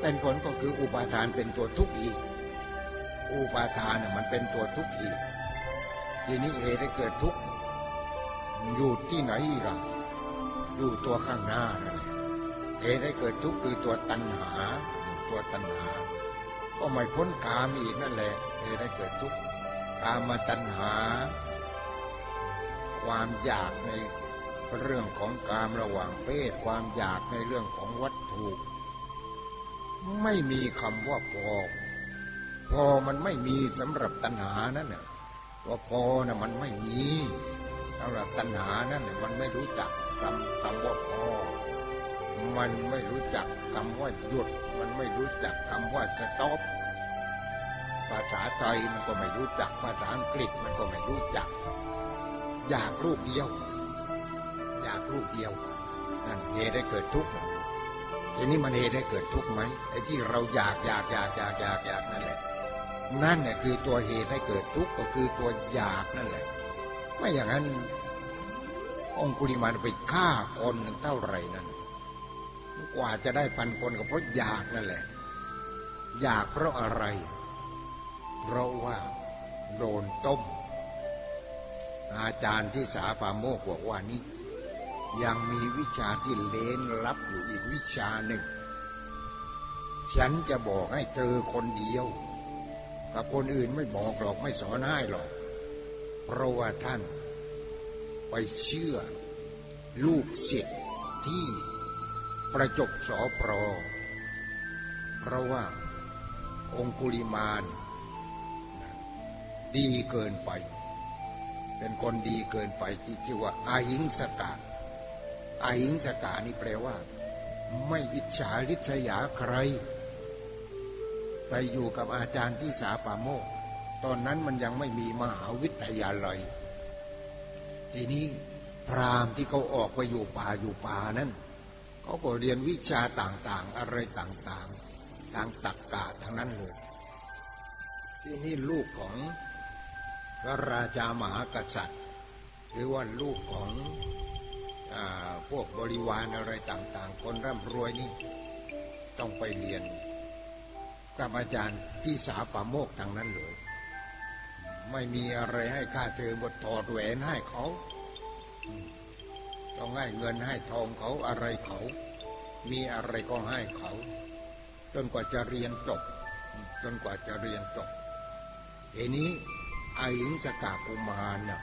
เป็นผลก็คืออุปาทานเป็นตัวทุกข์อีก อุปาทานมันเป็นตัวทุกข์อีก ทีนี้เหตุให้เกิดทุกข์อยู่ที่ไหนล่ะอยู่ตัวข้างหน้าเลย เหตุให้เกิดทุกข์คือตัวตัณหา ตัวตัณหา ก็ไม่พ้นกามอีกนั่นแหละเหตุให้เกิดทุกข์กามตัณหา ความอยากในเรื่องของกามระหว่างเพศความอยากในเรื่องของวัตถุ ไม่มีคำว่าพอ พอมันไม่มีสำหรับตัณหานั่นน่ะว่าพอน่ะมันไม่มีสำหรับตัณหานั่นน่ะมันไม่รู้จักคำคำว่าพอ มันไม่รู้จักคำว่าหยุด มันไม่รู้จักคำว่าสต็อปภาษาไทยมันก็ไม่รู้จัก ภาษาอังกฤษมันก็ไม่รู้จัก อยากรูปเดียว อยากรูปเดียว นั่นเหตุให้เกิดทุกข์ทีนี้มันเหตุให้เกิดทุกข์ไหมไอ้ที่เราอยากอยากอยากอยากอยากอยากนั่นแหละ นั่นเนี่ยคือตัวเหตุให้เกิดทุกข์ก็คือตัวอยากนั่นแหละ ไม่อย่างนั้นองคุลิมานไปฆ่าคนเท่าไหร่นั้น กว่าจะได้พันคนก็เพราะอยากนั่นแหละ อยากเพราะอะไร เพราะว่าโดนต้ม อาจารย์ที่สาปาโมกบอกว่านี่ยังมีวิชาที่เลนลับอยู่อีกวิชาหนึ่ง ฉันจะบอกให้เธอคนเดียว กับคนอื่นไม่บอกหรอกไม่สอนให้หรอก เพราะว่าท่านไปเชื่อลูกศิษย์ที่ ประจบสอปรเพราะว่าองคุลิมานดีเกินไป เป็นคนดีเกินไปที่ชื่อว่าอาหิงสกาอาหิงสกานี่แปลว่า ไม่อิจฉาริษยาใคร ไปอยู่กับอาจารย์ที่สาปาโมก ตอนนั้นมันยังไม่มีมหาวิทยาลัย ทีนี้พรามที่เขาออกไปอยู่ป่าอยู่ป่านั้น เขาก็เรียนวิชาต่างๆ อะไรต่างๆ ทางตักกะทั้งนั้นเลย ที่นี่ลูกของพระราชามหากษัตริย์ หรือว่าลูกของพวกบริวารอะไรต่าง ๆ คนร่ำรวยนี่ต้องไปเรียนกับอาจารย์พี่สาป่าโมกทางนั้นเลย ไม่มีอะไรให้ค่าเทอมบทถอดแหวนให้เขา ต้องให้เงินให้ทองเขาอะไรเขา มีอะไรก็ให้เขา จนกว่าจะเรียนจบ จนกว่าจะเรียนจบเอนี้ไอ้หิงสกากุมารเนี่ย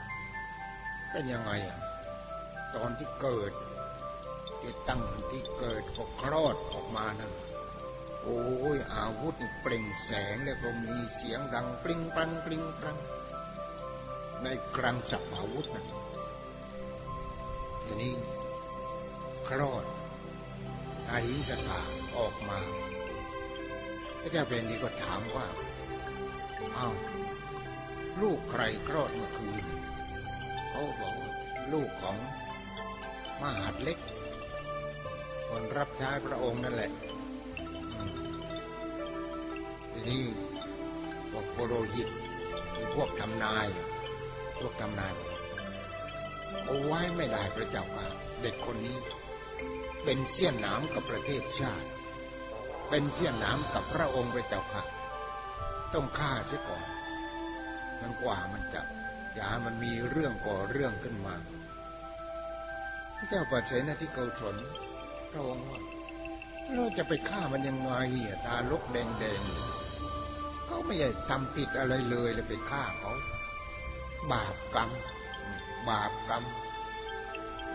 เป็นยังไงอะตอนที่เกิดที่ตั้งที่เกิดก็คลอดออกมานั่นโอ้ยอาวุธเปล่งแสงแล้วก็มีเสียงดังปริงปังปริงปังในกลางจับอาวุธนั่นที นี้คลอดอาหิสถาออกมา พระเจ้าเป็นดีก็ถามว่าอ้าวลูกใครคลอดเมื่อคืน เขาบอกลูกของมหาดเล็ก คนรับใช้พระองค์นั่นแหละ ทีนี้พวกโปโรหิตพวกทำนาย พวกทำนาย เอาไว้ไม่ได้พระเจ้าค่ะ เด็กคนนี้ เป็นเสี้ยนนามกับประเทศชาติ เป็นเสี้ยนนามกับพระองค์พระเจ้าค่ะ ต้องฆ่าเสียก่อนจนกว่ามันจะอย่ามันมีเรื่องก่อเรื่องขึ้นมา พระเจ้าปัจเจนะที่เกาสนพระองค์ว่าเราจะไปฆ่ามันยังไงอะตาลกแดงๆเขาไม่ได้ทำผิดอะไรเลยเลยไปฆ่าเขา บาปกรรม บาปกรรม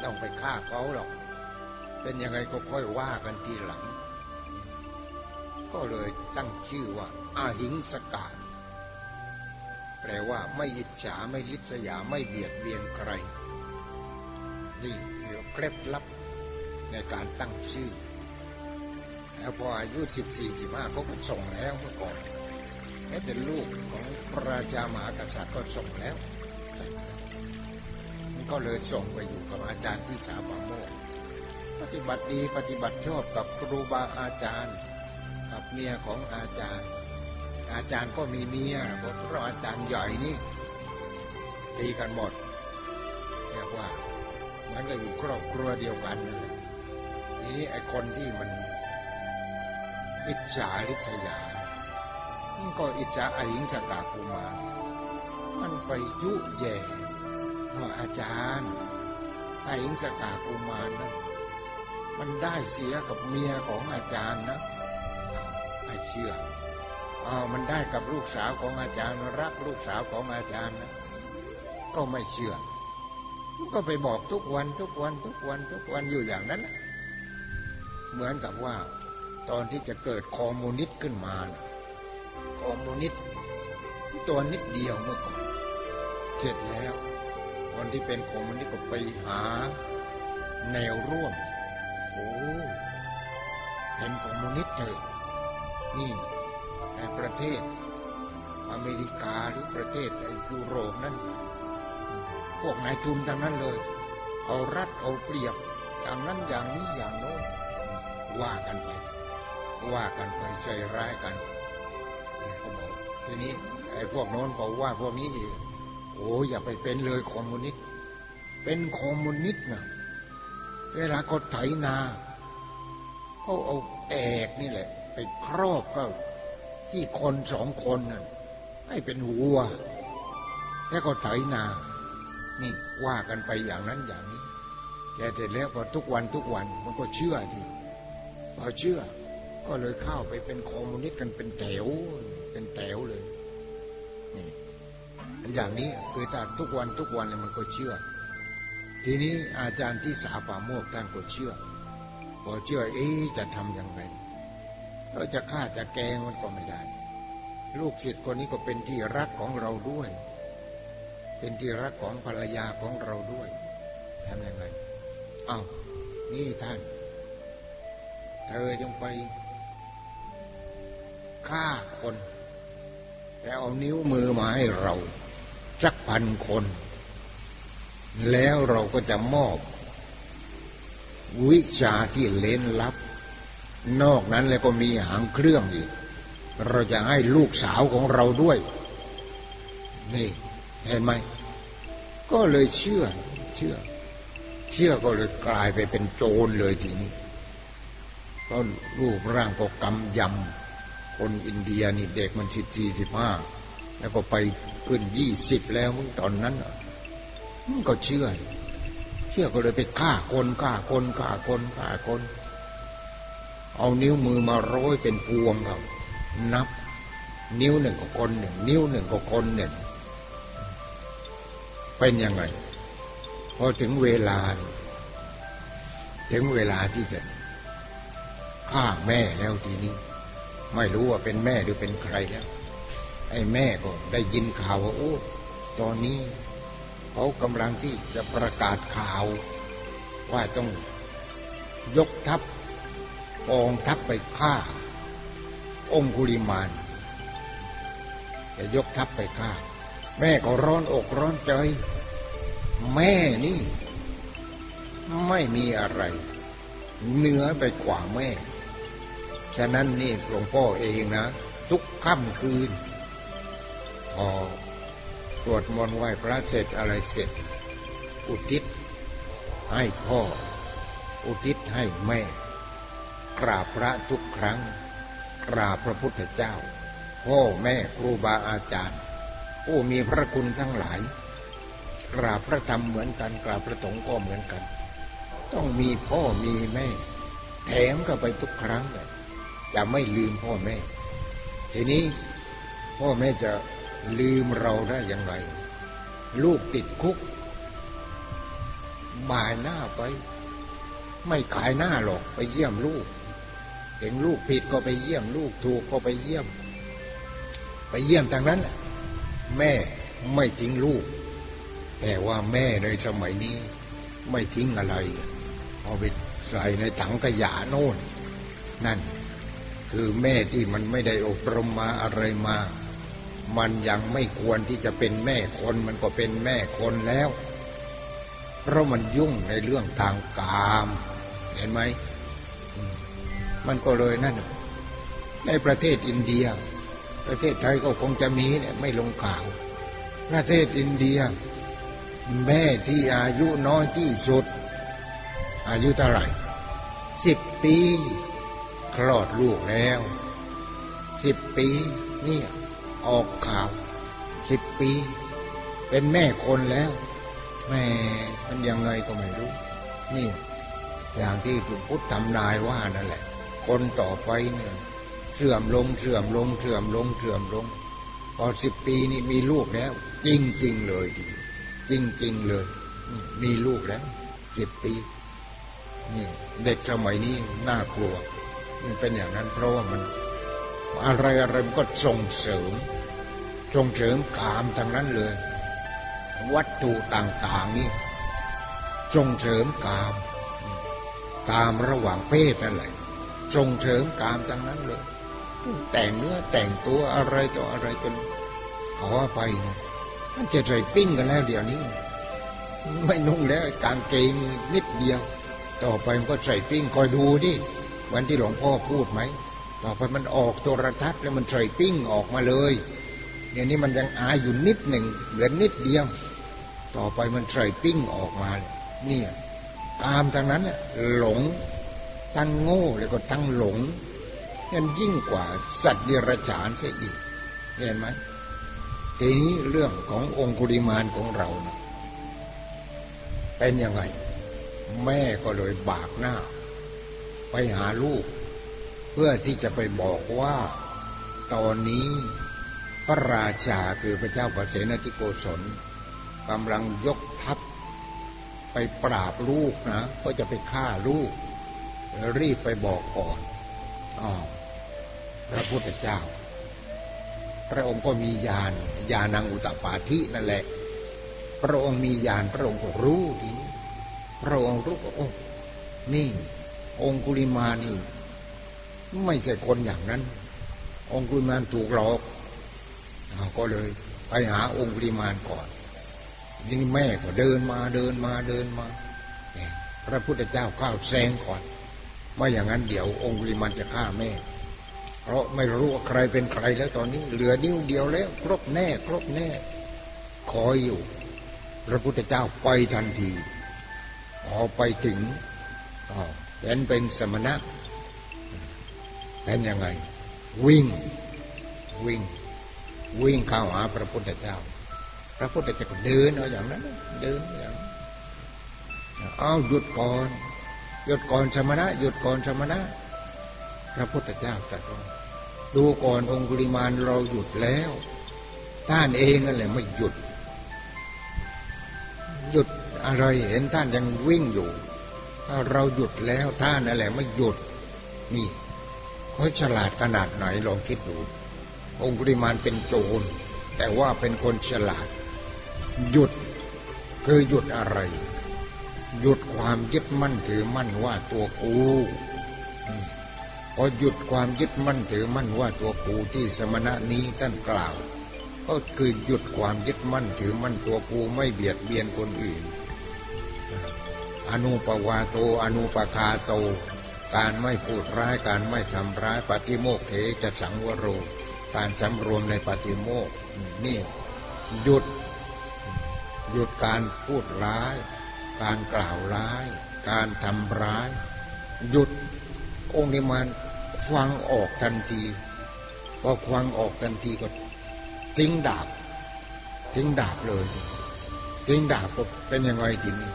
ต้องไปฆ่าเขาหรอก เป็นยังไงก็ค่อยว่ากันทีหลัง ก็เลยตั้งชื่อว่าอาหิงสกาแปลว่าไม่อิจฉาไม่ลิษยาไม่เบียดเบียนใคร นี่คือเคล็ดลับในการตั้งชื่อ แล้วพออายุสิบสี่สิบห้าเขาก็ส่งแล้วเมื่อก่อนแม้แต่ลูกของพระราชามหากษัตริย์ก็ส่งแล้ว ก็เลยส่งไปอยู่กับอาจารย์ที่สามาโมกปฏิบัติดีปฏิบัติชอบกับครูบาอาจารย์ กับเมียของอาจารย์ อาจารย์ก็มีเมียเพราะอาจารย์ใหญ่นี่ตีกันหมดเรียกว่าเหมือนกับอยู่ครอบครัวเดียวกันนั่นแหละนี้ไอ้คนที่มันอิจฉาลิษยา มันก็อิจฉาอหิงสกากุมา มันไปยุแย่ ว่าอาจารย์ไอาหิงสกากุมารนะมันได้เสียกับเมียของอาจารย์นะไม่เชื่ออ๋อมันได้กับลูกสาวของอาจารย์ รักลูกสาวของอาจารย์นะก็ไม่เชื่อ ก็ไปบอกทุกวันทุกวันทุกวันทุกวันอยู่อย่างนั้นนะเหมือนกับว่า ตอนที่จะเกิดคอมมิวนิสต์ขึ้นมานะคอมมิวนิสต์ตัวนิดเดียวเมื่อก่อน เสร็จแล้ว คนที่เป็นคอมมิวนิสต์ก็ไปหา แนวร่วมโอ้เป็นคอมมิวนิสต์เถอะนี่ในประเทศ อเมริกาหรือประเทศยุโรปนั่นพวกนายทุนทั้งนั้นเลย เอารัดเอาเปรียบอย่างนั้นอย่างนี้อย่างโน้นว่ากันไป ว่ากันไปใจร้ายกันทีนี้ไอ้พวกโน้นบอกว่าพวกนี้อีก โอ้อย่าไปเป็นเลยคอมมิวนิสต์เป็นคอมมิวนิสต์นะเวลาเขาไถนาเขาเอาแอกนี่แหละ ไปครอบก็ที่คนสองคนนั่นให้เป็นหัว แล้วก็ไถนา นี่ว่ากันไปอย่างนั้นอย่างนี้แต่เสร็จแล้วพอทุกวันทุกวันมันก็เชื่อทีพอเชื่อ ก็เลยเข้าไปเป็นคอมมิวนิสต์กันเป็นแถว เป็นแถวเลยนี่ อย่างนี้คือถ้าทุกวันทุกวันเลยมันก็เชื่อ ทีนี้อาจารย์ที่สาป่าโมกท่านก็เชื่อพอเชื่อเอ๊จะทำยังไงเราจะฆ่าจะแกงมันก็ไม่ได้ ลูกศิษย์คนนี้ก็เป็นที่รักของเราด้วย เป็นที่รักของภรรยาของเราด้วยทำยังไงอ้าวนี่ท่าน เธอจงไปฆ่าคน แล้วเอานิ้วมือมาให้เรา สักพันคน แล้วเราก็จะมอบ วิชาที่เล้นลับ นอกนั้นแล้วก็มีหางเครื่องอีก เราจะให้ลูกสาวของเราด้วย นี่เห็นไหม ก็เลยเชื่อ เชื่อ เชื่อก็เลยกลายไปเป็นโจรเลยทีนี้ก็รูปร่างก็กำยำคนอินเดียนี่เด็กมันสิบสี่สิบห้า แล้วก็ไปขึ้นยี่สิบแล้วมึงตอนนั้นมันก็เชื่อ เชื่อก็เลยไปฆ่าคนฆ่าคนฆ่าคนฆ่าคน เอานิ้วมือมาโรยเป็นพวงครับนับ นิ้วหนึ่งก็คนหนึ่ง นิ้วหนึ่งก็คนหนึ่ง เป็นยังไง พอถึงเวลา ถึงเวลาที่จะฆ่าแม่แล้วทีนี้ ไม่รู้ว่าเป็นแม่หรือเป็นใครแล้ว ไอ้แม่ก็ได้ยินข่าวว่าโอ้ตอนนี้เขากำลังที่จะประกาศข่าว ว่าต้องยกทัพกองทัพไปฆ่า องคุลิมาน จะยกทัพไปฆ่า แม่ก็ร้อนอกร้อนใจ แม่นี่ ไม่มีอะไร เหนือไปกว่าแม่ ฉะนั้นนี่หลวงพ่อเองนะ ทุกค่ำคืน อสวดมนต์ไหว้พระเสร็จอะไรเสร็จ อุทิศให้พ่อ อุทิศให้แม่ กราบพระทุกครั้ง กราบพระพุทธเจ้า พ่อแม่ครูบาอาจารย์ ผู้มีพระคุณทั้งหลาย กราบพระธรรมเหมือนกัน กราบพระสงฆ์ก็เหมือนกัน ต้องมีพ่อมีแม่ แถมก็ไปทุกครั้งเลยจะไม่ลืมพ่อแม่ ทีนี้พ่อแม่จะ ลืมเราได้ยังไง ลูกติดคุกบ่ายหน้าไป ไม่ขายหน้าหรอกไปเยี่ยมลูกเห็นลูกผิดก็ไปเยี่ยม ลูกถูกก็ไปเยี่ยม ไปเยี่ยมทางนั้นแม่ไม่ทิ้งลูก แต่ว่าแม่ในสมัยนี้ ไม่ทิ้งอะไร เอาไปใส่ในถังขยะโน่น นั่น คือแม่ที่มันไม่ได้อบรมมาอะไรมา มันยังไม่ควรที่จะเป็นแม่คนมันก็เป็นแม่คนแล้ว เพราะมันยุ่งในเรื่องทางกาม เห็นไหม มันก็เลยนั่น ในประเทศอินเดีย ประเทศไทยก็คงจะมีเนี่ยไม่ลงข่าว ประเทศอินเดีย แม่ที่อายุน้อยที่สุด อายุเท่าไหร่สิบปี คลอดลูกแล้วสิบปีเนี่ย ออกข่าวสิบปี เป็นแม่คนแล้วแม่มันยังไงก็ไม่รู้ นี่ อย่างที่พุทธทำนายว่านั่นแหละ คนต่อไปเนี่ยเสื่อมลงเสื่อมลงเสื่อมลงเสื่อมลง พอสิบปีนี่มีลูกแล้ว จริงจริงเลยจริงจริงเลย มีลูกแล้วสิบปีนี่เด็กสมัยนี้น่ากลัว มันเป็นอย่างนั้นเพราะว่ามัน อะไรอะไรมันก็ส่งเสริม ส่งเสริมกามทางนั้นเลย วัตถุต่าง ๆ นี่ส่งเสริมกาม กามระหว่างเพศนั่นแหละส่งเสริมกามทั้งนั้นเลย แต่งเนื้อแต่งตัวอะไรต่ออะไรจนขอไปนะมันจะใส่ปิ้งกันแล้วเดี๋ยวนี้ ไม่นุ่งแล้วกางเกงนิดเดียว ต่อไปมันก็ใส่ปิ้งคอยดูดิวันที่หลวงพ่อพูดไหม ต่อไปมันออกโทรทัศน์แล้วมันใส่ปิ้งออกมาเลยเดี๋ยนี้มันยังอายอยู่นิดหนึ่งเหลือนิดเดียว ต่อไปมันใส่ปิ้งออกมาเนี่ยตามทางนั้นหลงตั้งโง่แล้วก็ตั้งหลงนั่นยิ่งกว่าสัตว์เดรัจฉานเสียอีกเห็นไหมทีนี้เรื่องขององคุริมานของเรานะเป็นยังไง แม่ก็เลยบากหน้า ไปหาลูก พื่อที่จะไปบอกว่าตอนนี้พระราชาคือพระเจ้าปเสนติโกศลกำลังยกทัพไปปราบลูกนะก็จะไปฆ่าลูก รีบไปบอกก่อนอพระพุทธเจ้า พระองค์ก็มีญาณญาณังอุตปาธินั่นแหละ พระองค์มีญาณพระองค์ก็รู้ทีนี้พระองค์รู้ว่าโอ้นี่ องคุลิมานี่ ไม่ใช่คนอย่างนั้น องคุลิมานถูกหลอกก็เลยไปหาองคุลิมานก่อนนี่แม่ก็เดินมาเดินมาเดินมาพระพุทธเจ้าก้าวแซงก่อนไม่อย่างนั้นเดี๋ยวองค์ลิมันจะฆ่าแม่ เพราะไม่รู้ว่าใครเป็นใครแล้วตอนนี้ เหลือนิ้วเดียวแล้ว ครบแน่ ครบแน่ คอยอยู่ พระพุทธเจ้าไปทันทีพอไปถึงเป็นเป็นสมณะ เป็นยังไง วิ่ง วิ่ง วิ่งเข้าหาพระพุทธเจ้า พระพุทธเจ้าเดินเอาอย่างนั้น เดินอย่างเอาหยุดก่อนหยุดก่อนสมณะหยุดก่อนสมณะ พระพุทธเจ้าตรัสว่าดูก่อนองคุลิมานเราหยุดแล้วท่านเองนั่นแหละไม่หยุด หยุดอะไรเห็นท่านยังวิ่งอยู่ เราหยุดแล้วท่านนั่นแหละไม่หยุดนี่ เขาฉลาดขนาดไหนลองคิดดูองคุลิมานเป็นโจร แต่ว่าเป็นคนฉลาด หยุดคือหยุดอะไร หยุดความยึดมั่นถือมั่นว่าตัวกูพอหยุดความยึดมั่นถือมั่นว่าตัวกูที่สมณะนี้ท่านกล่าว ก็คือหยุดความยึดมั่นถือมั่นตัวกูไม่เบียดเบียนคนอื่น อนุปวาโตอนุปคาโต การไม่พูดร้ายการไม่ทำร้ายปฏิโมกเขจะสังวโร การจำรวมในปฏิโมกนี่หยุด หยุดการพูดร้าย การกล่าวร้าย การทำร้าย หยุดองค์นิมานฟังออกทันทีพอฟังออกทันทีก็ทิ้งดาบ ทิ้งดาบเลย ทิ้งดาบก็เป็นยังไงทีนี้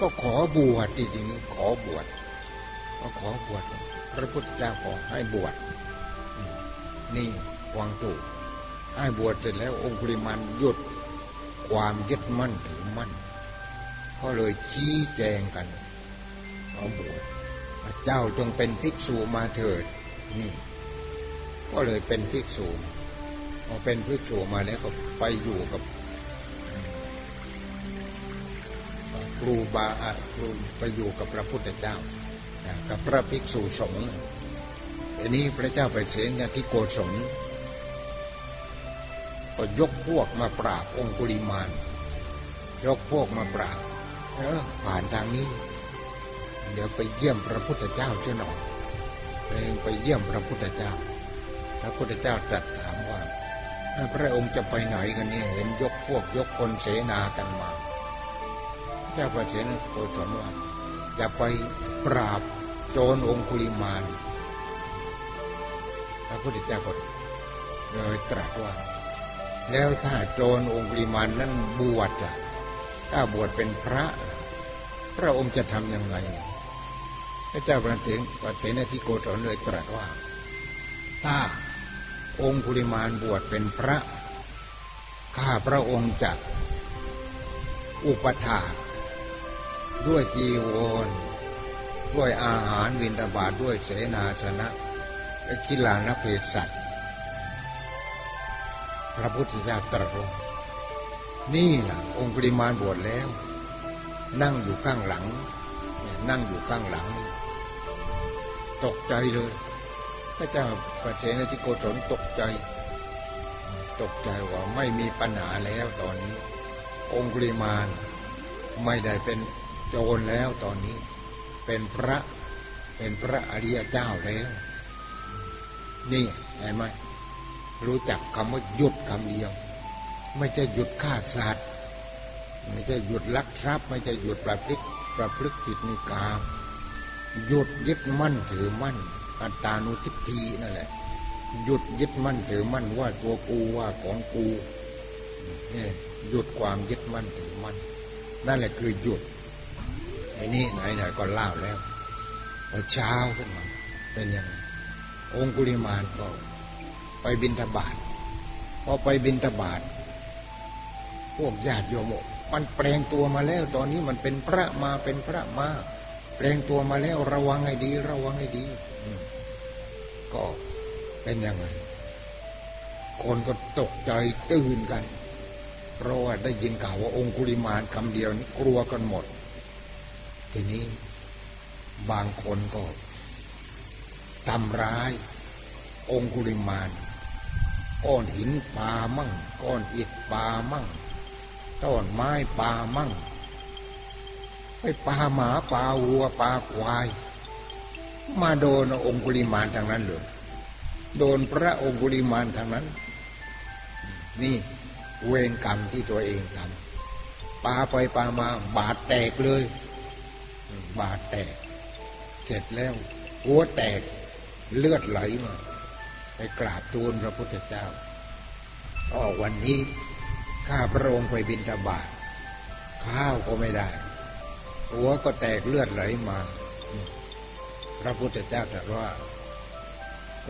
ก็ขอบวชทีนี้ขอบวช ก็ขอบวชพระพุทธเจ้าขอให้บวชนี่วางถูกให้บวชเสร็จแล้วองคุลิมันหยุดความยึดมั่นถือมั่น ก็เลยชี้แจงกันเอาบวชพระเจ้าจงเป็นภิกษุมาเถิด นี่ ก็เลยเป็นภิกษุพอเป็นภิกษุมาแล้วก็ไปอยู่กับครูบาอาครูไปอยู่กับพระพุทธเจ้า กับพระภิกษุสงฆ์อันนี้พระเจ้าไปเสนที่โกศลก็ยกพวกมาปราบองคุลิมาน ยกพวกมาปราบเออผ่านทางนี้ เดี๋ยวไปเยี่ยมพระพุทธเจ้าเจ้าหน่อยเองไปเยี่ยมพระพุทธเจ้า พระพุทธเจ้าตรัสถามว่าพระองค์จะไปไหนกันเนี่ยเห็นยกพวกยกคนเสนากันมา เจ้าประเสนโกศลว่า จะไปปราบโจรองคุลิมานพระพุทธเจ้าก็เลยตรัสว่า แล้วถ้าโจรองคุลิมานนั้นบวชล่ะถ้าบวชเป็นพระ พระองค์จะทำยังไงพระเจ้าประเสนประเสนที่โกศลเลยตรัสว่า ถ้าองคุลิมานบวชเป็นพระ ข้าพระองค์จะอุปถา ด้วยจีวรด้วยอาหารวินตบาทด้วยเสนาสนะและกิลานเพศสัตว์พระพุทธเจ้าตรัสว่านี่แหละองค์ปริมาณบวชแล้ว นั่งอยู่ข้างหลังนั่งอยู่ข้างหลัง ตกใจเลย พระเจ้าประเสนที่โกศลตกใจ ตกใจว่าไม่มีปัญหาแล้วตอนนี้ องค์ปริมาณไม่ได้เป็น โจรแล้วตอนนี้ เป็นพระเป็นพระอริยเจ้าแล้ว นี่เห็นไหมรู้จักคำว่าหยุดคำเดียว ไม่ใช่หยุดฆ่าสัตว์ไม่ใช่หยุดลักทรัพย์ ไม่ใช่หยุดประพฤติประพฤติผิดนิกามหยุดยึดมั่นถือมั่น อัตตานุทิฏฐินั่นแหละ หยุดยึดมั่นถือมั่นว่าตัวกูว่าของกูเนี่ยหยุดความยึดมั่นถือมั่นนั่นแหละคือหยุด ไอ้นี่ไหนๆก็เล่าแล้วพอเช้าขึ้นมา เป็นยังไง องคุลิมานก็ไปบินทบาทพอไปบินทบาทพวกญาติโยมมันแปลงตัวมาแล้ว ตอนนี้มันเป็นพระมาเป็นพระมาแปลงตัวมาแล้วระวังให้ดี ระวังให้ดีก็เป็นยังไง คนก็ตกใจตื่นกัน เพราะว่าได้ยินข่าวว่าองคุลิมานคำเดียวนี้กลัวกันหมด ทีนี้บางคนก็ทำร้าย องคุริมานก้อนหินปามั่งก้อนอิฐปามั่งต้นไม้ปามั่งไปปาหมาปาวัวปาควาย มาโดนองคุริมานทางนั้นเลยโดนพระองคุริมานทางนั้น นี่เวรกรรมที่ตัวเองทำปาไปปามาบาดแตกเลย บาดแตก เสร็จแล้วหัวแตกเลือดไหลมา ไปกราบทูลพระพุทธเจ้าอ๋อวันนี้ข้าพระองค์ไปบินทบาทข้าวก็ไม่ได้ หัวก็แตกเลือดไหลมา พระพุทธเจ้าตรัสว่า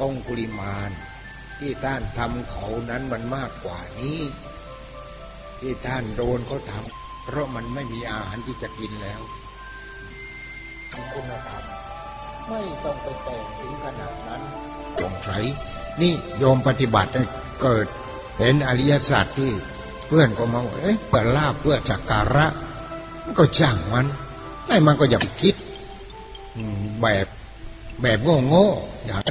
องคุลิมานที่ท่านทำเขานั้นมันมากกว่านี้ ที่ท่านโดนเขาทำเพราะมันไม่มีอาหารที่จะกินแล้ว คุณธรรมไม่ต้องไปแต่งถึงขนาดนั้นสงสัยนี่โยมปฏิบัติเกิดเห็นอริยสัจที่เพื่อนก็มาเอ๊ะเพื่อลาบเพื่อจักการะก็ช่างมันไอ้มันก็อย่าไปคิด แบบแบบโง่ๆอย่าง